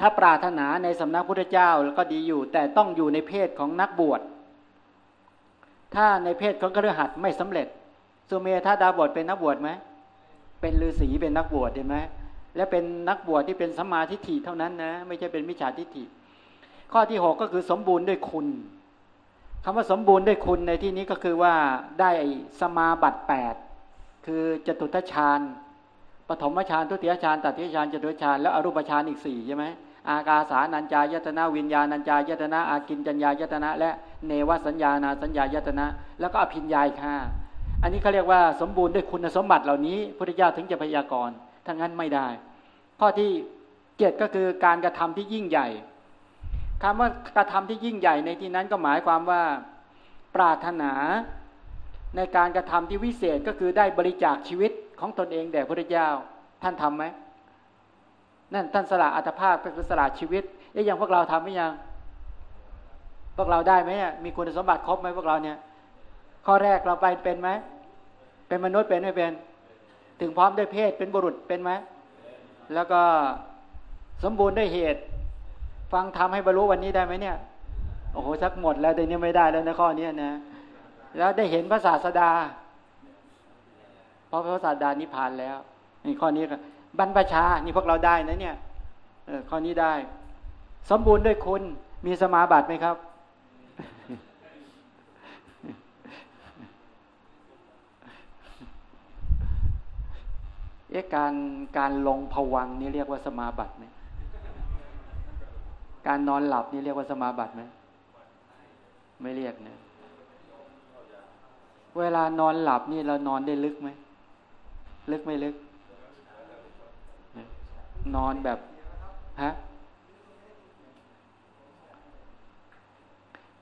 ถ้าปรารถนาในสำนักพุทธเจ้าแล้วก็ดีอยู่ แต่ต้องอยู่ในเพศของนักบวช ถ้าในเพศของกระหัตไม่สำเร็จ สุเมธาดาบทเป็นนักบวชไหมเป็นฤาษีเป็นนักบวชเห็นไหมและเป็นนักบวชที่เป็นสมาธิฐิเท่านั้นนะ ไม่ใช่เป็นมิจฉาทิฏฐิ ข้อที่หกก็คือสมบูรณ์ด้วยคุณคำว่าสมบูรณ์ด้วยคุณในที่นี้ก็คือว่าได้สมาบัติแปดคือจตุทชาญปฐมฌานทุติยฌานตัติยฌานจตุทฌานแล้วอรูปฌานอีกสี่ใช่ไหมอากาสานัญจายตนะวิญญาณัญจายตนะอากินจัญญายตนะ และเนวสัญญานาสัญญายตนะ แล้วก็อภิญญาค่ะอันนี้เขาเรียกว่าสมบูรณ์ด้วยคุณสมบัติเหล่านี้พุทธเจ้าถึงจะพยากรณ์ทั้งนั้นไม่ได้ ข้อที่เจ็ดก็คือการกระทำที่ยิ่งใหญ่ คำว่ากระทำที่ยิ่งใหญ่ในที่นั้นก็หมายความว่าปรารถนาในการกระทำที่วิเศษก็คือได้บริจาคชีวิตของตนเองแด่พระเจ้า ท่านทํำไหมนั่นท่านสละอัตภาพก็คือสละชีวิตเอ๊ยยังพวกเราทำไหมยัง พวกเราได้ไหมมีคุณสมบัติครบไหมพวกเราเนี่ย ข้อแรกเราไปเป็นไหม เป็นมนุษย์เป็นไม่เป็น ถึงพร้อมด้วยเพศเป็นบุรุษเป็นไหม แล้วก็สมบูรณ์ด้วยเหตุ ฟังทำให้บรรลุวันนี้ได้ไหมเนี่ย โอ้โหชักหมดแล้วแต่นี้ไม่ได้แล้วนะข้อนี้นะ แล้วได้เห็นพระศาสดา เพราะพระศาสดานิพพานแล้วนี่ข้อนี้ก็บรรพชา นี่พวกเราได้นะเนี่ยเออข้อนี้ได้ สมบูรณ์ด้วยคุณมีสมาบัติไหมครับ เอ๊ะการการลงผวังนี่เรียกว่าสมาบัติไหม การนอนหลับนี่เรียกว่าสมาบัติไหมไม่เรียกนะเวลานอนหลับนี่เรานอนได้ลึกไหมลึกไม่ลึก นอนแบบฮะ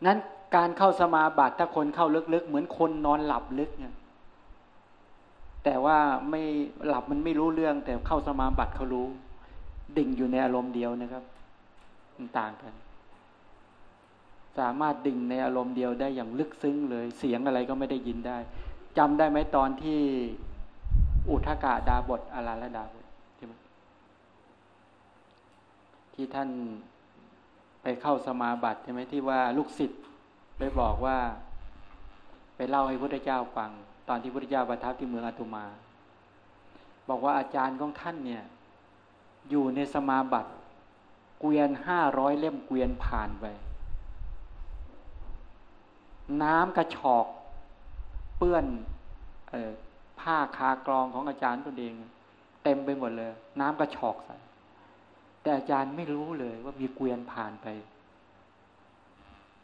นั้นการเข้าสมาบัติถ้าคนเข้าลึกๆ เหมือนคนนอนหลับลึกเนี่ยแต่ว่าไม่หลับมันไม่รู้เรื่อง แต่เข้าสมาบัติเขารู้ ดิ่งอยู่ในอารมณ์เดียวนะครับ มันต่างกัน สามารถดิ่งในอารมณ์เดียวได้อย่างลึกซึ้งเลย เสียงอะไรก็ไม่ได้ยินได้จำได้ไหมตอนที่อุทกาดาบทอาราละดาบทที่ท่านไปเข้าสมาบัติใช่ไหมที่ว่าลูกศิษย์ไปบอกว่า ไปเล่าให้พระเจ้าฟัง ตอนที่พระเจ้าประทับที่เมืองอตุมา บอกว่าอาจารย์ของท่านเนี่ย อยู่ในสมาบัติ เกวียนห้าร้อยเล่มเกวียนผ่านไป น้ำกระชอกเปื้อนออผ้าคากรองของอาจารย์ตัวเอง เต็มไปหมดเลย น้ำกระชอกใส่แต่อาจารย์ไม่รู้เลยว่ามีเกวียนผ่านไป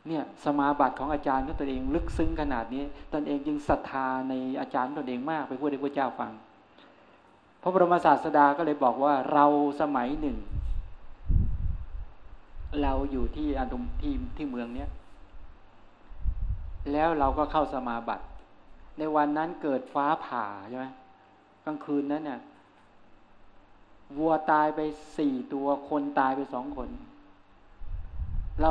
เนี่ยสมาบัติของอาจารย์ก็ตนเองลึกซึ้งขนาดนี้ตนเองจึงศรัทธาในอาจารย์ตนเองมากไปพูดให้พระเจ้าฟัง พระบรมศาสดาก็เลยบอกว่าเราสมัยหนึ่ง เราอยู่ที่อันตุมที่ที่เมืองเนี้ยแล้วเราก็เข้าสมาบัติ ในวันนั้นเกิดฟ้าผ่าใช่ไหมกลางคืนนั้นเนี่ยวัวตายไปสี่ตัวคนตายไปสองคน เรา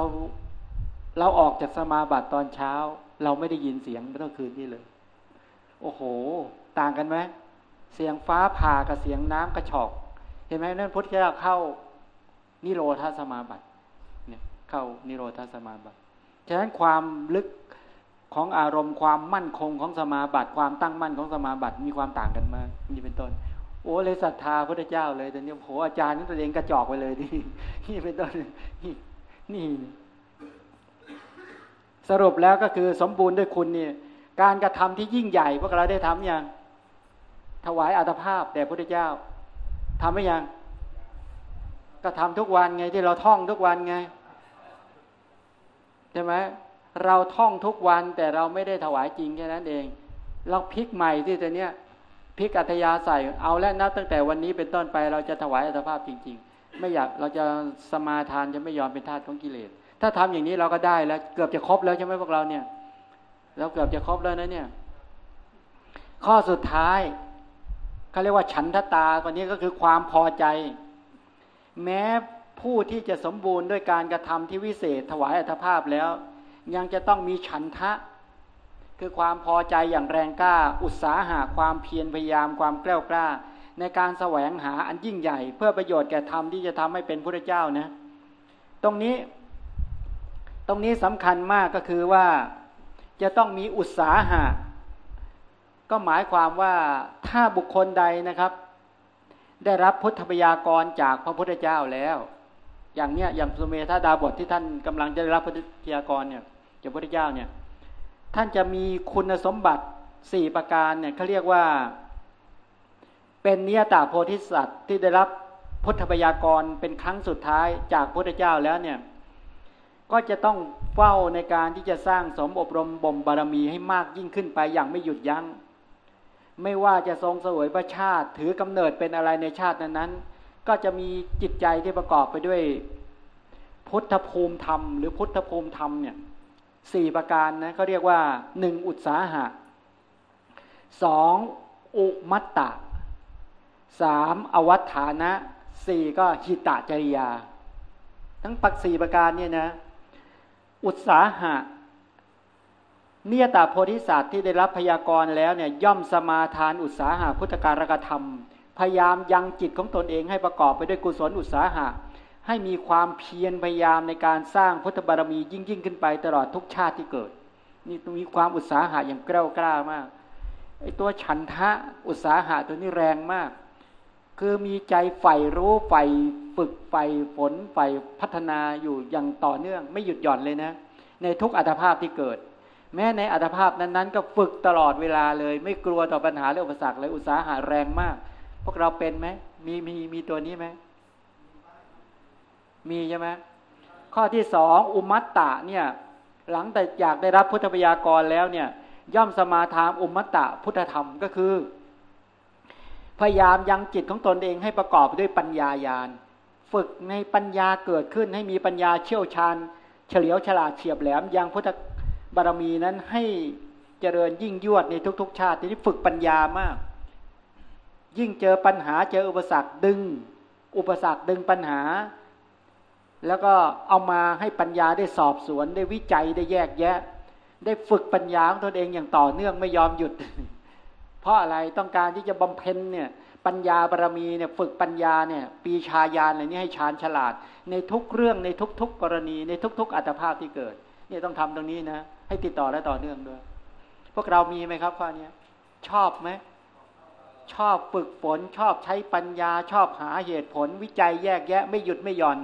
เราออกจากสมาบัติตอนเช้า เราไม่ได้ยินเสียงเมื่อคืนนี่เลย โอ้โห ต่างกันไหมเสียงฟ้าผ่ากับเสียงน้ำกระชอก เห็นไหมนั่นพุทธเจ้าเข้านิโรธาสมาบัติ เข้านิโรธาสมาบัติ ฉะนั้นความลึกของอารมณ์ความมั่นคงของสมาบัติ ความตั้งมั่นของสมาบัติมีความต่างกันมากนี่เป็นต้น โอ้เลยศรัทธาพระเจ้าเลยแต่เนี่ยโหอาจารย์นี่ตัวเองกระจอกไปเลยนี่นี่เป็นต้นนี่นี่สรุปแล้วก็คือสมบูรณ์ด้วยคุณเนี่ยการกระทำที่ยิ่งใหญ่พวกเราได้ทำอย่างถวายอัตภาพแด่พระเจ้าทำไหมยังก็ทำทุกวันไงที่เราท่องทุกวันไง ใช่ไหมเราท่องทุกวันแต่เราไม่ได้ถวายจริงแค่นั้นเอง เราพลิกใหม่ที่ตัวเนี้ยพิกอัตยาใส่เอาและนับตั้งแต่วันนี้เป็นต้นไปเราจะถวายอัตภาพจริง ๆ ไม่อยากเราจะสมาทานจะไม่ยอมเป็นทาสของกิเลส ถ้าทำอย่างนี้เราก็ได้แล้ว เกือบจะครบแล้วใช่ไหมพวกเราเนี่ยเราเกือบจะครบแล้วนะเนี่ย ข้อสุดท้ายเขาเรียกว่าฉันทตาตัวนี้ก็คือความพอใจ แม้ ผู้ที่จะสมบูรณ์ด้วยการกระทำที่วิเศษถวายอัตภาพแล้ว ยังจะต้องมีฉันทะ คือความพอใจอย่างแรงกล้า อุตสาหะความเพียรพยายามความกล้ากล้า ในการแสวงหาอันยิ่งใหญ่ เพื่อประโยชน์แก่ธรรมที่จะทำให้เป็นพระเจ้านะ ตรงนี้ตรงนี้สำคัญมากก็คือว่าจะต้องมีอุตสาหะ ก็หมายความว่าถ้าบุคคลใดนะครับ ได้รับพุทธพยากรจากพระพุทธเจ้าแล้ว อย่างเนี้ยอย่างสุเมธาดาบทที่ท่านกำลังจะได้รับพุทธพยากรเนี่ยจากพระพุทธเจ้าเนี่ยท่านจะมีคุณสมบัติสี่ประการเนี่ยเขาเรียกว่า เป็นเนียตาโพธิสัตว์ที่ได้รับพุทธพยากรเป็นครั้งสุดท้ายจากพระพุทธเจ้าแล้วเนี่ยก็จะต้องเฝ้าในการที่จะสร้างสมอบรมบ่มบารมีให้มากยิ่งขึ้นไปอย่างไม่หยุดยัง้ง ไม่ว่าจะทรงสวยพระชาติถือกำเนิดเป็นอะไรในชาตินั้นๆ ก็จะมีจิตใจที่ประกอบไปด้วย พุทธภูมิธรรม หรือพุทธภูมิธรรมเนี่ยสี่ประการนะเขาเรียกว่าหนึ่งอุตสาหะสองอุมัตตะสามอวัฏฐานะสี่ก็หิตะจริยา ทั้งปักสี่ประการเนี่ยนะ อุตสาหะเนียตาโพธิสัตว์ที่ได้รับพยากรณ์แล้วเนี่ยย่อมสมาทานอุตสาหะพุทธการกธรรม พยายามยังจิตของตนเองให้ประกอบไปด้วยกุศลอุตสาหะ ให้มีความเพียรพยายามในการสร้างพุทธบารมียิ่งยิ่งขึ้นไปตลอดทุกชาติที่เกิด นี่ต้องมีความอุตสาหะอย่างกล้ากล้ามากไอตัวฉันทะอุตสาหะตัวนี้แรงมาก คือมีใจใฝ่รู้ใฝ่ฝึกใฝ่ฝนใฝ่พัฒนาอยู่อย่างต่อเนื่อง ไม่หยุดหย่อนเลยนะ ในทุกอัตภาพที่เกิด แม้ในอัตภาพนั้นๆ ก็ฝึกตลอดเวลาเลย ไม่กลัวต่อปัญหาเรื่องอุปสรรคเลยอุตสาหะแรงมาก พวกเราเป็นไหมมีมีมีตัวนี้ไหมมีใช่ไหมข้อที่สองอุมัตตะเนี่ย หลังแต่อยากได้รับพุทธพยากรแล้วเนี่ย ย่อมสมาทานอุมัตตะพุทธธรรมก็คือ พยายามยังจิตของตนเองให้ประกอบด้วยปัญญายาณฝึกในปัญญาเกิดขึ้นให้มีปัญญาเชี่ยวชาญ เฉลียวฉลาดเฉียบแหลมยังพุทธบารมีนั้นให้เจริญยิ่งยวดในทุก ๆ ชาติที่ฝึกปัญญามาก ยิ่งเจอปัญหาเจออุปสรรคดึง อุปสรรคดึงปัญหา แล้วก็เอามาให้ปัญญาได้สอบสวนได้วิจัยได้แยกแยะ ได้ฝึกปัญญาของตนเองอย่างต่อเนื่องไม่ยอมหยุด เพราะอะไรต้องการที่จะบำเพ็ญเนี่ยปัญญาบารมีเนี่ยฝึกปัญญาเนี่ยปีชาญาณอะไรนี้ให้ชาญฉลาด ในทุกเรื่องในทุก ๆ กรณีในทุก ๆ อัตภาพที่เกิดเนี่ยต้องทำตรงนี้นะ ให้ติดต่อและต่อเนื่องด้วย พวกเรามีไหมครับข้อนี้ชอบไหม ชอบฝึกฝน ชอบใช้ปัญญา ชอบหาเหตุผล วิจัยแยกแยะไม่หยุดไม่หย่อน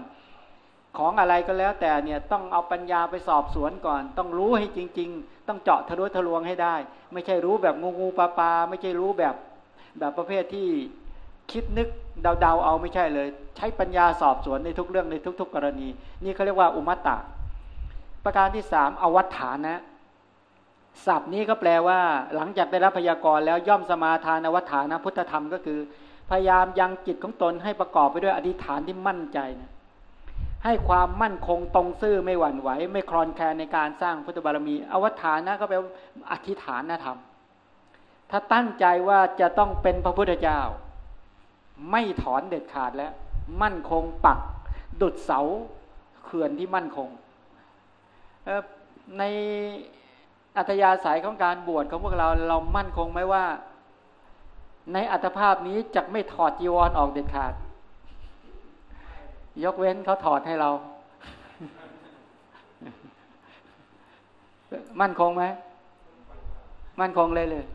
ของอะไรก็แล้วแต่เนี่ยต้องเอาปัญญาไปสอบสวนก่อน ต้องรู้ให้จริง ๆ ต้องเจาะทะลุทะลวงให้ได้ ไม่ใช่รู้แบบงูงูปลาปลาไม่ใช่รู้แบบแบบประเภทที่คิดนึกเดาๆเอาไม่ใช่เลย ใช้ปัญญาสอบสวนในทุกเรื่องในทุก ๆ กรณี นี่เขาเรียกว่าอุมัตตะ ประการที่สามอวัฏฐานะ ศัพท์นี้ก็แปลว่า หลังจากได้รับพยากรณ์แล้วย่อมสมาทานอวัฏฐานะพุทธธรรมก็คือ พยายามยังจิตของตนให้ประกอบไปด้วยอธิษฐานที่มั่นใจนะให้ความมั่นคงตรงซื่อไม่หวั่นไหว ไม่คลอนแคลนในการสร้างพุทธบารมี อวัฏฐานะก็แปลว่าอธิษฐานธรรม ถ้าตั้งใจว่าจะต้องเป็นพระพุทธเจ้า ไม่ถอนเด็ดขาดแล้ว มั่นคงปัก ดุดเสาเขื่อนที่มั่นคงใน อัตยาสายของการบวชของพวกเราเรามั่นคงไหมว่า ในอัตภาพนี้จะไม่ถอดจีวรอออกเด็ดขาด ยกเว้นเขาถอดให้เรา มั่นคงไหมมั่นคงเลยเลย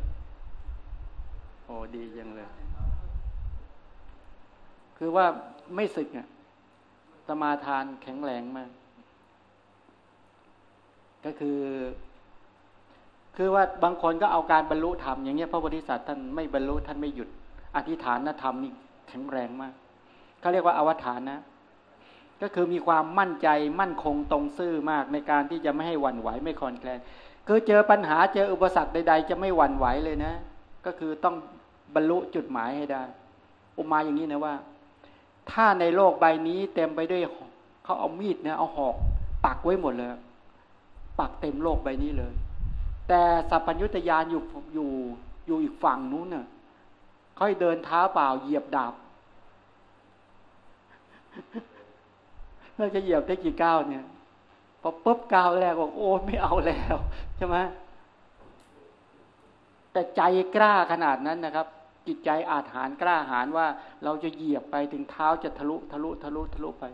โอ้ดียังเลย คือว่าไม่สึกอะสมาทานแข็งแรงมาก ก็คือ คือว่าบางคนก็เอาการบรรลุธรรมอย่างเงี้ยพระโพธิสัตว์ท่านไม่บรรลุท่านไม่หยุด อธิษฐานธรรมนี่แข็งแรงมากเขาเรียกว่าอวตารนะ ก็คือมีความมั่นใจมั่นคงตรงซื่อมากในการที่จะไม่ให้หวั่นไหวไม่คลอนแคลนคือเจอปัญหาเจออุปสรรคใด ๆ จะไม่หวั่นไหวเลยนะ ก็คือต้องบรรลุจุดหมายให้ได้ อุมาอย่างนี้นะว่า ถ้าในโลกใบนี้เต็มไปด้วยเขาเอามีดเนี่ยเอาหอกปักไว้หมดเลย ปักเต็มโลกใบนี้เลย แต่สัพพัญญุตยานอยู่อยู่อยู่อีกฝั่งนู้นเน่ะเขาเดินเท้าเปล่าเหยียบดาบเราจะเหยียบได้กี่ก้าวเนี่ยพอปุ๊บก้าวแรกบอกโอ้ไม่เอาแล้วใช่ไหมแต่ใจกล้าขนาดนั้นนะครับ จิตใจอาถานกล้าหาญว่าเราจะเหยียบไปถึงเท้าจะทะลุทะลุทะลุทะลุไป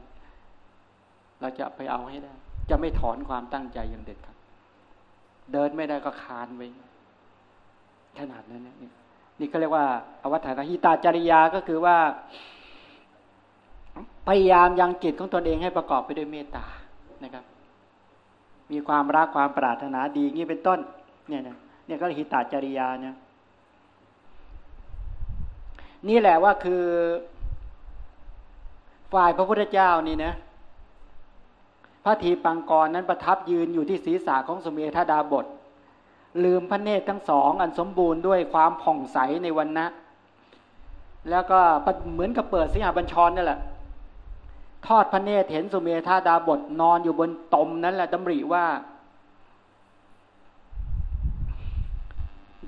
เราจะไปเอาให้ได้ จะไม่ถอนความตั้งใจอย่างเด็ดครับ เดินไม่ได้ก็คานไปขนาดนั้นนี่นี่ก็เรียกว่าอวัฏฐานหิตาจริยาก็คือว่า พยายามยังจิตของตนเองให้ประกอบไปด้วยเมตตานะครับ มีความรักความปรารถนาดีงี้เป็นต้น เนี่ยนะเนี่ยก็หิตาจริยาเนี่ยนี่แหละว่าคือ ฝ่ายพระพุทธเจ้านี่นะ พระทีปังกรนั้นประทับยืนอยู่ที่ศีรษะของสมเด็จทดาบท ลืมพระเนตรทั้งสอง อันสมบูรณ์ด้วยความผ่องใสในวันนะ แล้วก็เหมือนกับเปิดสิหาบัญชรนั่นแหละ ทอดพระเนตรเห็นสุเมธาดาบทนอนอยู่บนตมนั้นแหละดำริว่า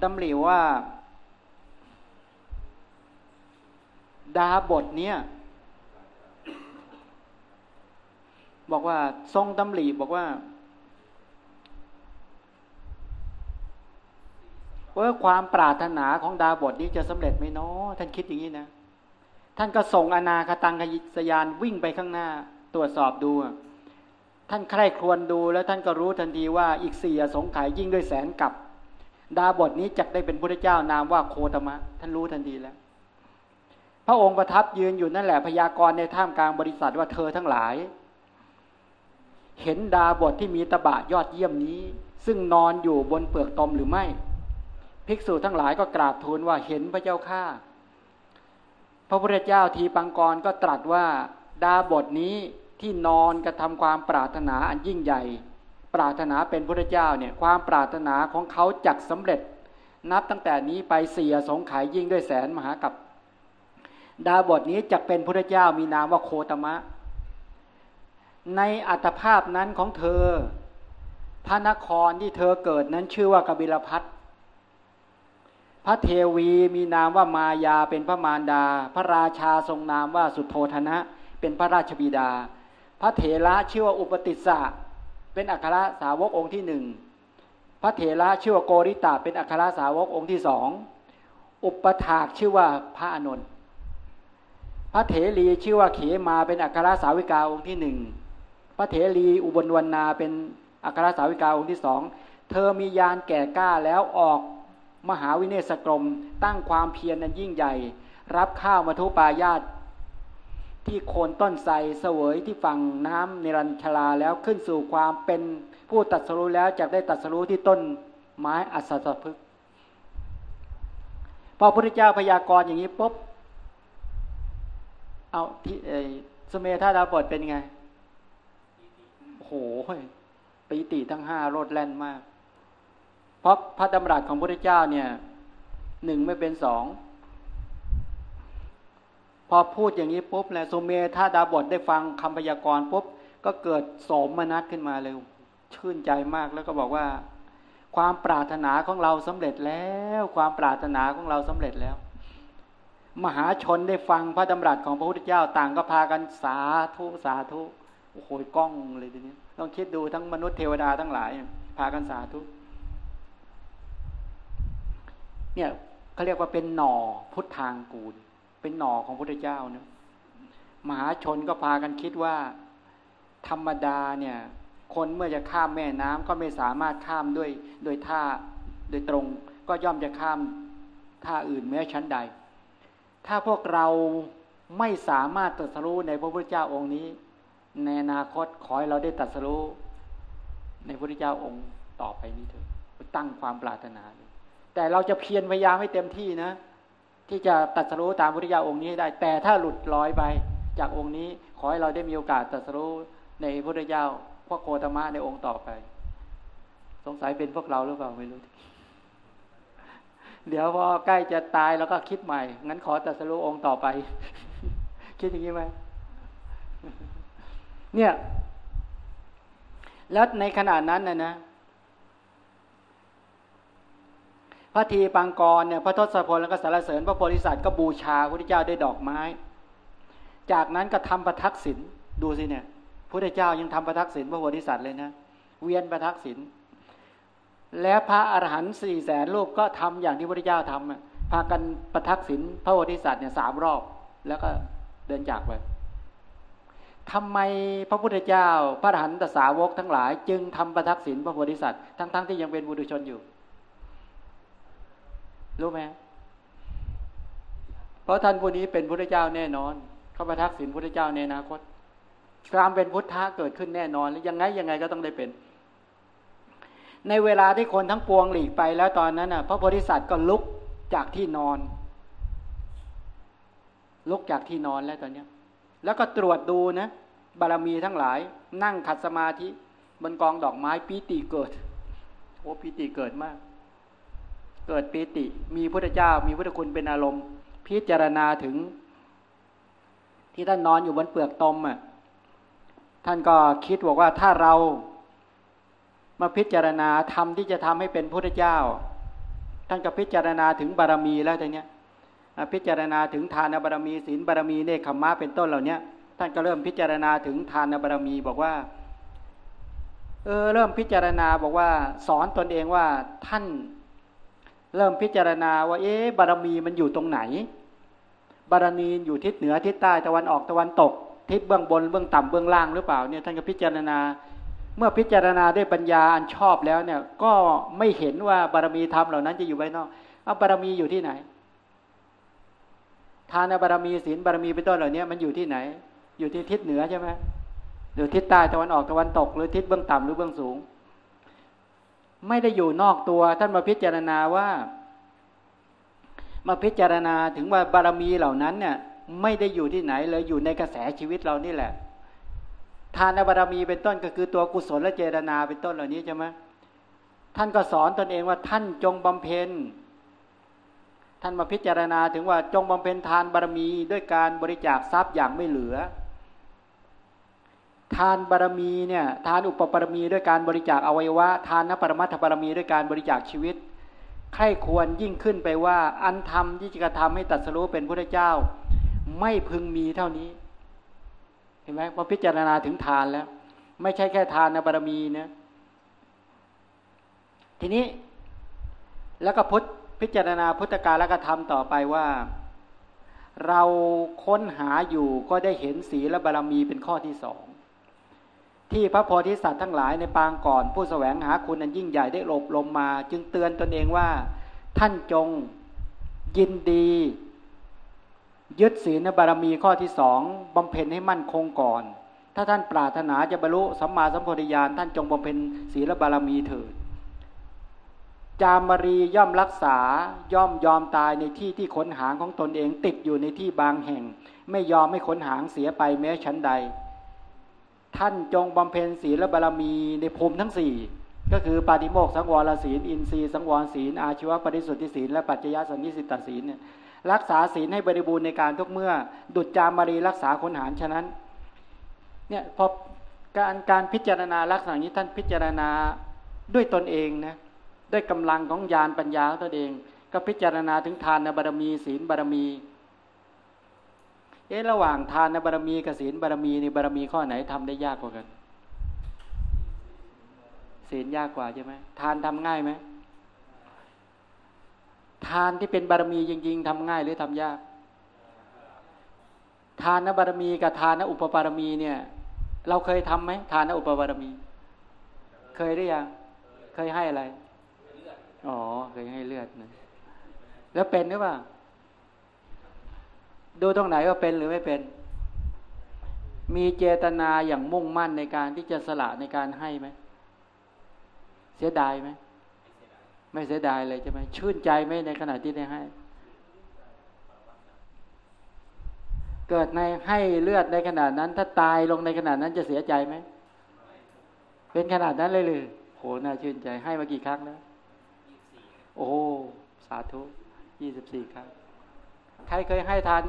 ดำริว่า ดาบทเนี้ย บอกว่าทรงดำริบอกว่าว่าความปรารถนาของดาบทนี้จะสำเร็จไหมเนาะท่านคิดอย่างนี้นะ ท่านก็ส่งอนาคตังกยิสยานวิ่งไปข้างหน้า ตรวจสอบดู ท่านใคร่ครวญดูแล้วท่านก็รู้ทันทีว่าอีกสี่สงไขยยิ่งด้วยแสนกับ ดาบทนี้จะได้เป็นพระเจ้านามว่าโคตมะ ท่านรู้ทันทีแล้ว พระองค์ประทับยืนอยู่นั่นแหละพยากรณ์ในท่ามกลางบริษัทว่าเธอทั้งหลาย เห็นดาบทที่มีตะบะยอดเยี่ยมนี้ ซึ่งนอนอยู่บนเปลือกตมหรือไม่ ภิกษุทั้งหลายก็กราบทูลว่าเห็นพระเจ้าข้าพระพุทธเจ้าทีปังกรก็ตรัสว่า ดาบทนี้ที่นอนกระทำความปรารถนาอันยิ่งใหญ่ ปรารถนาเป็นพระเจ้าเนี่ยความปรารถนาของเขาจักสำเร็จ นับตั้งแต่นี้ไปเสียสงขายยิ่งด้วยแสนมหากับ ดาบทนี้จักเป็นพระเจ้ามีนามว่าโคตมะ ในอัตภาพนั้นของเธอ พระนครที่เธอเกิดนั้นชื่อว่ากบิลพัทพระเทวีมีนามว่ามายาเป็นพระมารดา พระราชาทรงนามว่าสุโธธนะ เป็นพระราชบิดา พระเถระชื่อว่าอุปติสสะเป็นอัครสาวกองค์ที่หนึ่งพระเถระชื่อว่าโกริตาเป็นอัครสาวกองค์ที่สองอุปถากชื่อว่าพระอนนท์พระเถรีชื่อว่าเขมาเป็นอัครสาวิกาองค์ที่หนึ่ง พระเถรีอุบลวรรณาเป็นอัครสาวิกาองค์ที่สอง เธอมียานแก่กล้าแล้วออกมหาวิเนศกรม ตั้งความเพียรนั้นยิ่งใหญ่ รับข้าวมาทุปายาตที่โคนต้นไทรเสวยที่ฝั่งน้ำในรัญชลาแล้วขึ้นสู่ความเป็นผู้ตัดสรู้แล้วจะได้ตัดสรู้ที่ต้นไม้อัศสพึกพอพระพุทธเจ้าพยากรณ์อย่างนี้ปุ๊บเอาที่สเมธาดาบทเป็นไง โอ้โหปีติทั้งห้าโรดแล่นมาก เพราะพระดำรัสของพระพุทธเจ้าเนี่ยหนึ่งไม่เป็นสองพอพูดอย่างนี้ปุ๊บแหละสุเมธาดาบทได้ฟังคำพยากรณ์ปุ๊บก็เกิดโสมนัสขึ้นมาเลย ชื่นใจมากแล้วก็บอกว่า ความปรารถนาของเราสำเร็จแล้ว ความปรารถนาของเราสำเร็จแล้ว มหาชนได้ฟังพระดำรัสของพระพุทธเจ้าต่างก็พากันสาธุสาธุ โอ้โหกล้องเลยทีนี้ต้องคิดดูทั้งมนุษย์เทวดาทั้งหลาย พากันสาธุเนี่ยเขาเรียกว่าเป็นหน่อพุทธทางกูล เป็นหน่อของพระเจ้าเนะมหาชนก็พากันคิดว่า ธรรมดาเนี่ย คนเมื่อจะข้ามแม่น้ำก็ไม่สามารถข้ามด้วยโดยท่าโดยตรง ก็ย่อมจะข้ามท่าอื่นแม้ชั้นใด ถ้าพวกเราไม่สามารถตรัสรู้ในพระพุทธเจ้าองค์นี้ ในอนาคตขอให้เราได้ตรัสรู้ในพระพุทธเจ้าองค์ต่อไปนี้เถอะตั้งความปรารถนาแต่เราจะเพียรพยายามให้เต็มที่นะ ที่จะตัดสรู้ตามพุทธิยาองค์นี้ได้ แต่ถ้าหลุดลอยไปจากองค์นี้ ขอให้เราได้มีโอกาสตัดสรู้ในพุทธเจ้าพวกโคตมะในองค์ต่อไป สงสัยเป็นพวกเราหรือเปล่าไม่รู้ เดี๋ยวพอใกล้จะตายแล้วก็คิดใหม่ งั้นขอตัดสรู้องค์ต่อไป คิดอย่างนี้ไหม เนี่ย แล้วในขณะนั้นนะนะพระทีปังกรเนี่ยพระทศพลแล้วก็สารเสริญพระโพธิสัตว์ก็บูชาพระพุทธเจ้าด้วยดอกไม้ จากนั้นก็ทำประทักษิณดูสิเนี่ยพระพุทธเจ้ายังทำประทักษิณพระโพธิสัตว์เลยนะเวียนประทักษิณแล้วพระอรหันต์สี่แสนรูปก็ทำอย่างที่พระพุทธเจ้าทำพากันประทักษิณพระโพธิสัตว์เนี่ยสามรอบ แล้วก็เดินจากไป ทำไมพระพุทธเจ้า พระอรหันตสาวกทั้งหลาย จึงทำประทักษิณพระโพธิสัตว์ทั้งๆทที่ยังเป็นบุตรชนอยู่ รู้ไหมเพราะท่านผู้นี้เป็นพุทธเจ้าแน่นอนเขาประทักษิณพุทธเจ้าในอนาคตความเป็นพุทธะเกิดขึ้นแน่นอนแล้วยังไงยังไงก็ต้องได้เป็น ในเวลาที่คนทั้งปวงหลีกไปแล้วตอนนั้นน่ะ พระโพธิสัตว์ก็ลุกจากที่นอน ลุกจากที่นอนแล้วตอนเนี้ย แล้วก็ตรวจดูนะบารมีทั้งหลาย นั่งขัดสมาธิบนกองดอกไม้ปีติเกิด โอ้ปีติเกิดมาก เกิดปีติ มีพุทธเจ้า มีพุทธคุณเป็นอารมณ์ พิจารณาถึง ที่ท่านนอนอยู่บนเปลือกตมอะท่านก็คิดบอกว่าถ้าเรามาพิจารณาธรรมที่จะทำให้เป็นพุทธเจ้า ท่านก็พิจารณาถึงบารมีแล้วแต่เนี้ย พิจารณาถึงทานบารมีศีลบารมีเนคขมะเป็นต้นเหล่านี้ท่านก็เริ่มพิจารณาถึงทานบารมีบอกว่าเออเริ่มพิจารณาบอกว่า สอนตนเองว่าท่าน เริ่มพิจารณาว่า เอ๊บารมีมันอยู่ตรงไหน บารมีอยู่ทิศเหนือทิศใต้ตะวันออกตะวันตก ทิศเบื้องบนเบื้องต่ำเบื้องล่างหรือเปล่าเนี่ยท่านก็พิจารณา เมื่อพิจารณาด้วยปัญญาอันชอบแล้วเนี่ย ก็ไม่เห็นว่าบารมีธรรมเหล่านั้นจะอยู่ไว้นอกเอาบารมีอยู่ที่ไหน ทานบารมีศีลบารมีเป็นต้นเหล่านี้มันอยู่ที่ไหน อยู่ที่ทิศเหนือใช่ไหมหรือทิศใต้ตะวันออกตะวันตก หรือทิศเบื้องต่ำหรือเบื้องสูง ไม่ได้อยู่นอกตัวท่านมาพิจารณาว่า มาพิจารณาถึงว่าบารมีเหล่านั้นเนี่ย ไม่ได้อยู่ที่ไหนเลยอยู่ในกระแสชีวิตเรานี่แหละ ทานบารมีเป็นต้นก็คือตัวกุศลและเจตนาเป็นต้นเหล่านี้ใช่ไหมท่านก็สอนตนเองว่าท่านจงบำเพ็ญ ท่านมาพิจารณาถึงว่าจงบำเพ็ญทานบารมีด้วยการบริจาคทรัพย์อย่างไม่เหลือ ทานบารมีเนี่ยทานอุปปารมีด้วยการบริจาคอวัยวะ ทานนปรมัตถบารมีด้วยการบริจาคชีวิตใครควรยิ่งขึ้นไปว่า อันธรรมที่จะกระทำให้ตัดสู้เป็นพระเจ้า ไม่พึงมีเท่านี้ เห็นไหมพอพิจารณาถึงทานแล้ว ไม่ใช่แค่ทานในบารมีนะทีนี้แล้วก็พุทธ พิจารณาพุทธกาลกธรรมต่อไปว่า เราค้นหาอยู่ก็ได้เห็นสีและบารมีเป็นข้อที่สองที่พระโพธิสัตว์ทั้งหลายในปางก่อน ผู้แสวงหาคุณอันยิ่งใหญ่ได้หลบลมมา จึงเตือนตนเองว่า ท่านจงยินดี ยึดศีลบารมีข้อที่สองบำเพ็ญให้มั่นคงก่อน ถ้าท่านปรารถนาจะบรรลุสัมมาสัมโพธิญาณท่านจงบำเพ็ญศีลบารมีเถิด จามรีย่อมรักษาย่อมยอมตายในที่ที่ขนหางของตนเองติดอยู่ในที่บางแห่ง ไม่ยอมไม่ขนหางเสียไปแม้ชั้นใด ท่านจงบำเพ็ญศีลบารมีในภูมิทั้งสี่ก็คือปาฏิโมกสังวรศีล อินทรีย์สังวรศีล อาชีวปริสุทธิศีลและปัจจยสันนิสิตศีลเนี่ยรักษาศีลให้บริบูรณ์ในการทุกเมื่อ ดุจจามารีรักษาคนหารฉะนั้นเนี่ยพอการการพิจารณาลักษณะนี้ท่านพิจารณาด้วยตนเองนะ ด้วยกำลังของญาณปัญญาของตนเอง ก็พิจารณาถึงทานนบารมีศีลบารมี เอ๊ะระหว่างทานนบารมีกับศีลบารมีในบารมีข้อไหนทำได้ยากกว่ากัน ศีลยากกว่าใช่ไหมทานทำง่ายไหมทานที่เป็นบารมีจริง ๆทำง่ายหรือทำยากทานบารมีกับทานอุปบารมีเนี่ย เราเคยทํำไหมทานอุปบารมี เคยหรือยังเคยให้อะไร อ๋อเคยให้เลือดนะแล้วเป็นหรือเปล่า ดูตรงไหนว่าเป็นหรือไม่เป็น มีเจตนาอย่างมุ่งมั่นในการที่จะสละในการให้ไหม เสียดายไหม ไม่เสียดายเลยใช่ไหม ชื่นใจไหมในขณะที่ได้ให้ เกิดในให้เลือดในขนาดนั้น ถ้าตายลงในขนาดนั้นจะเสียใจไหม เป็นขนาดนั้นเลยเลยโหน่าชื่นใจให้มากี่ครั้งแล้ว โอ้ สาธุยี่สิบสี่ครั้งใครเคยให้ทาน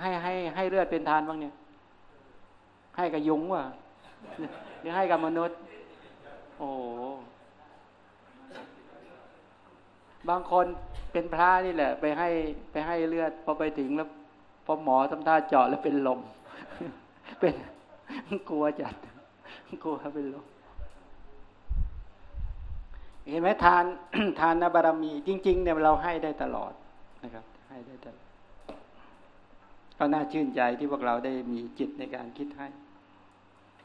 ให้ให้ให้เลือดเป็นทานบ้างเนี่ย ให้กับยุงวะหรือให้กับมนุษย์ โอ้บางคนเป็นพระนี่แหละ ไปให้ไปให้เลือดพอไปถึงแล้วพอหมอทำท่าเจาะแล้วเป็นลม เป็นกลัวจัดกลัวเป็นลม เห็นไหมทานทานบารมีจริง ๆ เนี่ยเราให้ได้ตลอดนะครับ ให้ได้ตลอดก็น่าชื่นใจที่พวกเราได้มีจิตในการคิดให้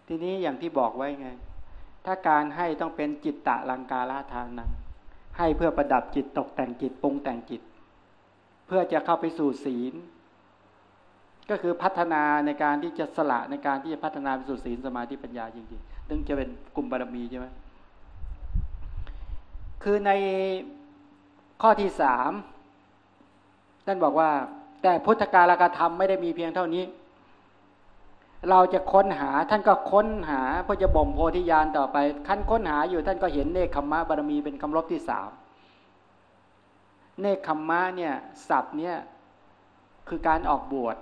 ทีนี้อย่างที่บอกไว้ไง ถ้าการให้ต้องเป็นจิตตะลังกาลาทานนะให้เพื่อประดับจิตตกแต่งจิตปรุงแต่งจิต เพื่อจะเข้าไปสู่ศีล ก็คือพัฒนาในการที่จะสละในการที่จะพัฒนาไปสู่ศีลสมาธิปัญญาจริงๆถึงจะเป็นกลุ่มบารมีใช่ไหม คือในข้อที่สามท่านบอกว่า แต่พุทธกาลกธรรมไม่ได้มีเพียงเท่านี้ เราจะค้นหาท่านก็ค้นหาเพื่อจะบ่มโพธิญาณต่อไปขั้นค้นหาอยู่ท่านก็เห็นเนคขมมะบารมีเป็นคำรบที่สามเนคขมมะเนี่ยศัพท์เนี่ยคือการออกบวช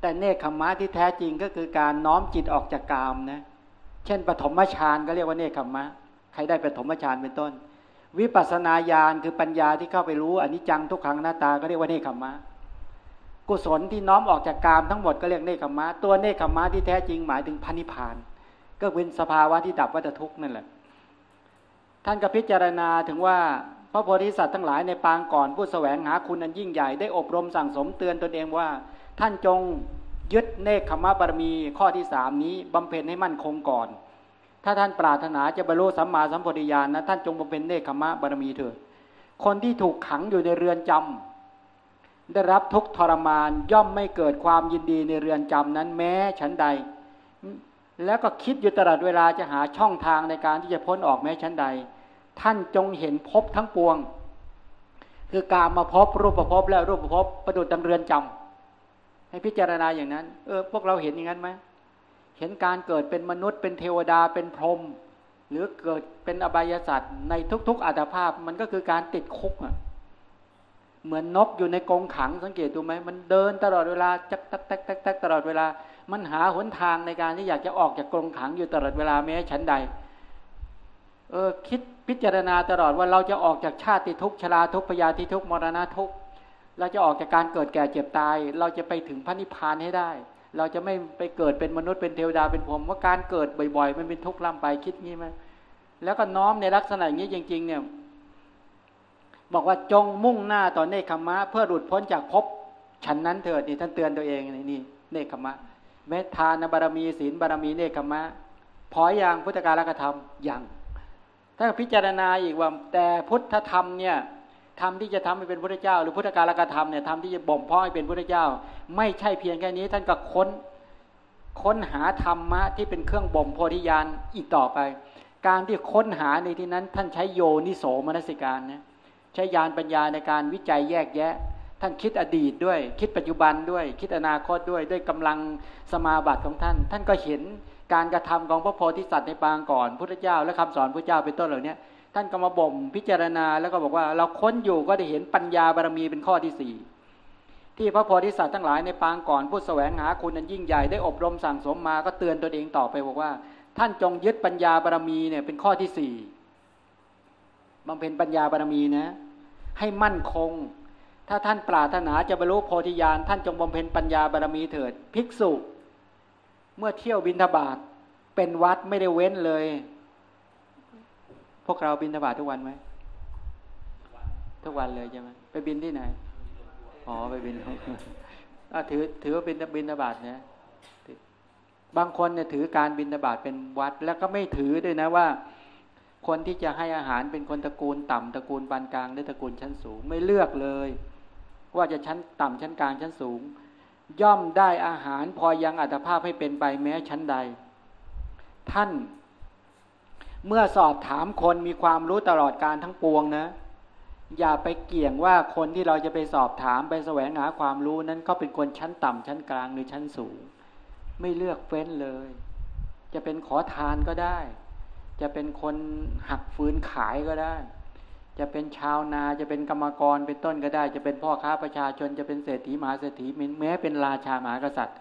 แต่เนคขมมะที่แท้จริงก็คือการน้อมจิตออกจากกามนะ เช่นปฐมฌานก็เรียกว่าเนคขมมะ รได้ปฐมฌานเป็นต้น วิปัสนาญาณคือปัญญาที่เข้าไปรู้อันิจจังทุกขังหน้าตาก็เรียกว่าเนคขมะกุศลที่น้อมออกจากกามทั้งหมดก็เรียกเนคขมะตัวเนคขมะที่แท้จริงหมายถึงพันิพาน ก็เป็นสภาวะที่ดับวัฏทุกข์นั่นแหละ ท่านก็พิจารณาถึงว่าพระโพธิสัตว์ทั้งหลายในปางก่อนผู้แสวงหาคุณอันยิ่งใหญ่ได้อบรมสั่งสมเตือนตนเองว่า ท่านจงยึดเนคขมะบารมีข้อที่สามนี้บำเพ็ญให้มั่นคงก่อน ถ้าท่านปรารถนาจะบรรลุสัมมาสัมปวิญาณนะท่านจงบำเพ็ญเนคขมะบารมีเถิดคนที่ถูกขังอยู่ในเรือนจำได้รับทุกทรมานย่อมไม่เกิดความยินดีในเรือนจำนั้นแม้ฉันใด แล้วก็คิดอยู่ตลอดเวลาจะหาช่องทางในการที่จะพ้นออกแม้ชั้นใด ท่านจงเห็นพบทั้งปวง คือการมาพบรูปภพและรูปภพประดุจดังเรือนจำให้พิจารณาอย่างนั้น เออพวกเราเห็นอย่างนั้นไหม เห็นการเกิดเป็นมนุษย์เป็นเทวดาเป็นพรหมหรือเกิดเป็นอบายสัตว์ในทุก ๆอัตภาพมันก็คือการติดคุกอะเหมือนนกอยู่ในกรงขังสังเกตดูไหมมันเดินตลอดเวลาจักตักตักตักตักตลอดเวลา มันหาหนทางในการที่อยากจะออกจากกรงขังอยู่ตลอดเวลาแม้ฉันใด เออคิดพิจารณาตลอดว่าเราจะออกจากชาติทุกชราทุกพยาธิทุกมรณะทุกเราจะออกจากการเกิดแก่เจ็บตาย เราจะไปถึงพระนิพพานให้ได้ เราจะไม่ไปเกิดเป็นมนุษย์เป็นเทวดาเป็นพรหมว่าการเกิดบ่อยๆ มันเป็นทุกข์ล่ำไปคิดงี้ไหมแล้วก็น้อมในลักษณะอย่างนี้จริง ๆ เนี่ย บอกว่าจงมุ่งหน้าต่อเนคขมะ เพื่อหลุดพ้นจากภพฉันนั้นเถิดนี่ท่านเตือนตัวเองนี่นี่เนคขมะเมตทานบารมีศีลบารมีเนคขมะพออย่างพุทธกาลกธรรมยังถ้าพิจารณาอีกว่า แต่พุทธธรรมเนี่ย ธรรมที่จะทำให้เป็นพระเจ้า หรือพุทธกาลกธรรมเนี่ยธรรมที่จะบ่มเพาะให้เป็นพระเจ้า ไม่ใช่เพียงแค่นี้ ท่านก็ค้นค้นหาธรรมะที่เป็นเครื่องบ่มโพธิญาณอีกต่อไป การที่ค้นหาในที่นั้น ท่านใช้โยนิโสมนสิการนะใช้ญาณปัญญาในการวิจัยแยกแยะ ท่านคิดอดีตด้วย คิดปัจจุบันด้วย คิดอนาคตด้วยด้วยกำลังสมาบัติของท่าน ท่านก็เห็นการกระทำของพระโพธิสัตว์ในปางก่อนพุทธเจ้า และคำสอนพระเจ้าเป็นต้นเหล่านี้ ท่านก็มาบ่มพิจารณาแล้วก็บอกว่า เราค้นอยู่ก็ได้เห็นปัญญาบารมีเป็นข้อที่สี่ที่พระโพธิสัตว์ทั้งหลายในปางก่อนผู้แสวงหาคุณนั้นยิ่งใหญ่ได้อบรมสั่งสมมาก็เตือนตัวเองต่อไปบอกว่า ท่านจงยึดปัญญาบารมีเนี่ยเป็นข้อที่สี่บำเพ็ญปัญญาบารมีนะ ให้มั่นคง ถ้าท่านปรารถนาจะบรรลุโพธิญาณท่านจงบำเพ็ญปัญญาบารมีเถิด ภิกษุ เมื่อเที่ยวบินทบาทเป็นวัดไม่ได้เว้นเลย พวกเราบินทบาททุกวันไหมทุกวันเลยใช่ไหมไปบินที่ไหนอ๋อไปบินถือถือว่าเป็นบินทบาทเนี่ยบางคนเนี่ยถือการบินทบาทเป็นวัด แล้วก็ไม่ถือด้วยนะว่า คนที่จะให้อาหารเป็นคนตระกูลต่ำตระกูลปานกลางหรือตระกูลชั้นสูง ไม่เลือกเลย ว่าจะชั้นต่ำชั้นกลางชั้นสูง ย่อมได้อาหารพอยังอัตภาพให้เป็นไปแม้ชั้นใด ท่าน เมื่อสอบถามคนมีความรู้ตลอดการทั้งปวงนะ อย่าไปเกี่ยงว่าคนที่เราจะไปสอบถามไปแสวงหาความรู้นั้นเขาเป็นคนชั้นต่ำชั้นกลางหรือชั้นสูง ไม่เลือกเฟ้นเลย จะเป็นขอทานก็ได้ จะเป็นคนหักฟืนขายก็ได้ จะเป็นชาวนาจะเป็นกรรมกรเป็นต้นก็ได้ จะเป็นพ่อค้าประชาชนจะเป็นเศรษฐีมหาเศรษฐีแม้เป็นราชามหากษัตริย์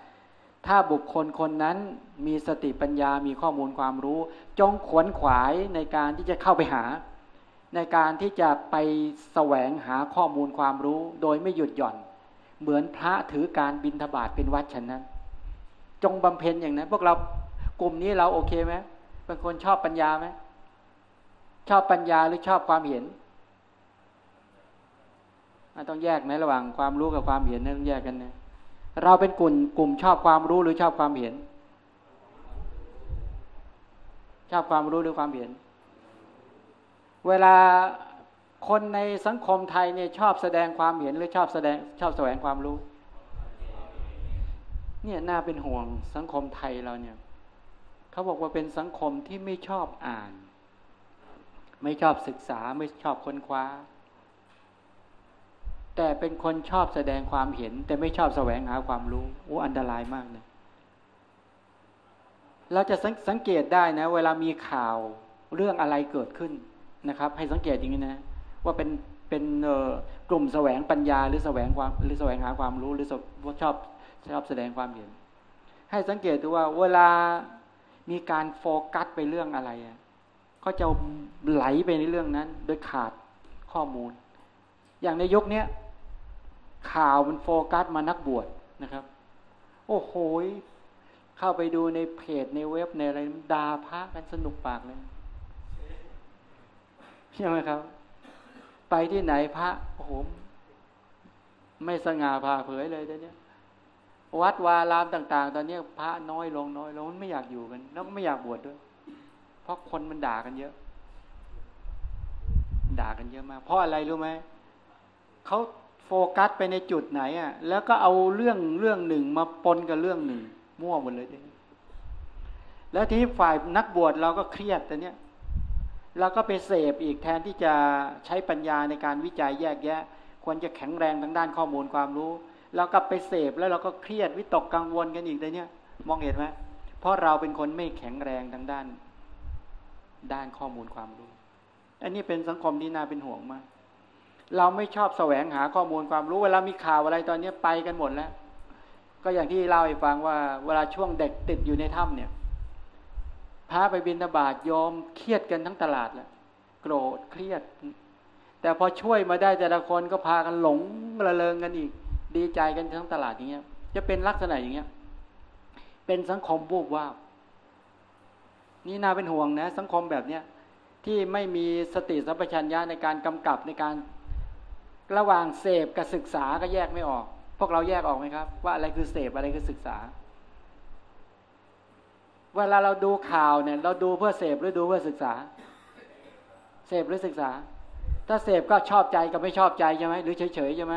ถ้าบุคคลคนนั้นมีสติปัญญามีข้อมูลความรู้ จงขวนขวายในการที่จะเข้าไปหา ในการที่จะไปแสวงหาข้อมูลความรู้ โดยไม่หยุดหย่อน เหมือนพระถือการบินทบาทเป็นวัดฉันนั้น จงบำเพ็ญอย่างนั้น พวกเรากลุ่มนี้เราโอเคไหมเป็นคนชอบปัญญาไหมชอบปัญญาหรือชอบความเห็นต้องแยกไหมระหว่างความรู้กับความเห็นต้องแยกกันนะ เราเป็นกลุ่มกลุ่มชอบความรู้หรือชอบความเห็น ชอบความรู้หรือความเห็น เวลาคนในสังคมไทยเนี่ยชอบแสดงความเห็นหรือชอบแสดงชอบแสวงความรู้ เนี่ยน่าเป็นห่วงสังคมไทยเราเนี่ยเขาบอกว่าเป็นสังคมที่ไม่ชอบอ่าน ไม่ชอบศึกษาไม่ชอบค้นคว้า แต่เป็นคนชอบแสดงความเห็น แต่ไม่ชอบแสวงหาความรู้โอ้อันตรายมากเลยเราจะสังเกตได้นะ เวลามีข่าวเรื่องอะไรเกิดขึ้นนะครับ ให้สังเกตอย่างนี้นะ ว่าเป็นเป็นกลุ่มแสวงปัญญาหรือแสวงความหรือแสวงหาความรู้หรือชอบชอบแสดงความเห็น ให้สังเกตดูว่าเวลามีการโฟกัสไปเรื่องอะไรก็จะไหลไปในเรื่องนั้น โดยขาดข้อมูล อย่างในยกเนี้ย ข่าวมันโฟกัสมานักบวชนะครับ โอ้โหเข้าไปดูในเพจในเว็บในอะไรดาพระกันสนุกปากเลยใช่ไหมครับ ไปที่ไหนพระโอ้โหไม่สง่าผ่าเผยเลยตอนนี้วัดวารามต่าง ๆ ตอนนี้พระน้อยลงน้อยลงมันไม่อยากอยู่กัน แล้วก็ไม่อยากบวชดด้วย เพราะคนมันด่ากันเยอะ ด่ากันเยอะมาก เพราะอะไรรู้ไหมเขา โฟกัสไปในจุดไหนอะ แล้วก็เอาเรื่องเรื่องหนึ่งมาปนกับเรื่องหนึ่ง มั่วหมดเลยทีแล้วทีนี้ฝ่ายนักบวชเราก็เครียดแต่เนี้ยเราก็ไปเสพอีกแทนที่จะใช้ปัญญาในการวิจัยแยกแยะ ควรจะแข็งแรงทางด้านข้อมูลความรู้เราก็ไปเสพแล้วเราก็เครียดวิตกกังวลกันอีกเลยเนี่ยมองเห็นไหมเพราะเราเป็นคนไม่แข็งแรงทางด้าน ด้านข้อมูลความรู้ อันนี้เป็นสังคมที่น่าเป็นห่วงมาก เราไม่ชอบแสวงหาข้อมูลความรู้ เวลามีข่าวอะไรตอนนี้ไปกันหมดแล้ว ก็อย่างที่เล่าให้ฟังว่า เวลาช่วงเด็กติดอยู่ในถ้ำเนี่ยพาไปบินตบาทยอมเครียดกันทั้งตลาดแล้วโกรธเครียด แต่พอช่วยมาได้แต่ละคนก็พากันหลงระเริงกันอีก ดีใจกันทั้งตลาดอย่างเงี้ย จะเป็นลักษณะอย่างเงี้ย เป็นสังคมบูบว่านี่น่าเป็นห่วงนะ สังคมแบบเนี้ยที่ไม่มีสติสัมปชัญญะในการกำกับในการ ระหว่างเสพกับศึกษาก็แยกไม่ออก พวกเราแยกออกไหมครับ ว่าอะไรคือเสพอะไรคือศึกษา เวลาเราดูข่าวเนี่ย เราดูเพื่อเสพหรือดูเพื่อศึกษา เสพหรือศึกษา ถ้าเสพก็ชอบใจกับไม่ชอบใจใช่ไหมหรือเฉยๆใช่ไหม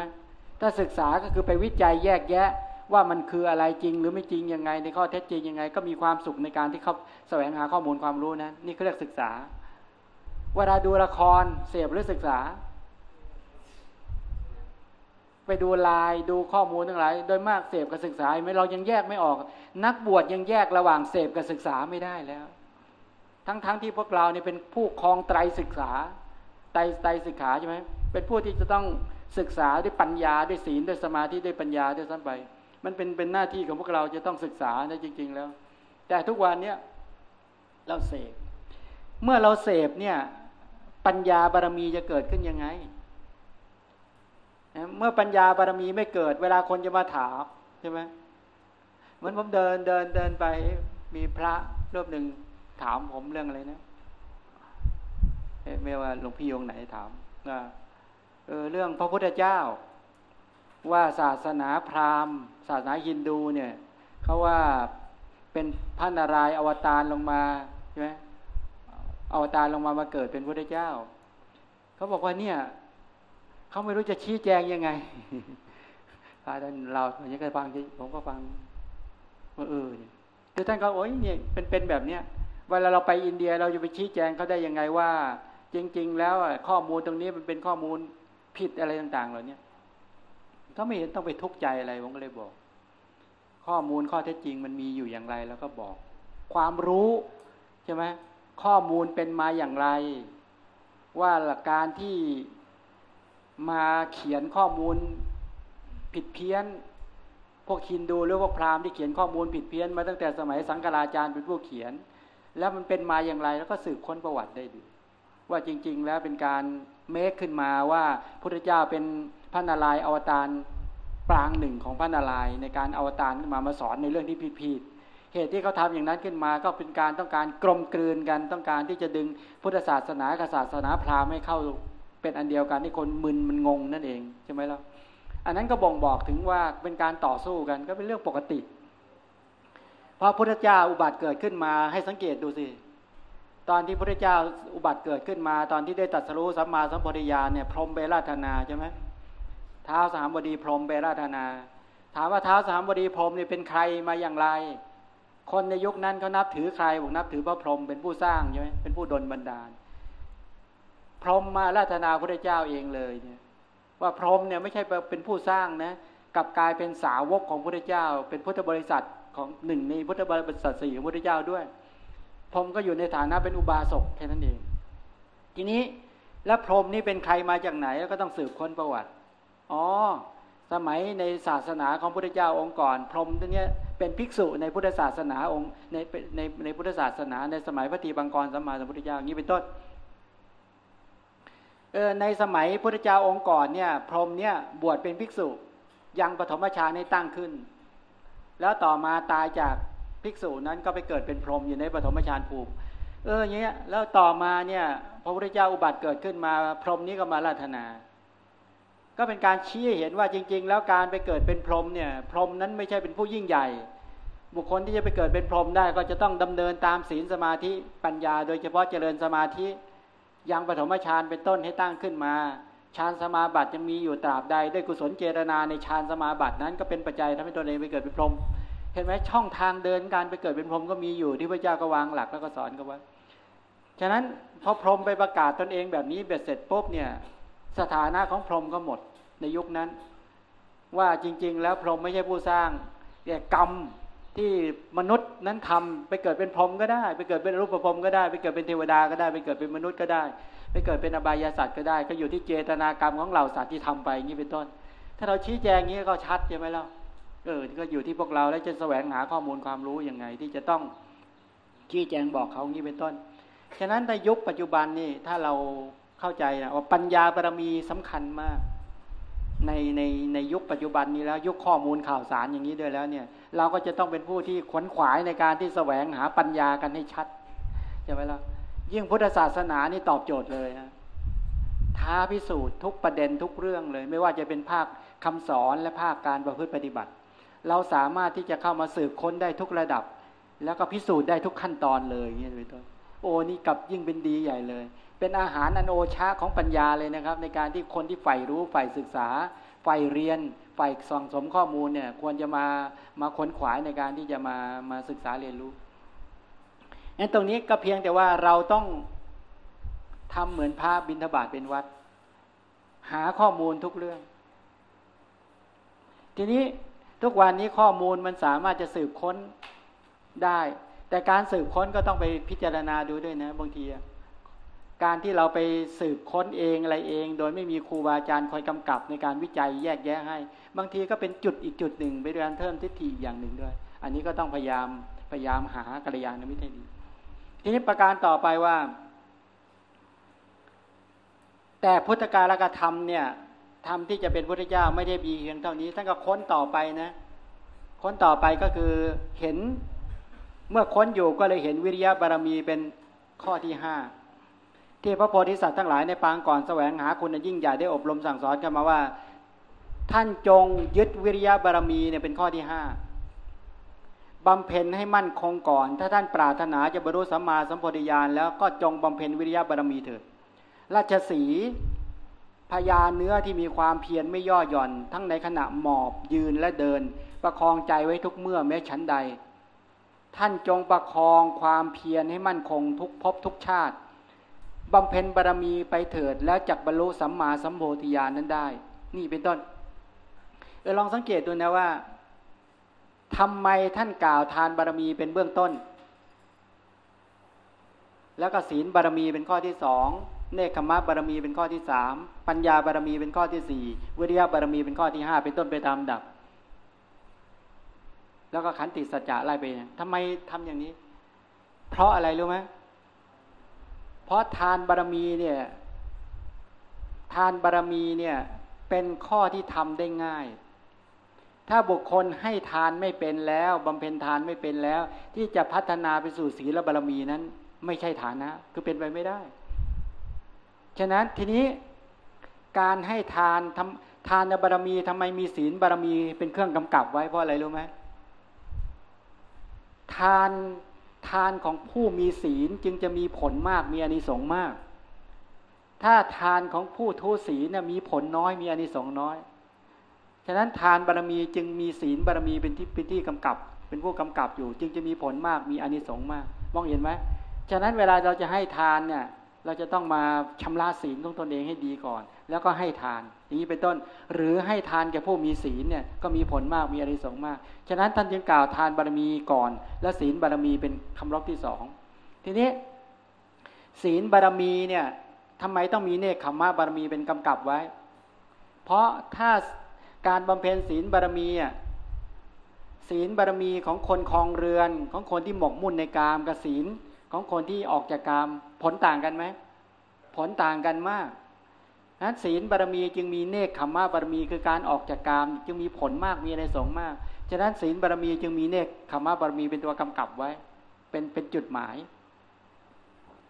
ถ้าศึกษาก็คือไปวิจัยแยกแยะว่ามันคืออะไรจริงหรือไม่จริงยังไงในข้อเท็จจริงยังไง ก็มีความสุขในการที่เขาแสวงหาข้อมูลความรู้นั้นนี่เขาเรียกศึกษา เวลาดูละครเสพหรือศึกษา ไปดูลายดูข้อมูลทั้งหลาย โดยมากเสพกับศึกษาไม่เรายังแยกไม่ออก นักบวชยังแยกระหว่างเสพกับศึกษาไม่ได้แล้ว ทั้งๆทที่พวกเราเนี่ยเป็นผู้คลองไตรศึกษา ไตรไตรศึกษาใช่ไหมเป็นผู้ที่จะต้องศึกษาด้วยปัญญาด้วยศีลด้วยสมาธิด้วยปัญญาด้วยสั้นไป มันเป็นเป็นหน้าที่ของพวกเราจะต้องศึกษานะจริง ๆ แล้ว แต่ทุกวันเนี้ยเราเสพเมื่อเราเสพเนี่ยปัญญาบารมีจะเกิดขึ้นยังไง เมื่อปัญญาบารมีไม่เกิด เวลาคนจะมาถามใช่ไหมเหมือนผมเดินเดินเดินไป มีพระรูปหนึ่งถามผมเรื่องอะไรนะไม่ว่าหลวงพี่ยงไหนถามว่าเออเรื่องพระพุทธเจ้า ว่าศาสนาพราหมณ์ ศาสนาฮินดูเนี่ยเขาว่าเป็นพระนารายณ์อวตารลงมาใช่ไหมอวตารลงมามาเกิดเป็นพระเจ้าเขาบอกว่าเนี่ย เขาไม่รู้จะชี้แจงยังไงพระท่านเราอย่างนี้ก็ฟังผมก็ฟังว่าเออเนี่ยคือท่านก็โอ้ยเนี่ยเป็นเป็นแบบเนี้ยเวลาเราไปอินเดียเราจะไปชี้แจงเขาได้ยังไงว่า จริง ๆ แล้วข้อมูลตรงนี้มันเป็นข้อมูลผิดอะไรต่าง ๆ เหล่านี้เขาไม่เห็นต้องไปทุกข์ใจอะไรผมก็เลยบอก ข้อมูลข้อเท็จจริงมันมีอยู่อย่างไรแล้วก็บอก ความรู้ใช่ไหมข้อมูลเป็นมาอย่างไร ว่าหลักการที่ มาเขียนข้อมูลผิดเพี้ยน พวกคินดูหรือพวกพราหมณ์ที่เขียนข้อมูลผิดเพี้ยน มาตั้งแต่สมัยสังกราจารย์เป็นผู้เขียน แล้วมันเป็นมาอย่างไรแล้วก็สืบค้นประวัติได้ดูว่าจริง ๆ แล้วเป็นการเมคขึ้นมาว่าพุทธเจ้าเป็นพระนารายณ์อวตารปรางหนึ่งของพระนารายณ์ในการอวตารขึ้นมามาสอนในเรื่องที่ผิดๆเหตุที่เขาทาอย่างนั้นขึ้นมาก็เป็นการต้องการกลมกลืนกันต้องการที่จะดึงพุทธศาสนากับศาสนาพราหมณ์ให้เข้า เป็นอันเดียวกันที่คนมึนมันงงนั่นเองใช่ไหมล่ะอันนั้นก็บ่งบอกถึงว่าเป็นการต่อสู้กันก็เป็นเรื่องปกติพอพุทธเจ้าอุบัติเกิดขึ้นมาให้สังเกตดูสิตอนที่พระเจ้าอุบัติเกิดขึ้นมา ตอนที่ได้ตัดสรู้สัมมาสัมปวิญาเนี่ยพรหมเบราธนาใช่ไหมเท้าสามบดีพรหมเบราธนา ถามว่าเท้าสามบดีพรหมเนี่ยเป็นใครมาอย่างไร คนในยุคนั้นเขานับถือใครบอกนับถือพระพรหมเป็นผู้สร้างใช่ไหมเป็นผู้ดลบันดาล พรหมมาราธนาพระเจ้าเองเลยเนี่ยว่าพรหมเนี่ยไม่ใช่เป็นผู้สร้างนะกับกลายเป็นสาวกของพระเจ้า เป็นพุทธบริษัทของหนึ่งในพุทธบริษัทสี่ของพระเจ้าด้วย พรหมก็อยู่ในฐานะเป็นอุบาสกแค่นั้นเอง ทีนี้แล้วพรหมนี่เป็นใครมาจากไหนก็ต้องสืบค้นประวัติอ๋อสมัยในศาสนาของพระเจ้าองค์ก่อน พรหมตัวเนี้ยเป็นภิกษุในพุทธศาสนาองค์ในในในพุทธศาสนาในสมัยพระตีบังกรสัมมาสัมพุทธเจ้าอย่างนี้เป็นต้น ในสมัยพุทธเจ้าองค์ก่อนเนี่ยพรหมเนี่ยบวชเป็นภิกษุ ยังปฐมฌานให้ตั้งขึ้น แล้วต่อมาตายจากภิกษุนั้นก็ไปเกิดเป็นพรหมอยู่ในปฐมฌานภูมิ เอออย่างเงี้ยแล้วต่อมาเนี่ยพระพุทธเจ้าอุบัติเกิดขึ้นมาพรหมนี้ก็มาราธนา ก็เป็นการชี้เห็นว่าจริง ๆ แล้วการไปเกิดเป็นพรหมเนี่ยพรหมนั้นไม่ใช่เป็นผู้ยิ่งใหญ่ บุคคลที่จะไปเกิดเป็นพรหมได้ก็จะต้องดำเนินตามศีลสมาธิปัญญา โดยเฉพาะเจริญสมาธิ ยังปฐมฌานเป็นต้นให้ตั้งขึ้นมาฌานสมาบัติจะมีอยู่ตราบใดด้วยกุศลเจรนาในฌานสมาบัตินั้นก็เป็นปัจจัยทำให้ตนเองไปเกิดเป็นพรหมเห็นไหมช่องทางเดินการไปเกิดเป็นพรหมก็มีอยู่ที่พระเจ้าก็วางหลักแล้วก็สอนกันว่าฉะนั้นพอพรหมไปประกาศตนเองแบบนี้เบ็ดเสร็จปุ๊บเนี่ยสถานะของพรหมก็หมดในยุคนั้น ว่าจริง ๆ แล้วพรหมไม่ใช่ผู้สร้างแต่กรรม ที่มนุษย์นั้นทำไปเกิดเป็นพรหมก็ได้ ไปเกิดเป็นรูปพรหมก็ได้ ไปเกิดเป็นเทวดาก็ได้ ไปเกิดเป็นมนุษย์ก็ได้ ไปเกิดเป็นอบายาสัตว์ก็ได้ ก็อยู่ที่เจตนากรรมของเหล่าสัตว์ที่ทำไปอย่างนี้เป็นต้น ถ้าเราชี้แจงอย่างนี้ก็ชัดใช่ไหมล่ะเออก็อยู่ที่พวกเราแล้วจะแสวงหาข้อมูลความรู้ยังไง ที่จะต้องชี้แจงบอกเขางี้เป็นต้น ฉะนั้นในยุคปัจจุบันนี่ถ้าเราเข้าใจนะว่าปัญญาบารมีสำคัญมาก ในในในยุคปัจจุบันนี้แล้วยุคข้อมูลข่าวสารอย่างนี้ด้วยแล้วเนี่ย เราก็จะต้องเป็นผู้ที่ขวนขวายในการที่แสวงหาปัญญากันให้ชัดใช่ไหมล่ะยิ่งพุทธศาสนานี่ตอบโจทย์เลยนะท้าพิสูจน์ทุกประเด็นทุกเรื่องเลย ไม่ว่าจะเป็นภาคคำสอนและภาคการประพฤติปฏิบัติ เราสามารถที่จะเข้ามาสืบค้นได้ทุกระดับ แล้วก็พิสูจน์ได้ทุกขั้นตอนเลยอย่างนี้เป็นต้นโอ้นี่กับยิ่งเป็นดีใหญ่เลย เป็นอาหารอันโอชาของปัญญาเลยนะครับ ในการที่คนที่ใฝ่รู้ใฝ่ศึกษาใฝ่เรียนใฝ่ส่องสมข้อมูลเนี่ยควรจะมามาค้นขวายในการที่จะมามาศึกษาเรียนรู้งั้นตรงนี้ก็เพียงแต่ว่าเราต้องทำเหมือนพระบิณฑบาตเป็นวัด หาข้อมูลทุกเรื่อง ทีนี้ทุกวันนี้ข้อมูลมันสามารถจะสืบค้นได้ แต่การสืบค้นก็ต้องไปพิจารณาดูด้วยนะบางที การที่เราไปสืบค้นเองอะไรเอง โดยไม่มีครูบาอาจารย์คอยกำกับในการวิจัยแยกแยะให้ บางทีก็เป็นจุดอีกจุดหนึ่งไปเรียนเพิ่มทิฏฐิอย่างหนึ่งด้วย อันนี้ก็ต้องพยายามพยายามหากัลยาณมิตรให้ดีทีนี้ประการต่อไปว่า แต่พุทธกาลกธรรมเนี่ยธรรมที่จะเป็นพุทธเจ้าไม่ได้มีเพียงเท่านี้ท่านก็ค้นต่อไปนะค้นต่อไปก็คือเห็นเมื่อค้นอยู่ก็เลยเห็นวิริยะบารมีเป็นข้อที่ห้า ที่พระโพธิสัตว์ทั้งหลายในปางก่อนแสวงหาคุณยิ่งใหญ่ได้อบรมสั่งสอนกันมาว่า ท่านจงยึดวิริยะบารมีเนี่ยเป็นข้อที่ห้าบำเพ็ญให้มั่นคงก่อน ถ้าท่านปรารถนาจะบรรลุสัมมาสัมโพธิญาณแล้วก็จงบำเพ็ญวิริยะบารมีเถิดราชสีพยาเนื้อที่มีความเพียรไม่ย่อหย่อน ทั้งในขณะหมอบยืนและเดิน ประคองใจไว้ทุกเมื่อแม้ชั้นใด ท่านจงประคองความเพียรให้มั่นคงทุกภพทุกชาติ บำเพ็ญบารมีไปเถิด แล้วจักบรรลุสัมมาสัมโพธิญาณนั้นได้ นี่เป็นต้นเออลองสังเกตดูนะว่าทำไมท่านกล่าวทานบารมีเป็นเบื้องต้น แล้วก็ศีลบารมีเป็นข้อที่สองเนคขมะบารมีเป็นข้อที่สามปัญญาบารมีเป็นข้อที่สี่วิริยะบารมีเป็นข้อที่ห้าเป็นต้นไปตามดับ แล้วก็ขันติสัจจะไล่ไปทำไมทำอย่างนี้ เพราะอะไรรู้ไหม เพราะทานบารมีเนี่ย ทานบารมีเนี่ย เป็นข้อที่ทำได้ง่าย ถ้าบุคคลให้ทานไม่เป็นแล้วบำเพ็ญทานไม่เป็นแล้ว ที่จะพัฒนาไปสู่ศีลบารมีนั้น ไม่ใช่ฐานะ คือเป็นไปไม่ได้ ฉะนั้นทีนี้การให้ทานทำทานบารมีทำไมมีศีลบารมีเป็นเครื่องกำกับไว้เพราะอะไรรู้ไหมทาน ทานของผู้มีศีลจึงจะมีผลมากมีอานิสงส์มาก ถ้าทานของผู้ทุศีลมีผลน้อยมีอานิสงส์น้อย ฉะนั้นทานบารมีจึงมีศีลบารมีเป็นที่เป็นที่กำกับ เป็นผู้กำกับอยู่ จึงจะมีผลมากมีอานิสงส์มาก มองเห็นไหมฉะนั้นเวลาเราจะให้ทานเนี่ย เราจะต้องมาชำระศีลของตนเองให้ดีก่อน แล้วก็ให้ทานอย่างนี้เป็นต้น หรือให้ทานแก่ผู้มีศีลเนี่ยก็มีผลมากมีอริสงมาก ฉะนั้นท่านจึงกล่าวทานบารมีก่อน และศีลบารมีเป็นคำรบที่สองทีนี้ ศีลบารมีเนี่ยทำไมต้องมีเนคขมมะบารมีเป็นกำกับไว้ เพราะถ้าการบำเพ็ญศีลบารมีอะศีลบารมีของคนคลองเรือนของคนที่หมกมุ่นในกามกับศีลของคนที่ออกจากกาม ผลต่างกันไหมผลต่างกันมากนั้นศีลบารมีจึงมีเนคขมมะบารมีคือการออกจากกาม จึงมีผลมากมีในสงมาก ฉะนั้นศีลบารมีจึงมีเนคขมมะบารมีเป็นตัวกำกับไว้ เป็นเป็นจุดหมาย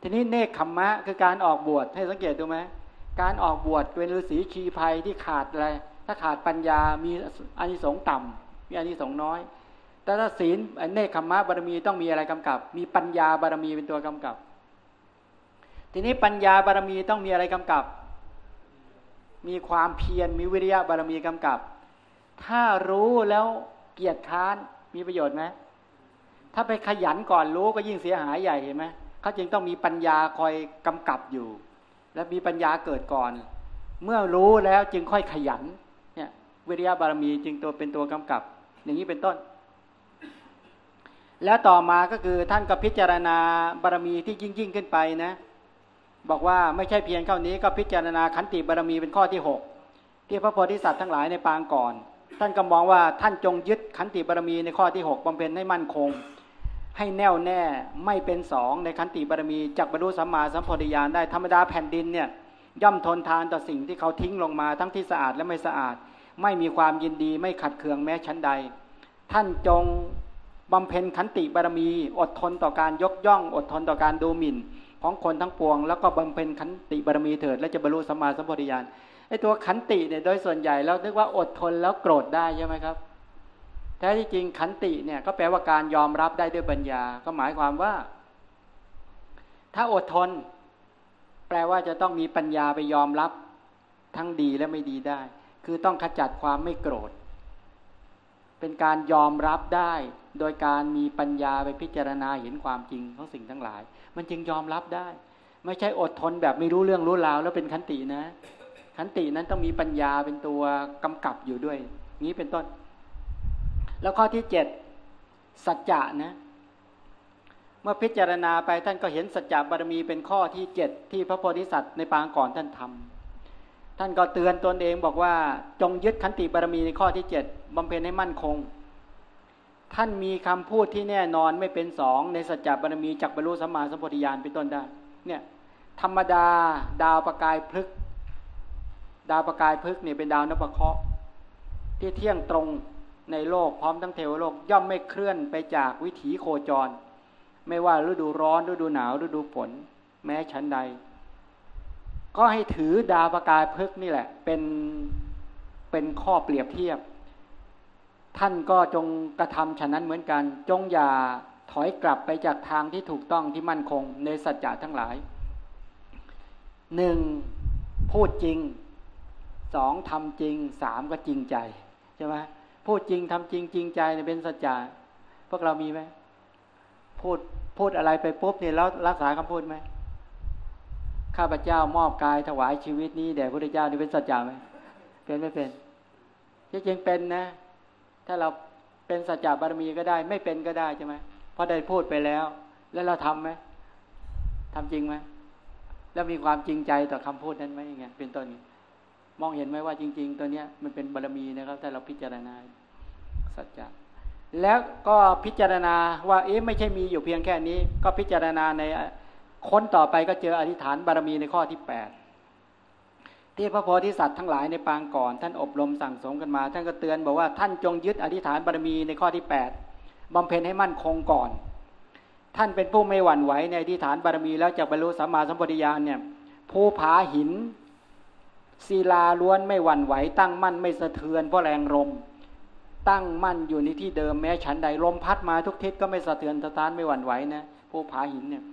ทีนี้เนคขมมะคือการออกบวชให้สังเกตดูไหมการออกบวชเป็นฤาษีชีภัยที่ขาดอะไรถ้าขาดปัญญามีอานิสงส์ต่ำมีอานิสงส์น้อย แต่ถ้าศีลเนคขมมะบารมีต้องมีอะไรกำกับ มีปัญญาบารมีเป็นตัวกำกับ ทีนี้ปัญญาบารมีต้องมีอะไรกำกับ มีความเพียรมีวิริยะบารมีกำกับ ถ้ารู้แล้วเกียรติค้านมีประโยชน์ไหมถ้าไปขยันก่อนรู้ก็ยิ่งเสียหายใหญ่เห็นไหมเขาจึงต้องมีปัญญาคอยกำกับอยู่ และมีปัญญาเกิดก่อน เมื่อรู้แล้วจึงค่อยขยันเนี่ยวิริยะบารมีจึงตัวเป็นตัวกำกับ อย่างนี้เป็นต้นแล้วต่อมาก็คือท่านก็พิจารณาบารมีที่ยิ่งยิ่งขึ้นไปนะ บอกว่าไม่ใช่เพียงเท่านี้ก็พิจารณาขันติบารมีเป็นข้อที่ 6 ที่พระโพธิสัตว์ทั้งหลายในปางก่อน ท่านก็มองว่าท่านจงยึดขันติบารมีในข้อที่ 6บำเพ็ญให้มั่นคง ให้แน่วแน่ไม่เป็นสองในขันติบารมีจักบรรลุสัมมาสัมพธิญาณได้ธรรมดาแผ่นดินเนี่ยย่อมทนทานต่อสิ่งที่เขาทิ้งลงมาทั้งที่สะอาดและไม่สะอาด ไม่มีความยินดีไม่ขัดเคืองแม้ชั้นใด ท่านจงบำเพ็ญขันติบารมี อดทนต่อการยกย่อง อดทนต่อการดูหมิ่น ของคนทั้งปวง แล้วก็บำเพ็ญขันติบารมีเถิด และจะบรรลุสัมมาสัมปวิญญาณไอ้ตัวขันติเนี่ยโดยส่วนใหญ่เรานึกว่าอดทนแล้วโกรธได้ใช่ไหมครับแท้ที่จริงขันติเนี่ยก็แปลว่าการยอมรับได้ด้วยปัญญา ก็หมายความว่า ถ้าอดทน แปลว่าจะต้องมีปัญญาไปยอมรับ ทั้งดีและไม่ดีได้ คือต้องขจัดความไม่โกรธ เป็นการยอมรับได้ โดยการมีปัญญาไปพิจารณาเห็นความจริงของสิ่งทั้งหลาย มันจึงยอมรับได้ ไม่ใช่อดทนแบบไม่รู้เรื่องรู้ราวแล้วเป็นขันตินะ ขันตินั้นต้องมีปัญญาเป็นตัวกำกับอยู่ด้วย นี้เป็นต้น แล้วข้อที่เจ็ดสัจจะนะ เมื่อพิจารณาไปท่านก็เห็นสัจจะบารมีเป็นข้อที่เจ็ดที่พระโพธิสัตว์ในปางก่อนท่านทำท่านก็เตือนตนเองบอกว่าจงยึดขันติบารมีในข้อที่เจ็ดบำเพ็ญให้มั่นคง ท่านมีคำพูดที่แน่นอนไม่เป็นสองในสัจจบารมีจักบรรลุสัมมาสัมปวิญญาณเป็นต้นได้ เนี่ยธรรมดาดาวประกายพฤกดาวประกายพฤกเนี่ยเป็นดาวนปเคราะห์ที่เที่ยงตรงในโลกพร้อมทั้งเทวโลกย่อมไม่เคลื่อนไปจากวิถีโคจร ไม่ว่าฤดูร้อนฤดูหนาวฤดูฝนแม้ชั้นใด ก็ให้ถือดาวประกายพึกนี่แหละ เป็นเป็นข้อเปรียบเทียบ ท่านก็จงกระทำฉะนั้นเหมือนกัน จงอย่าถอยกลับไปจากทางที่ถูกต้องที่มั่นคงในสัจจะทั้งหลายหนึ่งพูดจริงสองทำจริงสามก็จริงใจใช่ไหมพูดจริงทำจริงจริงใจเป็นสัจจะพวกเรามีไหมพูดพูดอะไรไปปุ๊บเนี่ยแล้วรักษาคำพูดไหมข้าพเจ้ามอบกายถวายชีวิตนี้แด่พระเจ้านี่เป็นสัจจะไหมเป็นไม่เป็นจริงเป็นนะ ถ้าเราเป็นสัจจะบารมีก็ได้ ไม่เป็นก็ได้ใช่ไหมเพราะได้พูดไปแล้ว แล้วเราทํำไหมทำจริงไหมแล้วมีความจริงใจต่อคำพูดนั้นไหมอย่างเงี้ยเป็นต้นมองเห็นไหมว่าจริง ๆ ตัวเนี้ยมันเป็นบารมีนะครับถ้าเราพิจารณาสัจจะแล้วก็พิจารณาว่าเอ๊ะไม่ใช่มีอยู่เพียงแค่นี้ ก็พิจารณาในค้นต่อไปก็เจออธิษฐานบารมีในข้อที่แปด ที่พระโพธิสัตว์ทั้งหลายในปางก่อน ท่านอบรมสั่งสมกันมา ท่านก็เตือนบอกว่าท่านจงยึดอธิษฐานบารมีในข้อที่ 8บำเพ็ญให้มั่นคงก่อน ท่านเป็นผู้ไม่หวั่นไหวในอธิษฐานบารมีแล้วจะบรรลุสัมมาสัมปวิญาณเนี่ยภูผาหินศิลาล้วนไม่หวั่นไหว ตั้งมั่นไม่สะเทือนเพราะแรงลมตั้งมั่นอยู่ในที่เดิมแม้ฉันใดลมพัดมาทุกทิศก็ไม่สะเทือนสะท้านไม่หวั่นไหวนะภูผาหินเนี่ย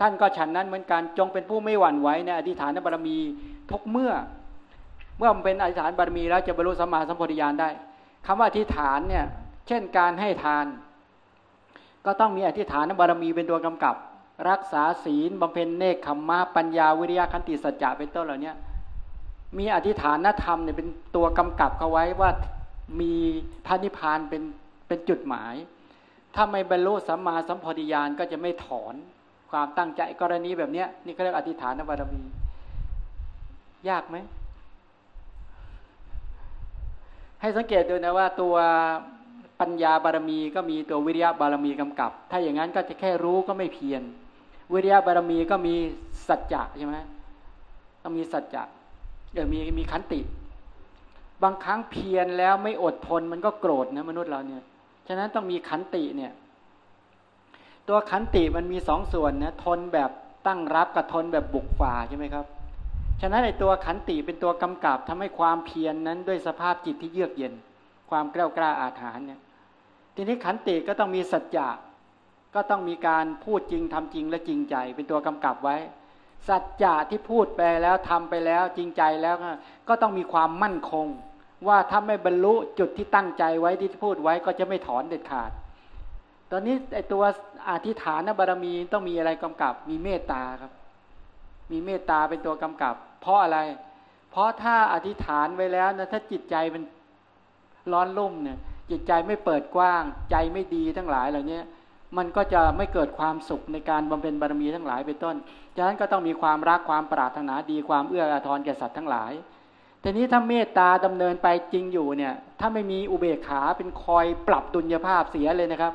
ท่านก็ฉันนั้นเหมือนกันจงเป็นผู้ไม่หวั่นไหวในอธิษฐานบารมีทุกเมื่อ เมื่อมันเป็นอธิษฐานบารมีแล้วจะบรรลุสัมมาสัมปวิญาณได้คำว่าอธิษฐานเนี่ยเช่นการให้ทาน ก็ต้องมีอธิษฐานบารมีเป็นตัวกำกับ รักษาศีลบำเพ็ญเนคขมมะปัญญาวิริยะขันติสัจจะเป็นต้นเหล่านี้มีอธิษฐานธรรมเนี่ยเป็นตัวกำกับเขาไว้ว่ามีพระนิพพานเป็นเป็นจุดหมาย ถ้าไม่บรรลุสัมมาสัมพธิญาณก็จะไม่ถอน ความตั้งใจกรณีแบบนี้นี่เขาเรียกอธิษฐานบารมี ยากไหม ให้สังเกตดูนะว่าตัวปัญญาบารมีก็มีตัววิริยะบารมีกำกับ ถ้าอย่างนั้นก็จะแค่รู้ก็ไม่เพียรวิริยะบารมีก็มีสัจจะใช่ไหมต้องมีสัจจะเดี๋ยวมีมีขันติ บางครั้งเพียรแล้วไม่อดทนมันก็โกรธนะมนุษย์เราเนี่ย ฉะนั้นต้องมีขันติเนี่ย ตัวขันติมันมีสองส่วนนะทนแบบตั้งรับกับทนแบบบุกฝ่าใช่ไหมครับ ฉะนั้นในตัวขันติเป็นตัวกำกับทำให้ความเพียรนนั้นด้วยสภาพจิตที่เยือกเย็น ความกล้ากล้าอาถรรพ์เนี่ยทีนี้ขันติก็ต้องมีสัจจะก็ต้องมีการพูดจริงทำจริงและจริงใจ เป็นตัวกำกับไว้ สัจจะที่พูดไปแล้วทำไปแล้วจริงใจแล้วก็ต้องมีความมั่นคง ว่าถ้าไม่บรรลุจุดที่ตั้งใจไว้ที่พูดไว้ก็จะไม่ถอนเด็ดขาด ตอนนี้ไอตัวอธิฐานบารมีต้องมีอะไรกำกับ มีเมตตาครับ มีเมตตาเป็นตัวกำกับ เพราะอะไร เพราะถ้าอธิษฐานไว้แล้วนะถ้าจิตใจมันร้อนรุ่มเนี่ย จิตใจไม่เปิดกว้าง ใจไม่ดีทั้งหลายเหล่านี้มันก็จะไม่เกิดความสุขในการบำเพ็ญบารมีทั้งหลายเป็นต้น ฉะนั้นก็ต้องมีความรักความปรารถนาดีความเอื้ออาทรแก่สัตว์ทั้งหลาย ทีนี้ถ้าเมตตาดำเนินไปจริงอยู่เนี่ย ถ้าไม่มีอุเบกขาเป็นคอยปรับดุลยภาพเสียเลยนะครับ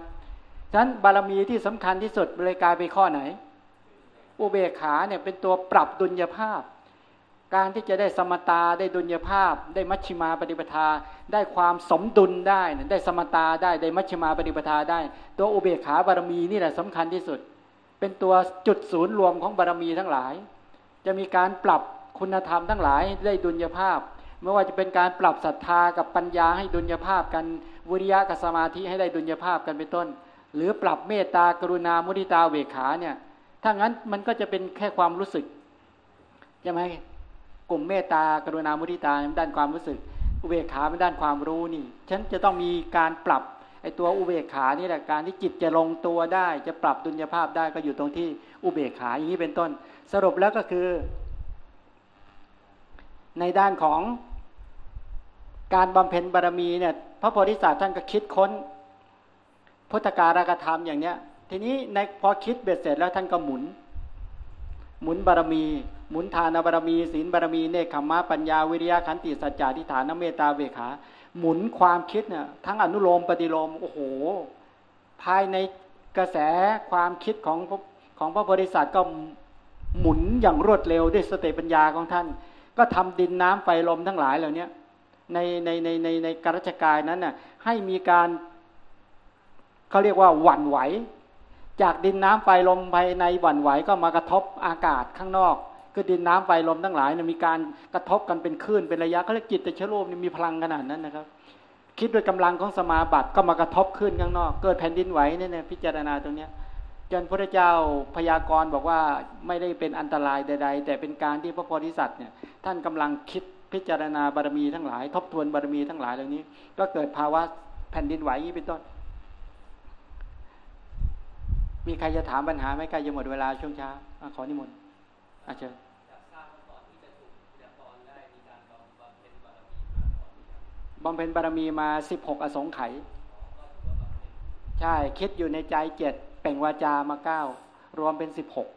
ฉะนั้นบารมีที่สำคัญที่สุดเลยกลายไปข้อไหน อุเบกขาเนี่ยเป็นตัวปรับดุลยภาพ การที่จะได้สมตาได้ดุลยภาพ ได้มัชชิมาปฏิปทา ได้ความสมดุลได้ได้สมตาได้ได้มัชชิมาปฏิปทาได้ ตัวอุเบกขาบารมีนี่แหละสำคัญที่สุด เป็นตัวจุดศูนย์รวมของบารมีทั้งหลาย จะมีการปรับคุณธรรมทั้งหลายได้ดุลยภาพไม่ว่าจะเป็นการปรับศรัทธากับปัญญาให้ดุลยภาพกันวิริยะกับสมาธิให้ได้ดุลยภาพกันเป็นต้น หรือปรับเมตตากรุณามุทิตาเวขาเนี่ยถ้างั้นมันก็จะเป็นแค่ความรู้สึกใช่ไหมกลุ่มเมตตากรุณามุทิตาด้านความรู้สึก อุเบกขาเป็นด้านความรู้นี่ฉันจะต้องมีการปรับไอตัวอุเบกขานี่แหละการที่จิตจะลงตัวได้ จะปรับดุลยภาพได้ก็อยู่ตรงที่อุเบกขาอย่างนี้เป็นต้น สรุปแล้วก็คือ ในด้านของการบำเพ็ญบารมีเนี่ยพระโพธิสัตว์ท่านก็คิดค้น พุทธการกธรรมอย่างเนี้ย ทีนี้ในพอคิดเบ็ดเสร็จแล้วท่านก็หมุน หมุนบารมี หมุนทานบารมี ศีลบารมีเนคขมะปัญญาวิริยะขันติสัจจะทิฏฐานเมตตาเวขา หมุนความคิดเนี่ยทั้งอนุโลมปฏิโลมโอ้โห ภายในกระแสความคิดของของพระโพธิสัตว์ก็หมุนอย่างรวดเร็วด้วยสติปัญญาของท่าน ก็ทำดินน้ำไฟลมทั้งหลายเหล่านี้ในในในในในกรัชกายนั้นน่ะให้มีการ เขาเรียกว่าหวั่นไหว จากดินน้ำไฟลมภายในหวั่นไหวก็มากระทบอากาศข้างนอก คือดินน้ำไฟลมทั้งหลายนี่ยมีการกระทบกันเป็นคลื่นเป็นระยะเขาเรียกจิตแต่เชโลมนี่มีพลังขนาดนั้นนะครับ คิดด้วยกำลังของสมาบัติก็มากระทบขึ้นข้างนอก เกิดแผ่นดินไหวเนี่ยพิจารณาตรงเนี้ยจนพระเจ้าพยากรณ์บอกว่าไม่ได้เป็นอันตรายใด ๆ แต่เป็นการที่พระโพธิสัตว์เนี่ยท่านกำลังคิดพิจารณาบารมีทั้งหลาย ทบทวนบารมีทั้งหลายเหล่านี้ ก็เกิดภาวะแผ่นดินไหวนี้เป็นต้น มีใครจะถามปัญหาไหมใกล้จะหมดเวลาช่วงเช้าขอนิมนต์อาเชิญบำเพ็ญบารมีมาสิบหกอสงไขยใช่ คิดอยู่ในใจเจ็ดเป่งวาจามาเก้ารวมเป็นสิบหก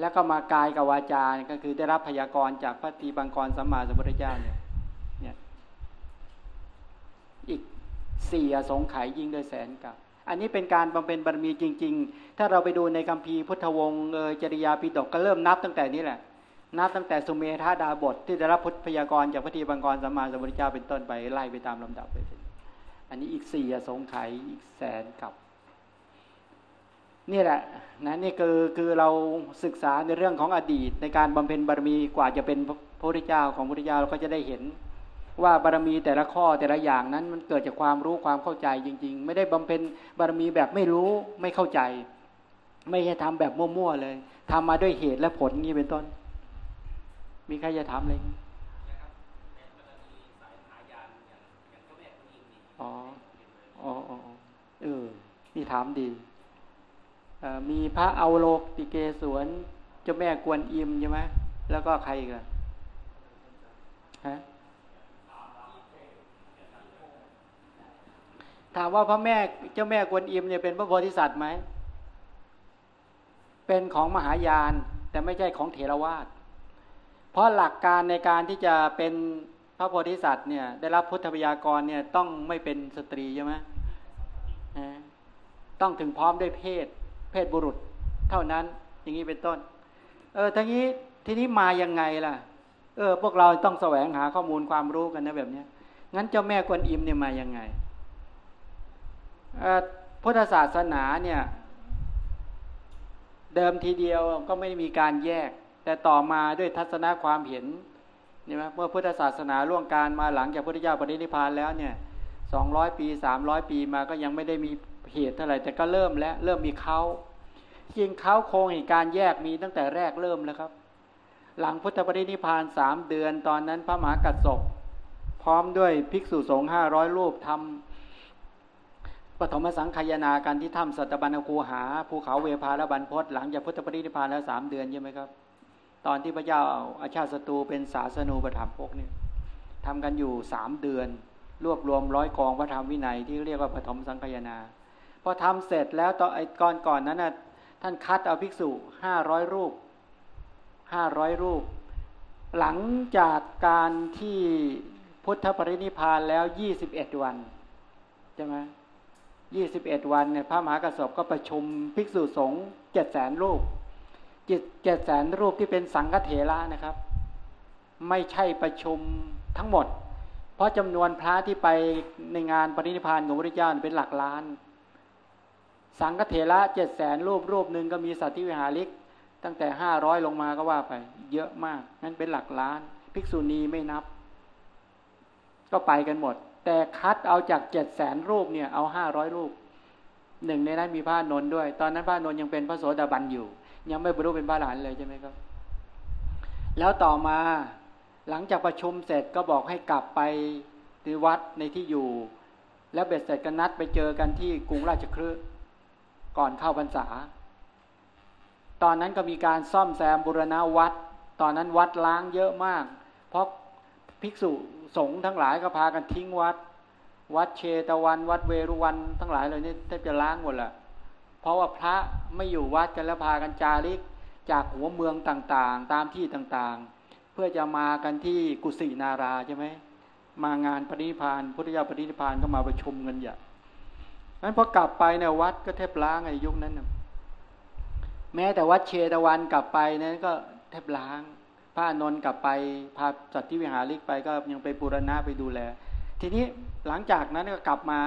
แล้วก็มากายกับวาจาก็คือได้รับพยากรณ์จากพระทีบังกรสัมมาสัมพุทธเจ้าเนี่ยเนี่ยอีกสี่อสงไขยยิ่งด้วยแสนกับ อันนี้เป็นการบำเพ็ญบารมีจริง ๆ ถ้าเราไปดูในคัมภีร์พุทธวงศ์จริยาปิฎกก็เริ่มนับตั้งแต่นี้แหละ นับตั้งแต่สุเมธาดาบท ที่ได้รับพุทธพยากรจากพระทีบังกรสัมมาสัมพุทธเจ้าเป็นต้นไปไล่ไปตามลำดับไป อันนี้อีกสี่สงไขยอีกแสนกับนี่แหละนะนี่คือคือเราศึกษาในเรื่องของอดีตในการบำเพ็ญบารมีกว่าจะเป็นพระพุทธเจ้าของพระพุทธเจ้าเราก็จะได้เห็น ว่าบารมีแต่ละข้อแต่ละอย่างนั้นมันเกิดจากความรู้ความเข้าใจจริง ๆ ไม่ได้บำเพ็ญบารมีแบบไม่รู้ไม่เข้าใจ ไม่ใช่ทำแบบมั่วๆเลยทำมาด้วยเหตุและผลนี้เป็นต้น มีใครจะทำเลยอ๋ออ๋อเออนี่ถามดีมีพระเอาโลกติเกสวนเจ้าแม่กวนอิมใช่ไหมแล้วก็ใครกันฮะ ถามว่าพระแม่เจ้าแม่กวนอิมเนี่ยเป็นพระโพธิสัตว์ไหม เป็นของมหายานแต่ไม่ใช่ของเถรวาทเพราะหลักการในการที่จะเป็นพระโพธิสัตว์เนี่ย ได้รับพุทธพยากรเนี่ยต้องไม่เป็นสตรีใช่ไหมต้องถึงพร้อมด้วยเพศ เพศบุรุษ เท่านั้น อย่างนี้เป็นต้น เออทีนี้ทีนี้มายังไงล่ะ เออ พวกเราต้องแสวงหาข้อมูลความรู้กันนะแบบนี้งั้นเจ้าแม่กวนอิมเนี่ยมายังไง พุทธศาสนาเนี่ย เดิมทีเดียวก็ไม่มีการแยก แต่ต่อมาด้วยทัศนะความเห็นนี่ไหมเมื่อพุทธศาสนาล่วงการมาหลังจากพุทธเจ้าปรินิพานแล้วเนี่ยสองร้อยปีสามร้อยปีมาก็ยังไม่ได้มีเหตุเท่าไหร่แต่ก็เริ่มแล้วเริ่มมีเขาจริงเขาโครงเหตุการแยกมีตั้งแต่แรกเริ่มแล้วครับ หลังพุทธปรินิพานสามเดือนตอนนั้นพระมหากัสสปพร้อมด้วยภิกษุสงฆ์ห้าร้อยรูปทำ ปฐมสังขยานาการที่ถ้ำสัตบัญคูหาภูเขาเวพาและบันพศหลังจากพุทธปรินิพานแล้วสามเดือนใช่ไหมครับ ตอนที่พระเจ้าอาชาติศัตรูเป็นศาสนูปถัมภกเนี่ยทำกันอยู่สามเดือน รวบรวมร้อยกองพระธรรมวินัยที่เรียกว่าปฐมสังขยานาพอทำเสร็จแล้วตอนไอ้ก่อนก่อนนั้นน่ะท่านคัดเอาภิกษุห้าร้อยรูปห้าร้อยรูป หลังจากการที่พุทธปรินิพานแล้วยี่สิบเอ็ดวันใช่ไหม ยี่สิบเอ็ดวันเนี่ยพระมหากระสบก็ประชุมภิกษุสงฆ์เจ็ดแสนรูปจิตเจ็ดแสนรูปที่เป็นสังฆเถระนะครับ ไม่ใช่ประชุมทั้งหมด เพราะจำนวนพระที่ไปในงานปรินิพานของพระเจ้าเป็นหลักล้าน สังฆเถระเจ็ดแสนรูปรูปหนึ่งก็มีสัตว์ที่วิหาริก ตั้งแต่ห้าร้อยลงมาก็ว่าไป เยอะมากนั่นเป็นหลักล้าน ภิกษุณีไม่นับ ก็ไปกันหมด แต่คัดเอาจากเจ็ดแสนรูปเนี่ยเอาห้าร้อยรูปหนึ่งในนั้นมีพระนนท์ด้วย ตอนนั้นพระนนท์ยังเป็นพระโสดาบันอยู่ ยังไม่บรรลุเป็นพระหลานเลยใช่ไหมครับ แล้วต่อมาหลังจากประชุมเสร็จก็บอกให้กลับไปที่วัดในที่อยู่ แล้วเบ็ดเสร็จกันนัดไปเจอกันที่กรุงราชคฤห์ก่อนเข้าพรรษา ตอนนั้นก็มีการซ่อมแซมบุรณะวัด ตอนนั้นวัดล้างเยอะมาก เพราะภิกษุ สงฆ์ทั้งหลายก็พากันทิ้งวัด วัดเชตวัน วัดเวรุวัน ทั้งหลายเลยนี่แทบจะล้างหมดแหละเพราะว่าพระไม่อยู่วัดกันแล้วพากันจาริกจากหัวเมืองต่างๆ ตามที่ต่างๆ เพื่อจะมากันที่กุสินาราใช่ไหมมางานปฏิพานพุทธยาปฏิพานก็มาประชุมกันอย่างนั้นพอกลับไปเนี่ยวัดก็แทบล้างไอ้ยุคนั้นนะแม้แต่วัดเชตวันกลับไปนั้นก็แทบล้าง พระนนท์กลับไปพาจัดที่วิหาริกไปก็ยังไปบูรณะไปดูแล ทีนี้หลังจากนั้นก็กลับมา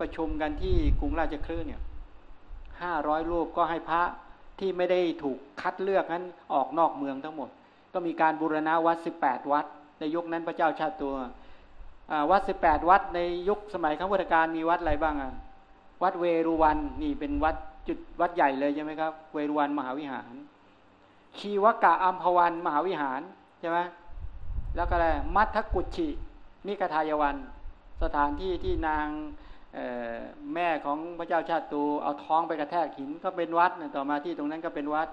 ประชุมกันที่กรุงราชคลื่นเนี่ยห้าร้อยรูปก็ให้พระที่ไม่ได้ถูกคัดเลือกนั้นออกนอกเมืองทั้งหมด ก็มีการบูรณะวัดสิบแปดวัด ในยุคนั้นพระเจ้าชาติตัววัดสิบแปดวัดในยุคสมัยข้าพุทธกาลมีวัดอะไรบ้างอะวัดเวรุวันนี่เป็นวัดจุดวัดใหญ่เลยใช่ไหมครับ เวรุวันมหาวิหาร ชีวกะอัมพวันมหาวิหารใช่ไหมแล้วก็อะไรมัทกุชินิกทายวัน สถานที่ที่นางแม่ของพระเจ้าชาติตูเอาท้องไปกระแทกหินก็เป็นวัดต่อมาที่ตรงนั้นก็เป็นวัด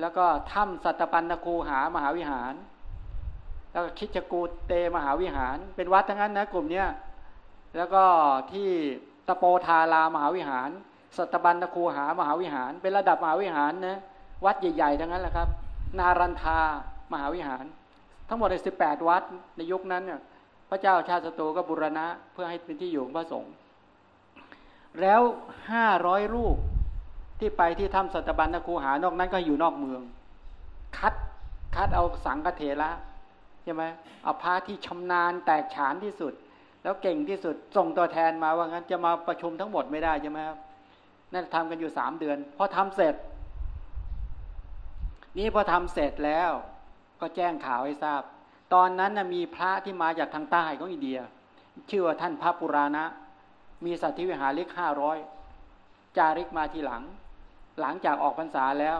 แล้วก็ถ้ำสัตปันนคูหามหาวิหาร แล้วก็คิจกูเตมหาวิหาร เป็นวัดทั้งนั้นนะกลุ่มเนี้ยแล้วก็ที่ตะโปธารามหาวิหาร สัตบัญคูหามหาวิหาร เป็นระดับมหาวิหารนะ วัดใหญ่ๆทั้งนั้นแหละครับ นารันทามหาวิหาร ทั้งหมดในสิบแปดวัดในยุคนั้นเนี่ยพระเจ้าชาติสตูก็บุรณะเพื่อให้เป็นที่อยู่ของพระสงฆ์แล้วห้าร้อยรูปที่ไปที่ถ้ำสัตบัญคูหานอกนั้นก็อยู่นอกเมือง คัดคัดเอาสังฆเถระใช่ไหมเอาพระที่ชำนาญแตกฉานที่สุด แล้วเก่งที่สุดส่งตัวแทนมาว่างั้นจะมาประชุมทั้งหมดไม่ได้ใช่ไหมครับนั่นทำกันอยู่สามเดือนพอทำเสร็จ นี่พอทำเสร็จแล้วก็แจ้งข่าวให้ทราบ ตอนนั้นนะมีพระที่มาจากทางใต้ของอินเดีย ชื่อว่าท่านพระปุราณะ มีสัตธิวิหาริกห้าร้อยจาริกมาทีหลัง หลังจากออกพรรษาแล้ว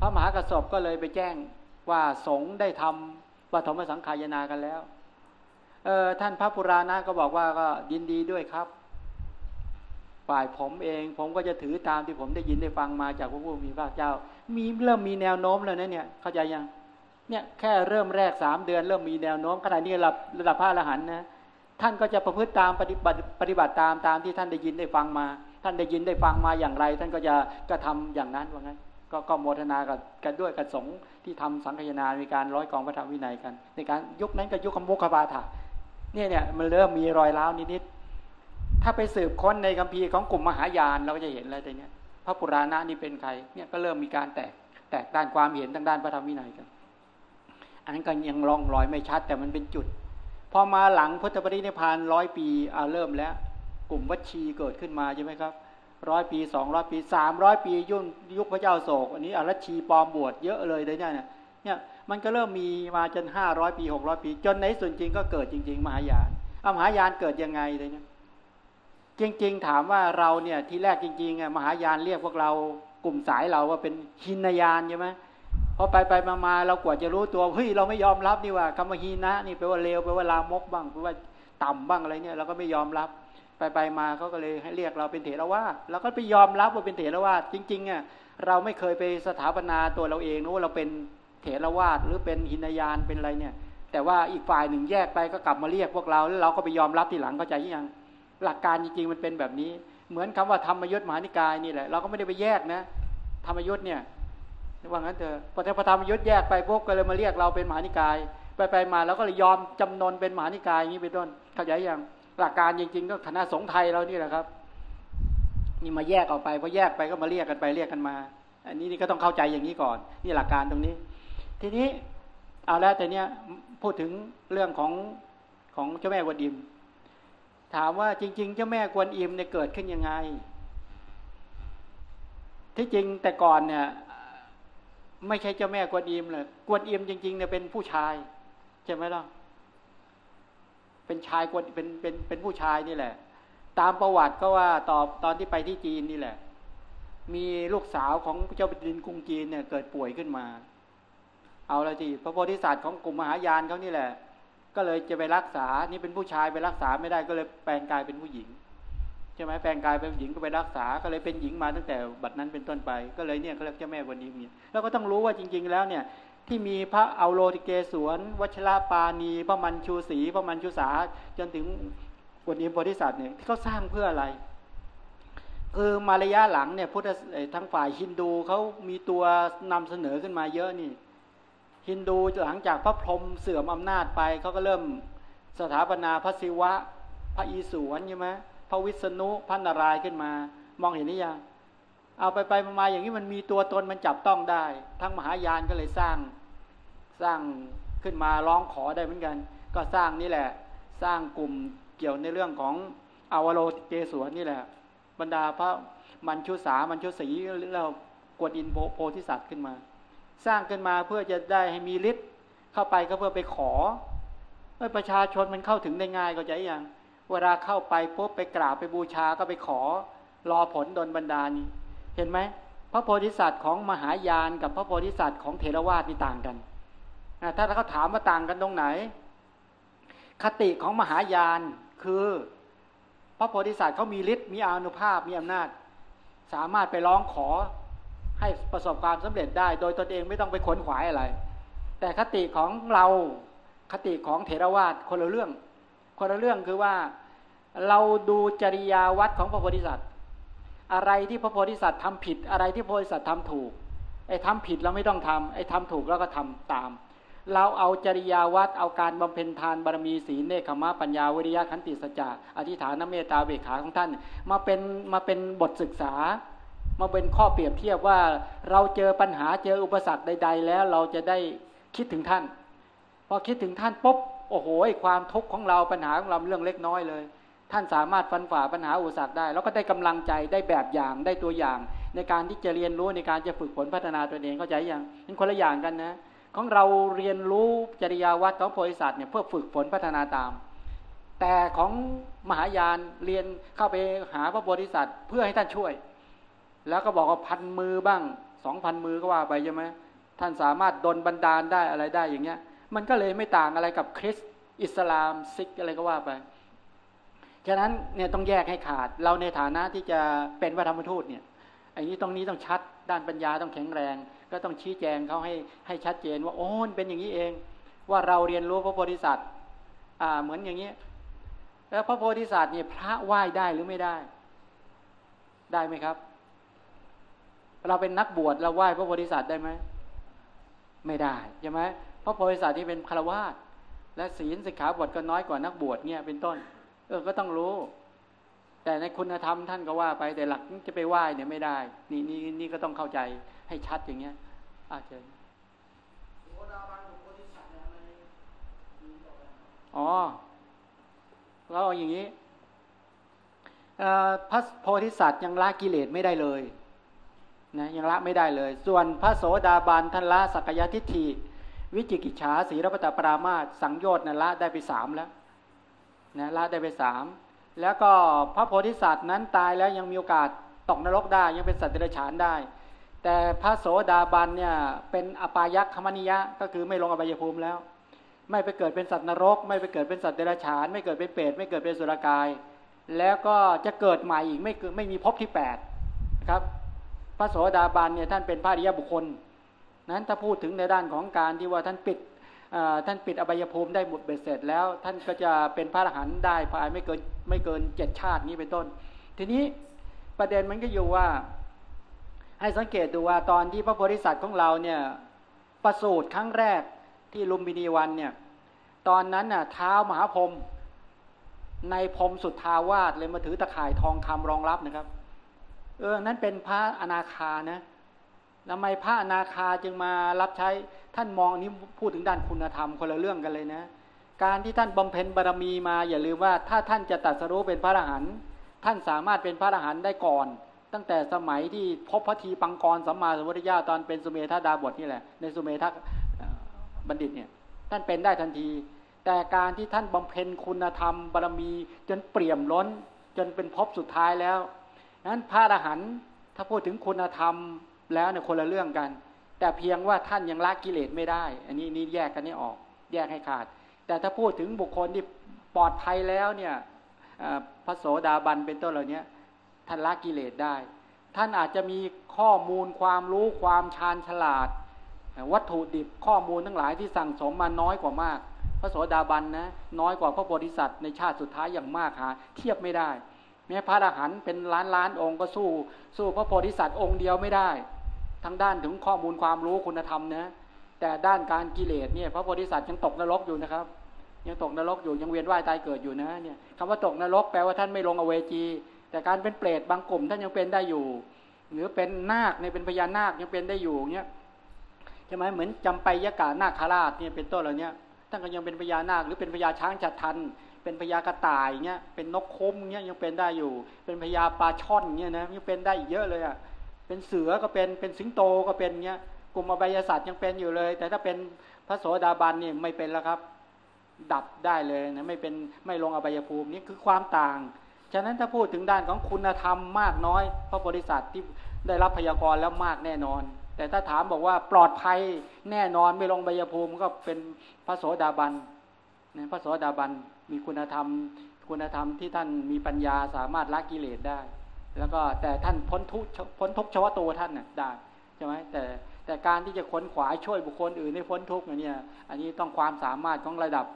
พระมหากระสบก็เลยไปแจ้งว่าสงฆ์ได้ทำปฐมสังขายนากันแล้ว เออท่านพระปุราณะก็บอกว่าก็ยินดีด้วยครับ ฝ่ายผมเอง ผมก็จะถือตามที่ผมได้ยินได้ฟังมาจากพระผู้มีพระเจ้า มีเริ่มมีแนวโน้มแล้วนะเนี่ยเข้าใจยังเนี่ยแค่เริ่มแรกสามเดือน เริ่มมีแนวโน้มขณะนี้ระดับระดับพระอรหันต์นะท่านก็จะประพฤติตามปฏิบัติปฏิบัติตามตามที่ท่านได้ยินได้ฟังมา ท่านได้ยินได้ฟังมาอย่างไร ท่านก็จะกระทาอย่างนั้นว่างั้นก็ก็โมทนากับกันด้วยกับสงฆ์ที่ทำสังฆนามีการร้อยกองพระธรรมวินัยกัน ในการยุคนั้นก็ยุคคำมุขบาถาเนี่ยเนี่ยมันเริ่มมีรอยร้าวนิดๆ ถ้าไปสืบค้นในคัมภีร์ของกลุ่มมหายานเราก็จะเห็นอะไรแต่เนี้ยพระปุราณะนี่เป็นใครเนี่ยก็เริ่มมีการแตกแตกด้านความเห็นทางด้านพระธรรมวินัยกันอันนั้นก็ยังลองรอยไม่ชัด แต่มันเป็นจุด พอมาหลังพุทธปรินิพานร้อยปีอ่าเริ่มแล้ว กลุ่มวัชีเกิดขึ้นมาใช่ไหมครับร้อยปีสองร้อยปีสามร้อยปียุ่นยุคพระเจ้าโศก อันนี้อรัชีปลอมบวชเยอะเลยเลยเนี่ยเนี่ยมันก็เริ่มมีมาจนห้าร้อยปีหกร้อยปี จนในส่วนจริงก็เกิดจริง ๆ มหายานอมหายานเกิดยังไงเลยเนี่ย จริงๆ ถามว่าเราเนี่ยที่แรกจริงๆอะมหายานเรียกพวกเรากลุ่มสายเราว่าเป็นหินยานใช่ไหมพอไปไปมามาเรากว่าจะรู้ตัวเฮ้ยเราไม่ยอมรับนี่ว่าคำว่าฮีนะนี่แปลว่าเลวแปลว่าลามกบ้างแปลว่าต่ำบ้างอะไรเนี่ยเราก็ไม่ยอมรับ ไปไปมาเขาก็เลยให้เรียกเราเป็นเถรวาทเราก็ไปยอมรับว่าเป็นเถรวาทจริงๆอะเราไม่เคยไปสถาปนาตัวเราเองนะว่าเราเป็นเถรวาทหรือเป็นหินยานเป็นอะไรเนี่ย แต่ว่าอีกฝ่ายหนึ่งแยกไปก็กลับมาเรียกพวกเราแล้วเราก็ไปยอมรับทีหลังเข้าใจยัง หลักการจริงๆมันเป็นแบบนี้ เหมือนคำว่าธรรมยุทธมหานิกายนี่แหละ เราก็ไม่ได้ไปแยกนะ ธรรมยุทธเนี่ยว่างั้นเถอะพอพระธรรมยุทธแยกไปพวกก็เลยมาเรียกเราเป็นมหานิกาย ไปไปมาแล้วก็เลยยอมจำนนเป็นมหานิกายอย่างนี้เป็นต้นเข้าใจยังหลักการจริง ๆ ก็คณะสงฆ์ไทยเรานี่แหละครับนี่มาแยกออกไปพอแยกไปก็มาเรียกกันไปเรียกกันมา อันนี้นี่ก็ต้องเข้าใจอย่างนี้ก่อน นี่หลักการตรงนี้ ทีนี้เอาแล้วแต่เนี้ยพูดถึงเรื่องของของเจ้าแม่วนอิม ถามว่าจริง ๆ เจ้าแม่กวนอิมเนี่ยเกิดขึ้นยังไง ที่จริงแต่ก่อนเนี่ยไม่ใช่เจ้าแม่กวนอิมเลยกวนอิมจริงๆเนี่ยเป็นผู้ชายใช่ไหมล่ะเป็นชายคนเป็นเป็นเป็นผู้ชายนี่แหละ ตามประวัติก็ว่าตอบตอนที่ไปที่จีนนี่แหละ มีลูกสาวของเจ้าแผ่นดินกรุงจีนเนี่ยเกิดป่วยขึ้นมา เอาละทีพระโพธิสัตว์ของกลุ่มมหายานเขานี่แหละ ก็เลยจะไปรักษา นี่เป็นผู้ชายไปรักษาไม่ได้ก็เลยแปลงกายเป็นผู้หญิงใช่ไหมแปลงกายเป็นหญิงก็ไปรักษา ก็เลยเป็นหญิงมาตั้งแต่บัดนั้นเป็นต้นไป ก็เลยเนี่ยเขาเรียกเจ้าแม่วันนี้มีแล้วก็ต้องรู้ว่าจริง ๆ แล้วเนี่ยที่มีพระเอาโลติเกสวนวัชระปาณี พระมันชูศรีพระมันชูสาจนถึงกวนอิมโพธิสัตว์เนี่ยที่เขาสร้างเพื่ออะไรคือมาระยะหลังเนี่ยพุทธทั้งฝ่ายฮินดูเขามีตัวนำเสนอขึ้นมาเยอะนี่ ฮินดูหลังจากพระพรหมเสื่อมอำนาจไปเขาก็เริ่มสถาปนาพระศิวะ พระอีศวรใช่ไหมพระวิษณุพระนารายณ์ขึ้นมา มองเห็นหรือยังเอาไปไปมาอย่างนี้มันมีตัวตนมันจับต้องได้ ทั้งมหายานก็เลยสร้าง สร้างขึ้นมาร้องขอได้เหมือนกัน ก็สร้างนี่แหละ สร้างกลุ่มเกี่ยวในเรื่องของอวโรเกสวนนี่แหละ บรรดาพระมันชุสามันชุสีแล้วกวดอินโพธิสัตว์ขึ้นมา สร้างขึ้นมาเพื่อจะได้ให้มีฤทธิ์เข้าไปก็เพื่อไปขอเมื่อประชาชนมันเข้าถึงได้ง่ายก็จะอย่างเวลาเข้าไปพบไปกราบไปบูชาก็ไปขอรอผลดนบรรดานี้เห็นไหมพระโพธิสัตว์ของมหายานกับพระโพธิสัตว์ของเทรวาสนี่ต่างกันถ้าเขาถามว่าต่างกันตรงไหน คติของมหายานคือพระโพธิสัตว์เขามีฤทธิ์มีอานุภาพมีอำนาจ สามารถไปร้องขอ ให้ประสบความสำเร็จได้ โดยตนเองไม่ต้องไปขนขวายอะไร แต่คติของเราคติของเถรวาทคนละเรื่อง คนละเรื่องคือว่าเราดูจริยาวัดของพระโพธิสัตว์ อะไรที่พระโพธิสัตว์ทำผิดอะไรที่พระโพธิสัตว์ทำถูกไอ้ทำผิดเราไม่ต้องทำไอ้ทำถูกเราก็ทำตาม เราเอาจริยาวัดเอาการบำเพ็ญทานบารมีศีลเนคขมะปัญญาวิริยะขันติสัจจะอธิฐานเมตตาเบกขาของท่าน มาเป็นมาเป็นบทศึกษา มาเป็นข้อเปรียบเทียบว่าเราเจอปัญหาเจออุปสรรคใด ๆ แล้วเราจะได้คิดถึงท่าน พอคิดถึงท่านปุ๊บโอ้โหความทุกข์ของเราปัญหาของเราเรื่องเล็กน้อยเลย ท่านสามารถฟันฝ่าปัญหาอุปสรรคได้ แล้วก็ได้กำลังใจได้แบบอย่างได้ตัวอย่าง ในการที่จะเรียนรู้ในการจะฝึกฝนพัฒนาตัวเองเข้าใจยังเป็นคนละอย่างกันนะ ของเราเรียนรู้จริยาวัดของโพธิสัตว์เนี่ยเพื่อฝึกฝนพัฒนาตาม แต่ของมหายานเรียนเข้าไปหาพระโพธิสัตว์เพื่อให้ท่านช่วย แล้วก็บอกว่าพันมือบ้างสองพันมือก็ว่าไปใช่ไหมท่านสามารถดนบันดาลได้อะไรได้อย่างเงี้ย มันก็เลยไม่ต่างอะไรกับคริสต์อิสลามซิกอะไรก็ว่าไปฉะนั้นเนี่ยต้องแยกให้ขาด เราในฐานะที่จะเป็นวัฒนธรรมทูตเนี่ยอันนี้ตรงนี้ต้องชัดด้านปัญญาต้องแข็งแรง ก็ต้องชี้แจงเขาให้ให้ชัดเจนว่าโอ้เป็นอย่างนี้เอง ว่าเราเรียนรู้พระโพธิสัตว์อ่าเหมือนอย่างนี้แล้วพระโพธิสัตว์เนี่ยพระไหว้ได้หรือไม่ได้ ได้ไหมครับ เราเป็นนักบวชเราไหว้พระโพธิสัตว์ได้ไหมไม่ได้ใช่ไหมพระโพธิสัตว์ที่เป็นคารวาสและศีลสิกขาบทก็น้อยกว่านักบวชเนี่ยเป็นต้น เออก็ต้องรู้ แต่ในคุณธรรมท่านก็ว่าไปแต่หลักจะไปไหว้เนี่ยไม่ได้ นี่นี่นี่ก็ต้องเข้าใจให้ชัดอย่างเงี้ยอาจารย์อ๋อเราเอาอย่างนี้พระโพธิสัตว์ยังละกิเลสไม่ได้เลย นะยังละไม่ได้เลย ส่วนพระโสดาบันท่านละสักยทิฏฐิ วิจิกิจฉาสีรพตปรามาสสังโยชน์นะละได้ไปสามแล้วนะละได้ไปสามแล้วก็พระโพธิสัตว์นั้นตายแล้วยังมีโอกาสตกนรกได้ยังเป็นสัตว์เดรัจฉานได้ แต่พระโสดาบันเนี่ยเป็นอปายักขมนิยะก็คือไม่ลงอบายภูมิแล้ว ไม่ไปเกิดเป็นสัตว์นรก ไม่ไปเกิดเป็นสัตว์เดรัจฉาน ไม่เกิดเป็นเปรตไม่เกิดเป็นสุรกาย แล้วก็จะเกิดใหม่อีกไม่ไม่มีภพที่แปดนะครับ พระโสดาบันเนี่ยท่านเป็นพระริยบุคคล นั้นถ้าพูดถึงในด้านของการที่ว่าท่านปิดท่านปิดอบายภูมิได้หมดเบ็ดเสร็จแล้ว ท่านก็จะเป็นพระอรหันต์ได้ภายไม่เกินไม่เกินเจ็ดชาตินี้เป็นต้น ทีนี้ประเด็นมันก็อยู่ว่า ให้สังเกตดูว่าตอนที่พระโพธิสัตว์ของเราเนี่ยประสูติครั้งแรกที่ลุมพินีวันเนี่ยตอนนั้นน่ะเท้ามหาพรมในพรมสุดทาวาสเลยมาถือตะข่ายทองคำรองรับนะครับ เออนั้นเป็นพระอนาคานะทำไมพระอนาคาจึงมารับใช้ท่านมองนี้พูดถึงด้านคุณธรรมคนละเรื่องกันเลยนะ การที่ท่านบำเพ็ญบารมีมาอย่าลืมว่า ถ้าท่านจะตัดสรู้เป็นพระอรหันต์ท่านสามารถเป็นพระอรหันต์ได้ก่อน ตั้งแต่สมัยที่พบพระทีปังกรสัมมาสัมพุทธเจ้าตอนเป็นสุเมธาดาบทนี่แหละ ในสุเมธาบัณฑิตเนี่ย ท่านเป็นได้ทันที แต่การที่ท่านบำเพ็ญคุณธรรมบารมีจนเปี่ยมล้น จนเป็นพบสุดท้ายแล้ว นั้นพระอรหันต์ถ้าพูดถึงคุณธรรมแล้วเนี่ยคนละเรื่องกัน แต่เพียงว่าท่านยังละกิเลสไม่ได้ อันนี้นี่แยกกันนี่ออกแยกให้ขาด แต่ถ้าพูดถึงบุคคลที่ปลอดภัยแล้วเนี่ยพระโสดาบันเป็นต้นเหล่านี้ท่านละกิเลสได้ ท่านอาจจะมีข้อมูลความรู้ความชาญฉลาด วัตถุดิบข้อมูลทั้งหลายที่สั่งสมมาน้อยกว่ามาก พระโสดาบันนะน้อยกว่าพระโพธิสัตว์ในชาติสุดท้ายอย่างมากหาเทียบไม่ได้ แม้พระอรหันต์เป็นล้านล้านองค์ก็สู้ สู้พระโพธิสัตว์องค์เดียวไม่ได้ ทั้งด้านถึงข้อมูลความรู้คุณธรรมนะแต่ด้านการกิเลสเนี่ยพระโพธิสัตว์ยังตกนรกอยู่นะครับ ยังตกนรกอยู่ยังเวียนว่ายตายเกิดอยู่นะเนี่ยคำว่าตกนรกแปลว่าท่านไม่ลงอเวจี แต่การเป็นเปรตบางกลุ่มท่านยังเป็นได้อยู่ หรือเป็นนาคเนี่ยเป็นพญานาคยังเป็นได้อยู่เนี่ยใช่ไหมเหมือนจำไปยกานาคราชเนี่ยเป็นต้นเหล่านี้ท่านก็ยังเป็นพญานาคหรือเป็นพญาช้างจัดทัน เป็นพญากระต่ายเงี้ยเป็นนกคมเงี้ยยังเป็นได้อยู่ เป็นพญาปลาช่อนเงี้ยนะยังเป็นได้เยอะเลยอะเป็นเสือก็เป็นเป็นสิงโตก็เป็นเงี้ยกลุ่มอบายศาสตร์ยังเป็นอยู่เลย แต่ถ้าเป็นพระโสดาบันเนี่ยไม่เป็นแล้วครับ ดับได้เลยนะไม่เป็นไม่ลงอบายภูมินี่คือความต่าง ฉะนั้นถ้าพูดถึงด้านของคุณธรรมมากน้อย พระบริษัทที่ได้รับพยากรณ์แล้วมากแน่นอน แต่ถ้าถามบอกว่าปลอดภัยแน่นอนไม่ลงอบายภูมิก็เป็นพระโสดาบันนะพระโสดาบัน มีคุณธรรม คุณธรรมที่ท่านมีปัญญาสามารถละกิเลสได้ แล้วก็แต่ท่านพ้นทุกพ้นทุกเฉพาะตัวท่านน่ะได้ใช่ไหมแต่แต่การที่จะค้นขวายช่วยบุคคลอื่นให้พ้นทุกข์เนี่ย อันนี้ต้องความสามารถของระดับ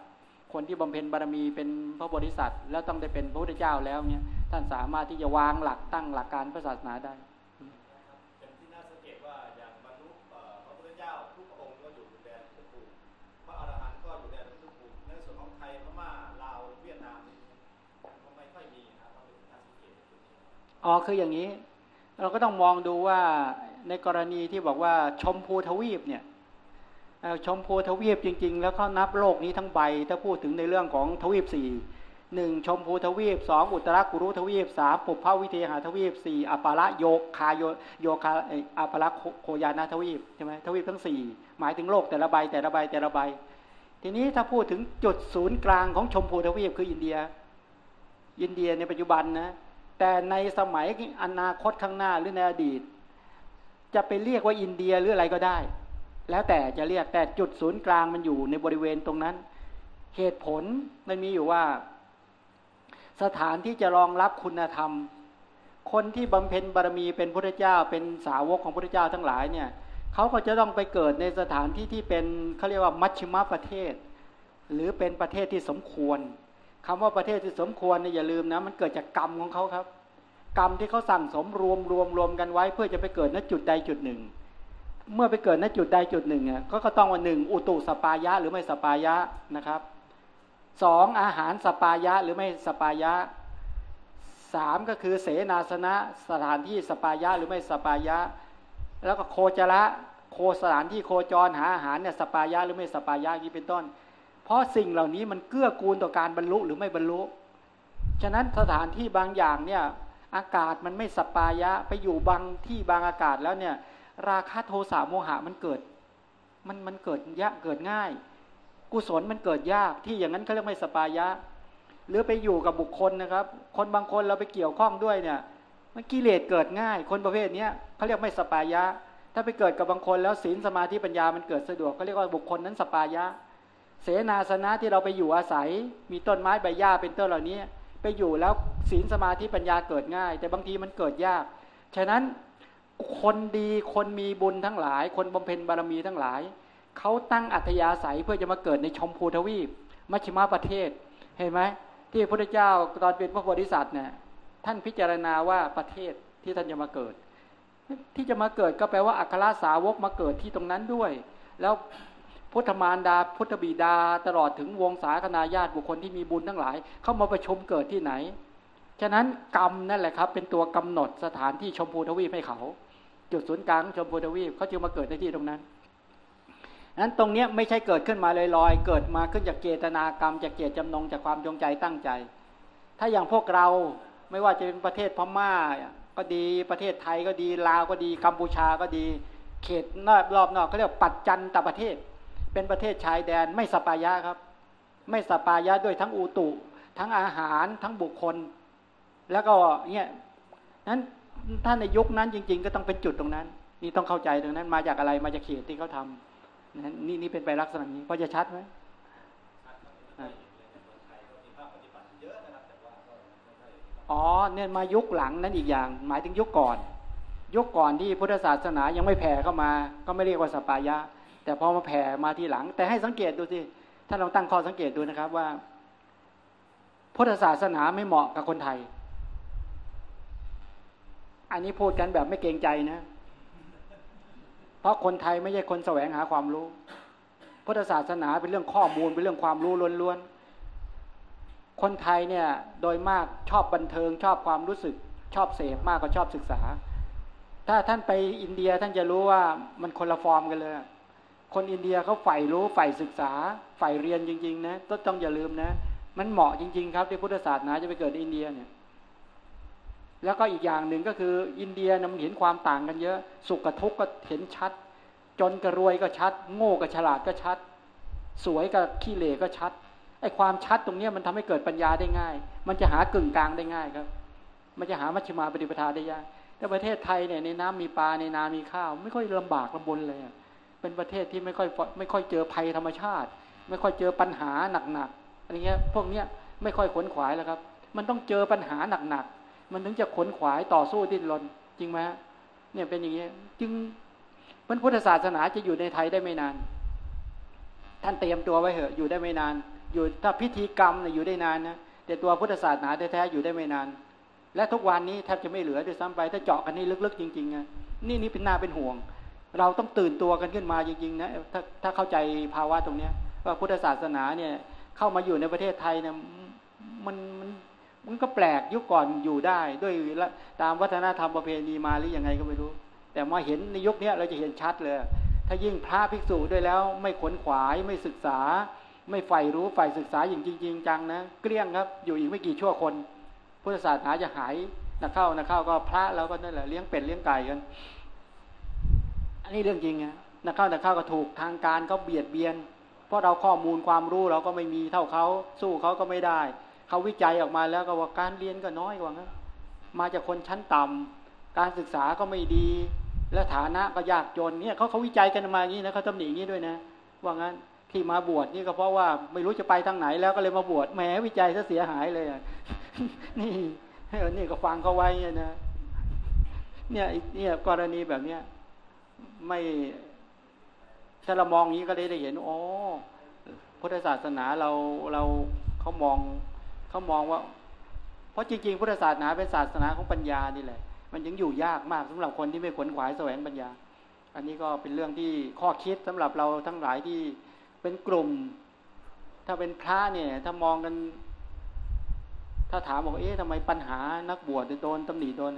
คนที่บำเพ็ญบารมีเป็นพระบริษัท แล้วต้องได้เป็นพระพุทธเจ้าแล้วเนี่ยท่านสามารถที่จะวางหลักตั้งหลักการพระศาสนาได้ อ๋อคืออย่างนี้ เราก็ต้องมองดูว่าในกรณีที่บอกว่าชมพูทวีปเนี่ยชมพูทวีปจริง ๆ แล้วเขานับโลกนี้ทั้งใบ ถ้าพูดถึงในเรื่องของทวีปสี่หนึ่งชมพูทวีปสองอุตรกุรุทวีปสามปุพพวิเทหาทวีปสี่อปาระโยคาโยโยคาอปาระโคยานาทวีปใช่ไหมทวีปทั้งสี่หมายถึงโลกแต่ละใบแต่ละใบแต่ละใบ ทีนี้ถ้าพูดถึงจุดศูนย์กลางของชมพูทวีปคืออินเดีย อินเดียในปัจจุบันนะ แต่ในสมัยอนาคตข้างหน้าหรือในอดีต จะไปเรียกว่าอินเดียหรืออะไรก็ได้ แล้วแต่จะเรียกแต่จุดศูนย์กลางมันอยู่ในบริเวณตรงนั้น เหตุผลมันมีอยู่ว่า สถานที่จะรองรับคุณธรรม คนที่บำเพ็ญบารมีเป็นพระเจ้า เป็นสาวกของพระเจ้าทั้งหลายเนี่ยเขาก็จะต้องไปเกิดในสถานที่ที่เป็นเขาเรียกว่ามัชชิมประเทศ หรือเป็นประเทศที่สมควร คำว่าประเทศที่สมควรเนี่ยอย่าลืมนะ มันเกิดจากกรรมของเขาครับ กรรมที่เขาสั่งสมรวมรวมรวมกันไว้ เพื่อจะไปเกิดณจุดใดจุดหนึ่ง เมื่อไปเกิดณจุดใดจุดหนึ่งเนี่ยก็ต้องว่าหนึ่งอุตุสัปปายะหรือไม่สัปปายะนะครับสองอาหารสัปปายะหรือไม่สัปปายะสามก็คือเสนาสนะสถานที่สัปปายะหรือไม่สัปปายะ แล้วก็โคจระโคสถานที่โคจรหาอาหารเนี่ยสปายะหรือไม่สปายะนี้เป็นต้น เพราะสิ่งเหล่านี้มันเกื้อกูลต่อการบรรลุหรือไม่บรรลุ ฉะนั้นสถานที่บางอย่างเนี่ยอากาศมันไม่สปายะไปอยู่บางที่บางอากาศแล้วเนี่ย ราคะโทสะโมหะมันเกิด มันมันเกิดยะเกิดง่าย กุศลมันเกิดยากที่อย่างนั้นเขาเรียกไม่สปายะ หรือไปอยู่กับบุคคลนะครับ คนบางคนเราไปเกี่ยวข้องด้วยเนี่ย มันกิเลสเกิดง่าย คนประเภทนี้เขาเรียกไม่สปายะ ถ้าไปเกิดกับบางคนแล้วศีลสมาธิปัญญามันเกิดสะดวกเขาเรียกว่าบุคคลนั้นสปายะ เสนาสนะที่เราไปอยู่อาศัย มีต้นไม้ใบหญ้าเป็นต้นเหล่านี้ ไปอยู่แล้วศีลสมาธิปัญญาเกิดง่าย แต่บางทีมันเกิดยาก ฉะนั้นคนดีคนมีบุญทั้งหลาย คนบำเพ็ญบารมีทั้งหลายเขาตั้งอัธยาศัยเพื่อจะมาเกิดในชมพูทวีป มัชชิมาประเทศ เห็นไหมที่พระพุทธเจ้าตอนเป็นพระโพธิสัตว์เนี่ยท่านพิจารณาว่าประเทศที่ท่านจะมาเกิด ที่จะมาเกิดก็แปลว่าอัครสาวกมาเกิดที่ตรงนั้นด้วย แล้ว พุทธมารดา พุทธบิดา ตลอดถึงวงศาคณาญาติบุคคลที่มีบุญทั้งหลาย เข้ามาประชุมเกิดที่ไหน ฉะนั้นกรรมนั่นแหละครับ เป็นตัวกำหนดสถานที่ชมพูทวีปให้เขา จุดศูนย์กลางชมพูทวีปเขาจึงมาเกิดในที่ตรงนั้นนั้นตรงนี้ไม่ใช่เกิดขึ้นมาลอยๆ เกิดมาขึ้นจากเจตนากรรม จากเจตจำนงจากความจงใจตั้งใจ ถ้าอย่างพวกเราไม่ว่าจะเป็นประเทศพม่า ก็ดีประเทศไทยก็ดีลาวก็ดีกัมพูชาก็ดี เขตนอกรอบนอกเขาเรียกปัจจันตประเทศ เป็นประเทศชายแดนไม่สปายะครับ ไม่สปายะด้วยทั้งอูตุ ทั้งอาหารทั้งบุคคล แล้วก็เนี่ยนั้นถ้าในยุคนั้นจริง ๆ ก็ต้องเป็นจุดตรงนั้น นี่ต้องเข้าใจตรงนั้น มาจากอะไรมาจากเขตที่เขาทานี่นี่เป็นไปลักษณะนี้พอจะชัดไหมอ๋อเนี่ยมายุคหลังนั้นอีกอย่าง หมายถึงยุคก่อน ยุคก่อนที่พุทธศาสนายังไม่แผ่เข้ามา ก็ไม่เรียกว่าสปายะ แต่พอมาแผ่มาทีหลัง แต่ให้สังเกตดูสิถ้าเราตั้งข้อสังเกตดูนะครับว่า พุทธศาสนาไม่เหมาะกับคนไทย อันนี้พูดกันแบบไม่เกรงใจนะ เพราะคนไทยไม่ใช่คนแสวงหาความรู้ พุทธศาสนาเป็นเรื่องข้อมูลเป็นเรื่องความรู้ล้วนๆคนไทยเนี่ยโดยมากชอบบันเทิง ชอบความรู้สึก ชอบเสพมากกว่าชอบศึกษา ถ้าท่านไปอินเดียท่านจะรู้ว่ามันคนละฟอร์มกันเลย คนอินเดียเขาใฝ่รู้ใฝ่ศึกษาใฝ่เรียนจริง ๆ นะต้องต้องอย่าลืมนะ มันเหมาะจริง ๆ ครับที่พุทธศาสนาจะไปเกิดอินเดียเนี่ยแล้วก็อีกอย่างหนึ่งก็คือ อินเดียมันเห็นความต่างกันเยอะ สุขกับทุกข์ก็เห็นชัด จนกับรวยก็ชัด โง่กับฉลาดก็ชัด สวยกับขี้เหร่ก็ชัดไอ้ความชัดตรงนี้มันทำให้เกิดปัญญาได้ง่าย มันจะหากึ่งกลางได้ง่ายครับ มันจะหามัชฌิมาปฏิปทาได้ยากแต่ประเทศไทยเนี่ยในน้ำมีปลาในนามีข้าว ไม่ค่อยลำบากลำบนเลย เป็นประเทศที่ไม่ค่อยไม่ค่อยเจอภัยธรรมชาติ ไม่ค่อยเจอปัญหาหนักๆอะไรเงี้ยพวกเนี้ยไม่ค่อยขนขวายแล้วครับ มันต้องเจอปัญหาหนักๆมันถึงจะขนขวายต่อสู้ดิ้นรนจริงไหมเนี่ยเป็นอย่างนี้จึงมันพุทธศาสนาจะอยู่ในไทยได้ไม่นาน ท่านเตรียมตัวไว้เหอะอยู่ได้ไม่นาน อยู่ถ้าพิธีกรรมเนี่ยอยู่ได้นานนะแต่ตัวพุทธศาสนาแท้ๆอยู่ได้ไม่นาน และทุกวันนี้แทบจะไม่เหลือด้วยซ้ำไปถ้าเจาะกันนี่ลึกๆ จริงๆนะนี่นี่เป็นหน้าเป็นห่วง เราต้องตื่นตัวกันขึ้นมาจริงๆนะถ้าถ้าเข้าใจภาวะตรงเนี้ย ว่าพุทธศาสนาเนี่ย เข้ามาอยู่ในประเทศไทยเนี่ยมันมันมันก็แปลกยุคก่อนอยู่ได้ด้วยตามวัฒนธรรมประเพณีมาหรือยังไงก็ไม่รู้ แต่มาเห็นในยุคนี้เราจะเห็นชัดเลย ถ้ายิ่งพระภิกษุด้วยแล้ว ไม่ขนขวายไม่ศึกษา ไม่ใฝ่รู้ใฝ่ศึกษาอย่างจริง ๆ จังนะเกลี้ยงครับ อยู่อีกไม่กี่ชั่วคน พุทธศาสนาจะหายนักเข้านักเข้าก็พระแล้วก็นั่นแหละเลี้ยงเป็ดเลี้ยงไก่กัน อันนี้เรื่องจริงนะนักเข้านักเข้าก็ถูกทางการเขาเบียดเบียน เพราะเราข้อมูลความรู้เราก็ไม่มีเท่าเขาสู้เขาก็ไม่ได้ เขาวิจัยออกมาแล้วก็ว่าการเรียนก็น้อยกว่านั้นมาจากคนชั้นต่ำการศึกษาก็ไม่ดี และฐานะก็ยากจนเนี่ยเขาเขาวิจัยกันมาอย่างนี้นะเขาตำหนิอย่างนี้ด้วยนะ ว่างั้นที่มาบวชนี่ก็เพราะว่าไม่รู้จะไปทางไหนแล้วก็เลยมาบวชแหมวิจัยซะเสียหายเลยนี่นี่ก็ฟังเขาไว้เนี่ยนะเนี่ยเนี่ยกรณีแบบเนี้ย ไม่ถ้าเรามองนี้ก็ได้ได้เห็นโอ้พุทธศาสนาเราเราเขามองเขามองว่า เพราะจริงๆพุทธศาสนาเป็นศาสนาของปัญญานี่แหละ มันยังอยู่ยากมากสำหรับคนที่ไม่ขวนขวายแสวงปัญญา อันนี้ก็เป็นเรื่องที่ข้อคิดสำหรับเราทั้งหลายที่เป็นกลุ่ม ถ้าเป็นพระเนี่ย ถ้ามองกัน ถ้าถามบอกเอ๊ะทำไมปัญหานักบวชโดนตำหนิโดน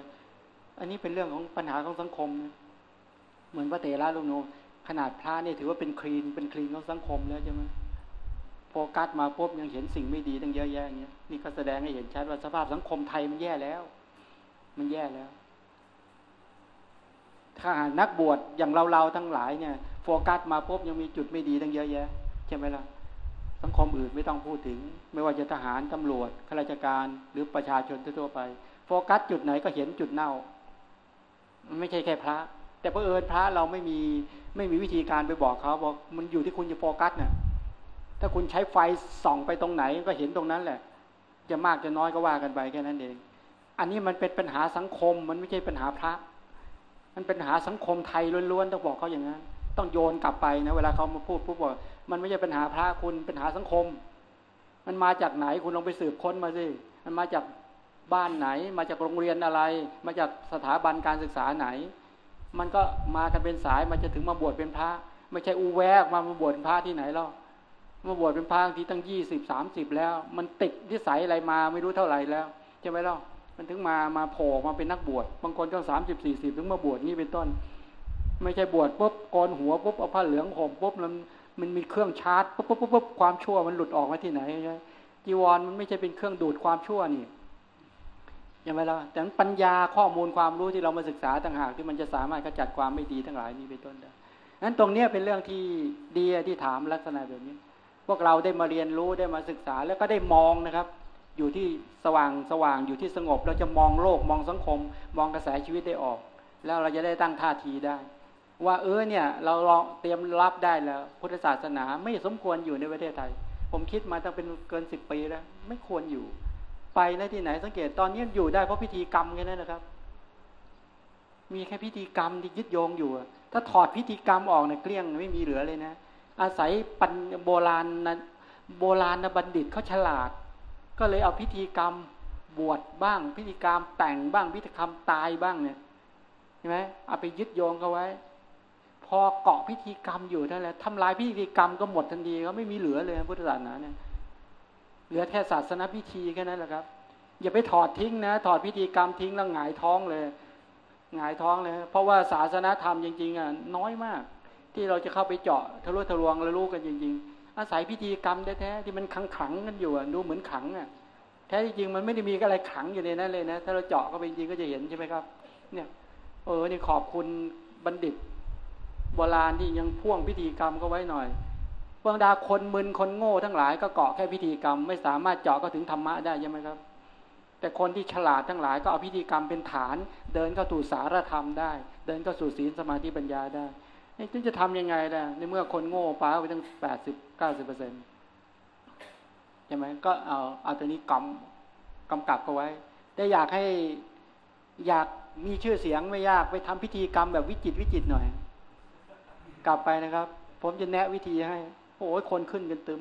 อันนี้เป็นเรื่องของปัญหาของสังคม เหมือนพระเตระลุงโนขนาดพระเนี่ยถือว่าเป็นคลีนเป็นคลีนของสังคมแล้วใช่ไหมโฟกัสมาปุ๊บยังเห็นสิ่งไม่ดีตั้งเยอะแยะอย่างเงี้ยนี่ก็แสดงให้เห็นชัดว่าสภาพสังคมไทยมันแย่แล้ว มันแย่แล้ว ถ้านักบวชอย่างเราเราทั้งหลายเนี่ย โฟกัสมาปุ๊บยังมีจุดไม่ดีตั้งเยอะแยะใช่ไหมล่ะสังคมอื่นไม่ต้องพูดถึง ไม่ว่าจะทหารตำรวจข้าราชการ หรือประชาชนทั่วไป โฟกัสจุดไหนก็เห็นจุดเน่า ไม่ใช่แค่พระ แต่เพอเอิญพระเราไม่มีไม่มีวิธีการไปบอกเขาบอกมันอยู่ที่คุณจะโฟกัสเนี่ยถ้าคุณใช้ไฟส่องไปตรงไหนก็เห็นตรงนั้นแหละ จะมากจะน้อยก็ว่ากันไปแค่นั้นเอง อันนี้มันเป็นปัญหาสังคมมันไม่ใช่ปัญหาพระ มันเป็นปัญหาสังคมไทยล้วนๆต้องบอกเขาอย่างนั้นต้องโยนกลับไปนะเวลาเขามาพูดปุ๊บบอกมันไม่ใช่ปัญหาพระคุณปัญหาสังคม มันมาจากไหนคุณลองไปสืบค้นมาสิมันมาจากบ้านไหน มาจากโรงเรียนอะไร มาจากสถาบันการศึกษาไหน มันก็มากันเป็นสายมันจะถึงมาบวชเป็นพระ ไม่ใช่อูแวกมามาบวชเป็นพระที่ไหนหรอกมาบวชเป็นพระที่ตั้งยี่สิบสามสิบแล้ว มันติดที่ใสอะไรมาไม่รู้เท่าไหร่แล้วใช่ไหมล่ะมันถึงมามาโผล่มาเป็นนักบวชบางคนก็สามสิบสี่สิบถึงมาบวชนี่เป็นต้น ไม่ใช่บวชปุ๊บโกนหัวปุ๊บเอาผ้าเหลืองห่มปุ๊บมันมันมีเครื่องชาร์จปุ๊บปุ๊บปุ๊บความชั่วมันหลุดออกมาที่ไหนใช่จีวรมันไม่ใช่เป็นเครื่องดูดความชั่วนี่ ยังไงล่ะแต่ปัญญาข้อมูลความรู้ที่เรามาศึกษาต่างหากที่มันจะสามารถขจัดความไม่ดีทั้งหลายนี้เป็นต้นได้นั้นตรงนี้เป็นเรื่องที่ดีที่ถามลักษณะแบบนี้ พวกเราได้มาเรียนรู้ได้มาศึกษาแล้วก็ได้มองนะครับ อยู่ที่สว่างสว่างอยู่ที่สงบ เราจะมองโลกมองสังคม มองกระแสชีวิตได้ออก แล้วเราจะได้ตั้งท่าทีได้ ว่าเออเนี่ย เราลองเตรียมรับได้แล้ว พุทธศาสนาไม่สมควรอยู่ในประเทศไทย ผมคิดมาตั้งเป็นเกินสิบปีแล้ว ไม่ควรอยู่ ไปแล้ที่ไหนสังเกตตอนนี้อยู่ได้เพราะพิธีกรรมแค่นั้นนะครับ มีแค่พิธีกรรมที่ยึดโยงอยู่ ถ้าถอดพิธีกรรมออกเนี่ยเกลี้ยงไม่มีเหลือเลยนะ อาศัยปัญโบราณนะโบราณบัณฑิตเขาฉลาด ก็เลยเอาพิธีกรรมบวชบ้าง พิธีกรรมแต่งบ้างพิธีกรรมตายบ้างเนี่ยใช่ไหมเอาไปยึดโยงเขาไว้ พอเกาะพิธีกรรมอยู่นั่นแหละทำลายพิธีกรรมก็หมดทันทีเขาไม่มีเหลือเลยพุทธศาสนาเนี่ย เหลือแค่ศาสนาพิธีแค่นั้นแหละครับ อย่าไปถอดทิ้งนะ ถอดพิธีกรรมทิ้งแล้วหงายท้องเลยหงายท้องเลย เพราะว่าศาสนาธรรมจริง ๆอะน้อยมาก ที่เราจะเข้าไปเจาะทะลุทะลวงแล้วรู้กันจริง ๆ อาศัยพิธีกรรมแท้ๆที่มันขังขังกันอยู่ดูเหมือนขังอะแท้จริงมันไม่ได้มีอะไรขังอยู่ในนั้นเลยนะ ถ้าเราเจาะก็ไปจริงก็จะเห็นใช่ไหมครับ เนี่ย เออนี่ขอบคุณบัณฑิตโบราณที่ยังพ่วงพิธีกรรมก็ไว้หน่อย บางดาคนมึนคนโง่ทั้งหลายก็เกาะแค่พิธีกรรม ไม่สามารถเจาะก็ถึงธรรมะได้ใช่ไหมครับ แต่คนที่ฉลาดทั้งหลายก็เอาพิธีกรรมเป็นฐาน เดินเข้าสู่สารธรรมได้ เดินเข้าสู่ศีลสมาธิปัญญาได้จึงจะทํำยังไงล่ะในเมื่อคนโง่ป้าไปตั้งแปดสิบเก้าสิบเปอร์เซ็นต์ใช่ไหมก็เอาเอาตัวนี้กำกำกับเอาไว้ แต่อยากให้อยากมีชื่อเสียงไม่ยากไปทำพิธีกรรมแบบวิจิตวิจิตหน่อย กลับไปนะครับ ผมจะแนะวิธีให้ โอ้ยคนขึ้นกันตึม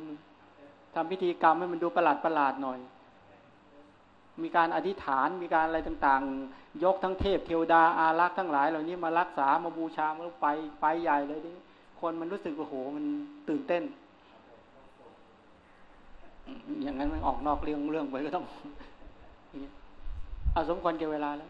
ทำพิธีกรรมให้มันดูประหลาดประหลาดหน่อย มีการอธิษฐานมีการอะไรต่างๆ ยกทั้งเทพเทวดาอารักษ์ทั้งหลาย เหล่านี้มารักษามาบูชามาไปไปใหญ่เลยดิคนมันรู้สึกโอ้โหมันตื่นเต้น อย่างนั้นมันออกนอกเรื่องเรื่องไปก็ต้อง เอาสมควรเก็บเวลาแล้ว